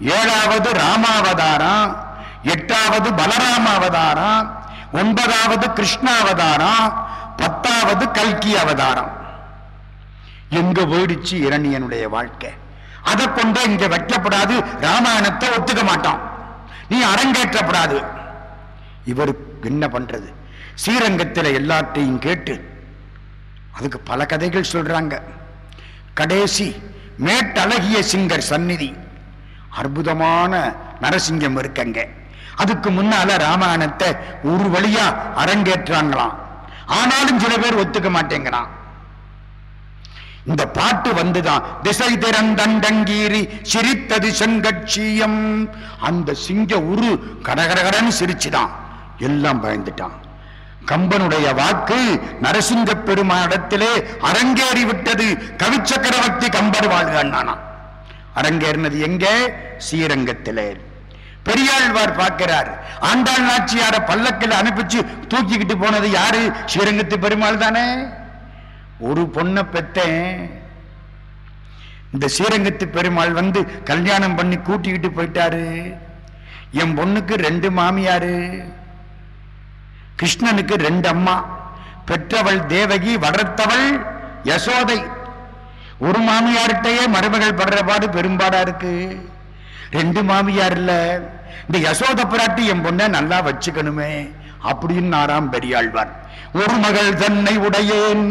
ஏழாவது ராமாவதாரம் எட்டாவது பலராம அவதாரம் ஒன்பதாவது கிருஷ்ணாவதாரம் பத்தாவது கல்கி அவதாரம் எங்க போயிடுச்சு இரணியனுடைய வாழ்க்கை? அதை கொண்டு இங்க வைக்கப்படாது ராமாயணத்தை ஒத்துக்க மாட்டான். நீ அரங்கேற்றப்படாது. இவருக்கு என்ன பண்றது? ஸ்ரீரங்கத்தில் எல்லாத்தையும் கேட்டு அதுக்கு பல கதைகள் சொல்றாங்க. கடைசி மேட்டழகிய சிங்கர் சந்நிதி. அற்புதமான நரசிங்கம் இருக்கங்க. அதுக்கு முன்னால ராமாயணத்தை ஒரு வழியா அரங்கேற்றாங்களாம். ஆனாலும் சில பேர் ஒத்துக்க மாட்டேங்கிறான். இந்த பாட்டு வந்துதான் திசை திறந்தண்டங்கீரி சிரித்தது செங்கட்சியம். அந்த சிங்க உரு கடகடகடன்னு சிரிச்சுதான். எல்லாம் பயந்துட்டான். கம்பனுடைய வாக்கு நரசிங்க பெருமானிடத்திலே அரங்கேறி விட்டது கவிச்சக்கரவர்த்தி கம்பர் வாழ்கான் அரங்கேறினது எங்கே? ஸ்ரீரங்கத்திலே. பெரியாழ்வார் பார்க்கிறார். ஆண்டாள் நாச்சியார பல்லக்கில் அனுப்பிச்சு தூக்கிக்கிட்டு போனது யாரு? ஸ்ரீரங்கத்து பெருமாள் தானே. ஒரு பொண்ணை பெத்தேன். இந்த ஸ்ரீரங்கத்து பெருமாள் வந்து கல்யாணம் பண்ணி கூட்டிக்கிட்டு போயிட்டாரு. என் பொண்ணுக்கு ரெண்டு மாமியாரு. கிருஷ்ணனுக்கு ரெண்டு அம்மா பெற்றவள் தேவகி வளர்த்தவள் யசோதை. ஒரு மாமியார்கிட்டயே மருமகள் படுற பாடு பெரும்பாடா இருக்கு. ரெண்டு மாமியார் இல்ல. இந்த யசோத பிராட்டி என் பொண்ணை நல்லா வச்சுக்கணுமே அப்படின்னு நாராம் பெரியாழ்வார். ஒரு மகள் தன்னை உடையேன்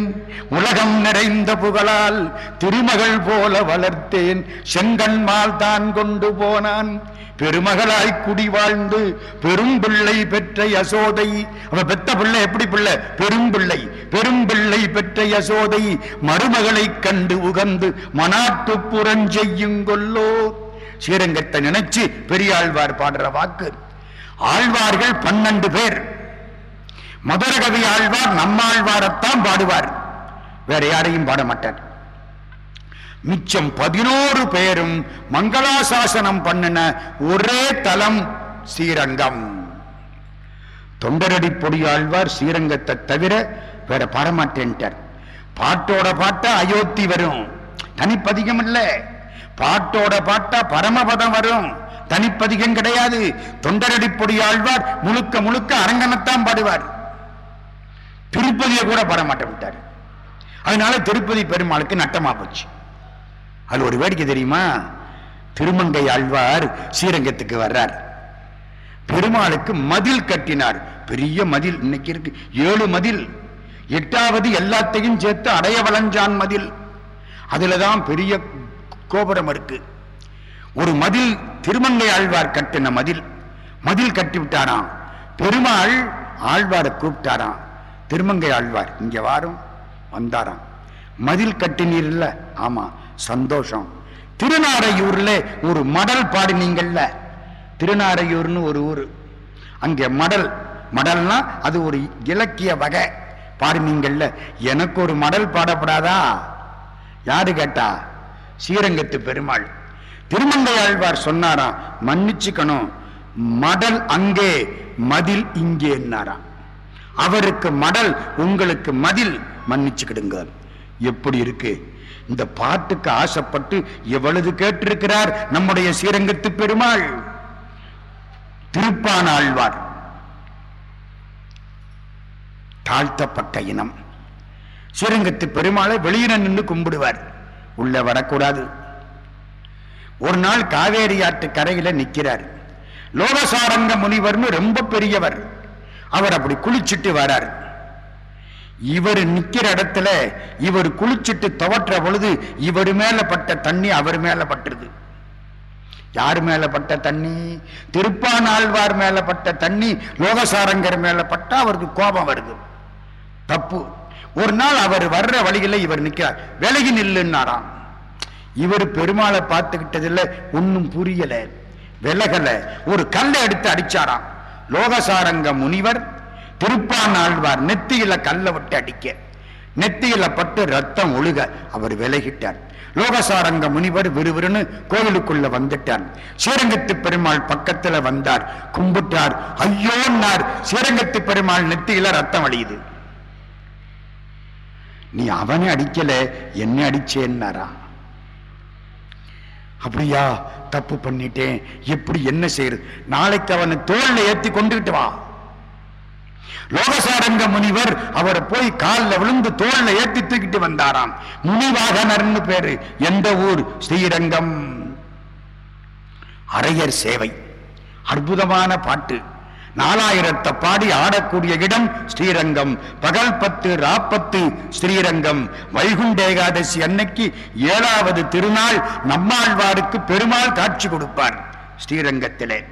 உலகம் நிறைந்த புகழால் திருமகள் போல வளர்த்தேன். செங்கன்மால் தான் கொண்டு போனான். பெருமகளாய் குடி வாழ்ந்து பெரும் பிள்ளை பெற்ற யசோதை. அவ பெத்த பிள்ளை எப்படி பிள்ளை? பெரும் பிள்ளை பெரும் பிள்ளை பெற்ற யசோதை மருமகளை கண்டு உகந்து மனாட்டு புறஞ்செய்யுங்கொல்லோ ஸ்ரீரங்கத்தை நினைச்சு பெரியாழ்வார் பாடுற வாக்கு. ஆழ்வார்கள் பன்னெண்டு பேர். மதுரகவி ஆழ்வார் நம்மாழ்வாரத்தான் பாடுவார். வேற யாரையும் பாட மாட்டார் மிச்சம் பதினோரு பேரும் மங்களாசாசனம் பண்ணின ஒரே தலம் ஸ்ரீரங்கம். தொண்டரடி பொடியாழ்வார் ஸ்ரீரங்கத்தை தவிர வேற பாடமாட்டேன்ட்டார். பாட்டோட பாட்டா அயோத்தி வரும். தனிப்பதிகம் இல்ல. பாட்டோட பாட்டா பரமபதம் வரும். தனிப்பதிகம் கிடையாது. தொண்டரடி பொடி ஆழ்வார் முழுக்க முழுக்க அரங்கனத்தான் பாடுவார். திருப்பதியை கூட பரமாட்ட விட்டார் அதனால திருப்பதி பெருமாளுக்கு நட்டமா போச்சு. அது ஒரு வேடிக்கை தெரியுமா? திருமங்கை ஆழ்வார் ஸ்ரீரங்கத்துக்கு வர்றார். பெருமாளுக்கு மதில் கட்டினார். பெரிய மதில் இன்னைக்கு இருக்கு. ஏழு மதில். எட்டாவது எல்லாத்தையும் சேர்த்து அடைய வளஞ்சான் மதில். அதுலதான் பெரிய கோபுரம் இருக்கு. ஒரு மதில் திருமங்கை ஆழ்வார் கட்டின மதில். மதில் கட்டி விட்டாராம். பெருமாள் ஆழ்வாரை கூப்பிட்டாராம். திருமங்கை ஆழ்வார் இங்க வாரும் வந்தாராம். மதில் கட்டினீர் இல்லை ஆமா சந்தோஷம். திருநாரையூர்ல ஒரு மடல் பாடினீங்கல்ல. திருநாரையூர்னு ஒரு ஊர். அங்கே மடல் மடல்னா அது ஒரு இலக்கிய வகை பாடினீங்கல்ல. எனக்கு ஒரு மடல் பாடப்படாதா? யாரு கேட்டா? ஸ்ரீரங்கத்து பெருமாள். திருமங்கை ஆழ்வார் சொன்னாராம் மன்னிச்சுக்கணும். மடல் அங்கே மதில் இங்கே என்னாராம். அவருக்கு மடல் உங்களுக்கு மதில் மன்னிச்சுக்கிடுங்க. எப்படி இருக்கு? இந்த பாட்டுக்கு ஆசைப்பட்டு எவ்வளவு கேட்டிருக்கிறார் நம்முடைய ஸ்ரீரங்கத்து பெருமாள்? திருப்பான ஆழ்வார். தாழ்த்தப்பட்ட இனம். ஸ்ரீரங்கத்து பெருமாளை வெளியில நின்று கும்பிடுவார். உள்ள வரக்கூடாது. ஒரு நாள் காவேரி ஆற்று கரையில நிற்கிறார் லோகசாரங்க முனிவர்னு ரொம்ப பெரியவர். அவர் அப்படி குளிச்சுட்டு வர்றாரு இவர் நிக்கிற இடத்துல இவர் குளிச்சிட்டு துவற்ற பொழுது இவர் மேல பட்ட தண்ணி அவர் மேல பட்டுருது. யார் மேல பட்ட தண்ணி? திருப்பானாழ்வார் மேல பட்ட தண்ணி லோகசாரங்கர் மேல பட்டா அவருக்கு கோபம் வருது. தப்பு. ஒரு நாள் அவர் வர்ற வழியில இவர் நிக்கிறார். விலகி நில்லுன்னாராம். இவர் பெருமாளை பார்த்துக்கிட்டதில்ல ஒன்னும் புரியல. விலகல. ஒரு கல்லை எடுத்து அடிச்சாராம். லோகசாரங்க முனிவர் திருப்பான் ஆழ்வார் நெத்தியில கல்லை விட்டு அடிக்க. நெத்தியில பட்டு ரத்தம் ஒழுக. அவர் விலகிட்டார். லோகசாரங்க முனிவர் விறுவிறுன்னு கோவிலுக்குள்ள வந்துட்டார். ஸ்ரீரங்கத்து பெருமாள் பக்கத்துல வந்தார். கும்பிட்டார். ஐயோன்னார் ஸ்ரீரங்கத்து பெருமாள் நெத்தியில ரத்தம் வழியுது நீ அவனை அடிக்கல என்ன அடிச்சேன்னாரா அப்படியா தப்பு பண்ணிட்டேன். எப்படி என்ன செய்யறது? நாளைக்கு அவனை தோல்ல ஏத்தி கொண்டுகிட்டு வா. லோகசாரங்க முனிவர் அவரை போய் காலில் விழுந்து தோல்ல ஏற்றி தூக்கிட்டு வந்தாராம். முனிவாகனர்னு பேரு. எந்த ஊர்? ஸ்ரீரங்கம். அரையர் சேவை. அற்புதமான பாட்டு. நாலாயிரத்தை பாடி ஆடக்கூடிய இடம் ஸ்ரீரங்கம். பகல் பத்து ராப்பத்து ஸ்ரீரங்கம். வைகுண்ட ஏகாதசி அன்னைக்கு ஏழாவது திருநாள் நம்மாழ்வாருக்கு பெருமாள் காட்சி கொடுப்பார் ஸ்ரீரங்கத்திலே.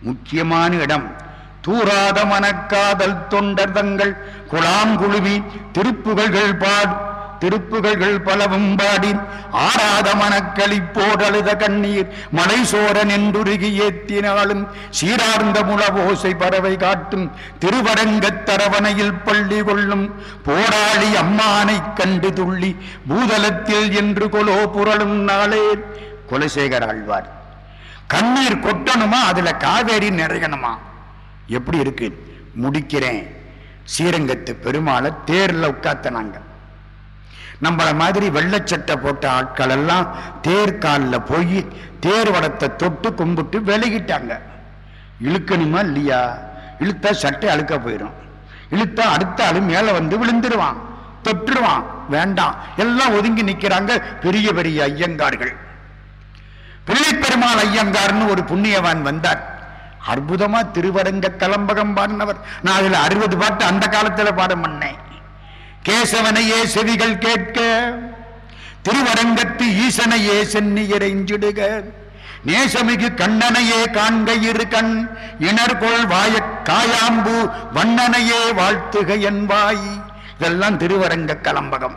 முக்கியமான இடம். தூராத மனக்காதல் தொண்டர் தங்கள் குழாங்குழுவி திருப்புகழ்கள் பாடு திருப்புகழ்கள் பலவும் பாடி ஆறாத மனக்களி போடழுத கண்ணீர் மலை சோரன் என்றுருகி ஏத்தினாலும் சீரார்ந்த முளவோசை பறவை காட்டும் திருவரங்கத் தரவணையில் பள்ளி கொள்ளும் போராளி அம்மானைக் கண்டு துள்ளி பூதலத்தில் என்று கொலோ புரளும் நாளே. குலசேகர் ஆழ்வார் கண்ணீர் கொட்டணுமா? அதுல காவேரி நிறையணுமா? எப்படி இருக்கு? முடிக்கிறேன். ஸ்ரீரங்கத்து பெருமாளை தேர்ல உட்காத்தனாங்க நம்மள மாதிரி வெள்ளச்சட்டை போட்ட ஆட்கள் எல்லாம் தேர்காலில் போய் தேர் வடத்தை தொட்டு கும்பிட்டு விலகிட்டாங்க. இழுக்கணுமா இல்லையா? இழுத்தா சட்டை அழுக்க போயிடும் இழுத்தா அடுத்த ஆளு மேல வந்து விழுந்துருவான். தொட்டுருவான் வேண்டாம். எல்லாம் ஒதுங்கி நிக்கிறாங்க பெரிய பெரிய ஐயங்கார்கள். பிள்ளைப்பெருமாள் ஐயங்கார்னு ஒரு புண்ணியவான் வந்தார். அற்புதமா திருவரங்க கலம்பகம் பாடினவர். நான் அதுல அறுபது பாட்டு அந்த காலத்துல பாடம் பண்ணேன். கேசவனையே செவிகள் கேட்க திருவரங்கத்து ஈசனையே சென்னி இறைஞ்சிடுக. நேசமிகு கண்ணனையே காண்க இரு கண் இணர்கொள் வாய காயாம்பு வண்ணனையே வாழ்த்துக என்பாய் இதெல்லாம் திருவரங்க கலம்பகம்.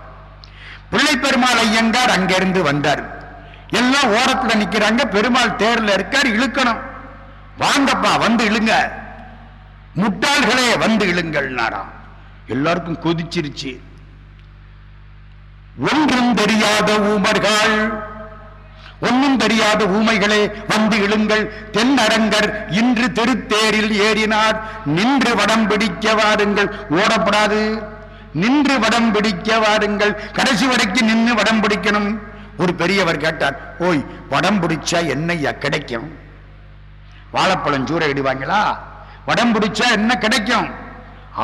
பிள்ளை பெருமாள் ஐயங்கார் அங்கிருந்து வந்தார். எல்லாம் ஓரத்துல நிக்கிறாங்க பெருமாள் தேர்ல இருக்கார் இழுக்கணும். வாங்கப்பா வந்து இழுங்க. முட்டாள்களே வந்து இழுங்கள்னாராம் எல்லாருக்கும் கொதிச்சிருச்சு. ஒன்றும் தெரியாத ஊமர்கள் ஒன்றும் தெரியாத ஊமைகளே வந்து இழுங்கள். தென்னரங்கர் இன்று திருத்தேரில் ஏறினார். நின்று வடம் பிடிக்க வாருங்கள். ஓடப்படாது. நின்று வடம் பிடிக்க வாருங்கள். கடைசி வரைக்கும் நின்று வடம் பிடிக்கணும். ஒரு பெரியவர் கேட்டார் ஓய் வடம் பிடிச்சா என்னையா கிடைக்கும்? வாழைப்பழம் சூற இடுவாங்களா? வடம் பிடிச்சா என்ன கிடைக்கும்?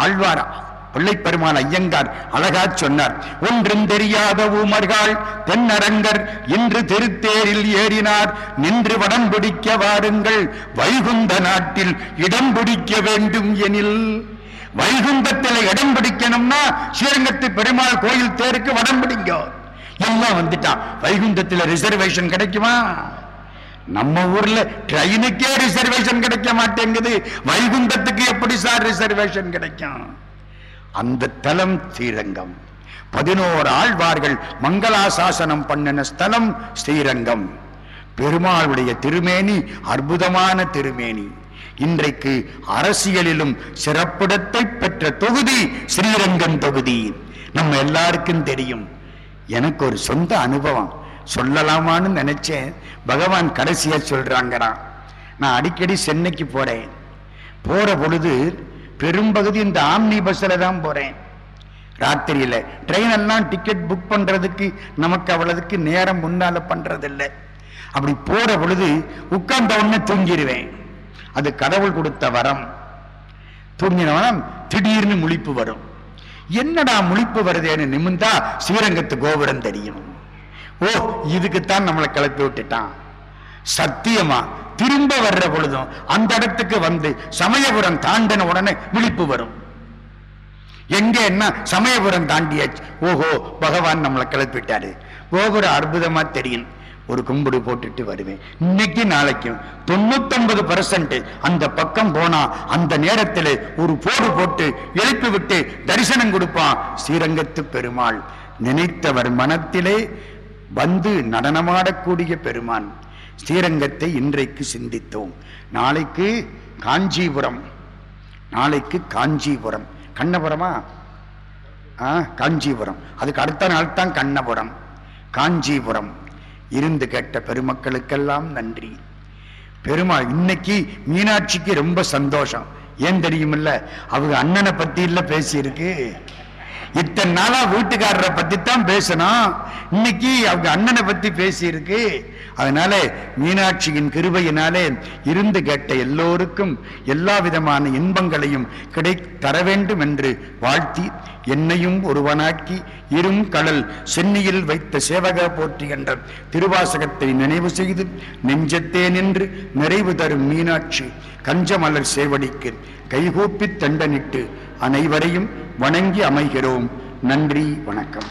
ஆழ்வாரா பிள்ளை பெருமாள் ஐயங்கார் அழகா சொன்னார் ஒன்றும் தெரியாத ஊமர்கள் தென்னரங்கர் இன்று திருத்தேரில் ஏறினார். நின்று வடம் பிடிக்க வாருங்கள். வைகுந்த நாட்டில் இடம் பிடிக்க வேண்டும் எனில். வைகுந்தத்தில் இடம் பிடிக்கணும்னா ஸ்ரீரங்கத்து பெருமாள் கோயில் தேருக்கு வடம் பிடிங்க. எல்லாம் வந்துட்டான் வைகுந்தத்தில் ரிசர்வேஷன் கிடைக்குமா? நம்ம ஊர்ல ட்ரெயினுக்கே ரிசர்வேஷன் கிடைக்க மாட்டேங்குது. வைகுண்டத்துக்கு எப்படி சார் ரிசர்வேஷன் கிடைக்கும்? அந்த தலம் ஸ்ரீரங்கம். பதினோரு ஆழ்வார்கள் மங்களாசாசனம் பண்ணின ஸ்தலம் ஸ்ரீரங்கம். பெருமாளுடைய திருமேனி அற்புதமான திருமேனி. இன்றைக்கு அரசியலிலும் சிறப்பிடத்தை பெற்ற தொகுதி ஸ்ரீரங்கம் தொகுதி. நம்ம எல்லாருக்கும் தெரியும். எனக்கு ஒரு சொந்த அனுபவம். சொல்லலாமான்னு நினைச்சேன். பகவான் கடைசியா சொல்றாங்கடா நான் அடிக்கடி சென்னைக்கு போறேன். போற பொழுது பெரும்பகுதி இந்த ஆம்னி பஸ்ல தான் போறேன். ராத்திரியில ட்ரெயின் எல்லாம் டிக்கெட் புக் பண்றதுக்கு நமக்கு அவ்வளவுக்கு நேரம் முன்னால பண்றதில்லை. அப்படி போற பொழுது உட்கார்ந்த உடனே தூங்கிடுவேன் அது கடவுள் கொடுத்த வரம். தூங்கினவனம் திடீர்னு முழிப்பு வரும். என்னடா முழிப்பு வருதேன்னு நிமிந்தா ஸ்ரீரங்கத்து கோபுரம் தெரியும். ஓ இதுக்குத்தான் நம்மளை கிளப்பி விட்டுட்டான். சத்தியமா திரும்ப வர்ற பொழுதும் அந்த இடத்துக்கு வந்து சமயபுரம் தாண்டின உடனே விழிப்பு வரும். எங்க என்ன சமயபுரம் தாண்டியாச்சு? ஓஹோ பகவான் நம்மளை கிளப்பிட்டாரு கோபுர அற்புதமா தெரியும். ஒரு கும்பிடு போட்டுட்டு வருவேன். இன்னைக்கு நாளைக்கும் தொண்ணூத்தொன்பது பர்சன்ட் அந்த பக்கம் போனா அந்த நேரத்தில் ஒரு போடு போட்டு எழுப்பி விட்டு தரிசனம் கொடுப்பான் ஸ்ரீரங்கத்து பெருமாள். நினைத்தவர் மனத்திலே வந்து நடனமாடக்கூடிய பெருமான் ஸ்ரீரங்கத்தை இன்றைக்கு சிந்தித்தோம். நாளைக்கு காஞ்சிபுரம். நாளைக்கு காஞ்சிபுரம். கண்ணபுரமா? ஆ காஞ்சிபுரம். அதுக்கு அடுத்த நாள் தான் கண்ணபுரம். காஞ்சிபுரம். இருந்து கேட்ட பெருமக்களுக்கெல்லாம் நன்றி. பெருமாள் இன்னைக்கு மீனாட்சிக்கு ரொம்ப சந்தோஷம். ஏன் தெரியுமில்ல? அவங்க அண்ணனை பத்தி பேசியிருக்கு. இத்தனை நாளா வீட்டுக்காரரை பத்தி தான் பேசணும். இன்னைக்கு அவங்க அண்ணனை பத்தி பேசியிருக்கு. அதனால மீனாட்சியின் கிருபையினாலே இருந்து கேட்ட எல்லோருக்கும் எல்லா விதமான இன்பங்களையும் கிடை தர வேண்டும் என்று வாழ்த்தி என்னையும் ஒருவனாக்கி இரும் கடல் சென்னியில் வைத்த சேவக போற்றி என்ற திருவாசகத்தை நினைவு செய்து நெஞ்சத்தே நின்று நிறைவு தரும் மீனாட்சி கஞ்சமலர் சேவடிக்கு கைகூப்பித் தண்டனிட்டு அனைவரையும் வணங்கி அமைகிறோம். நன்றி வணக்கம்.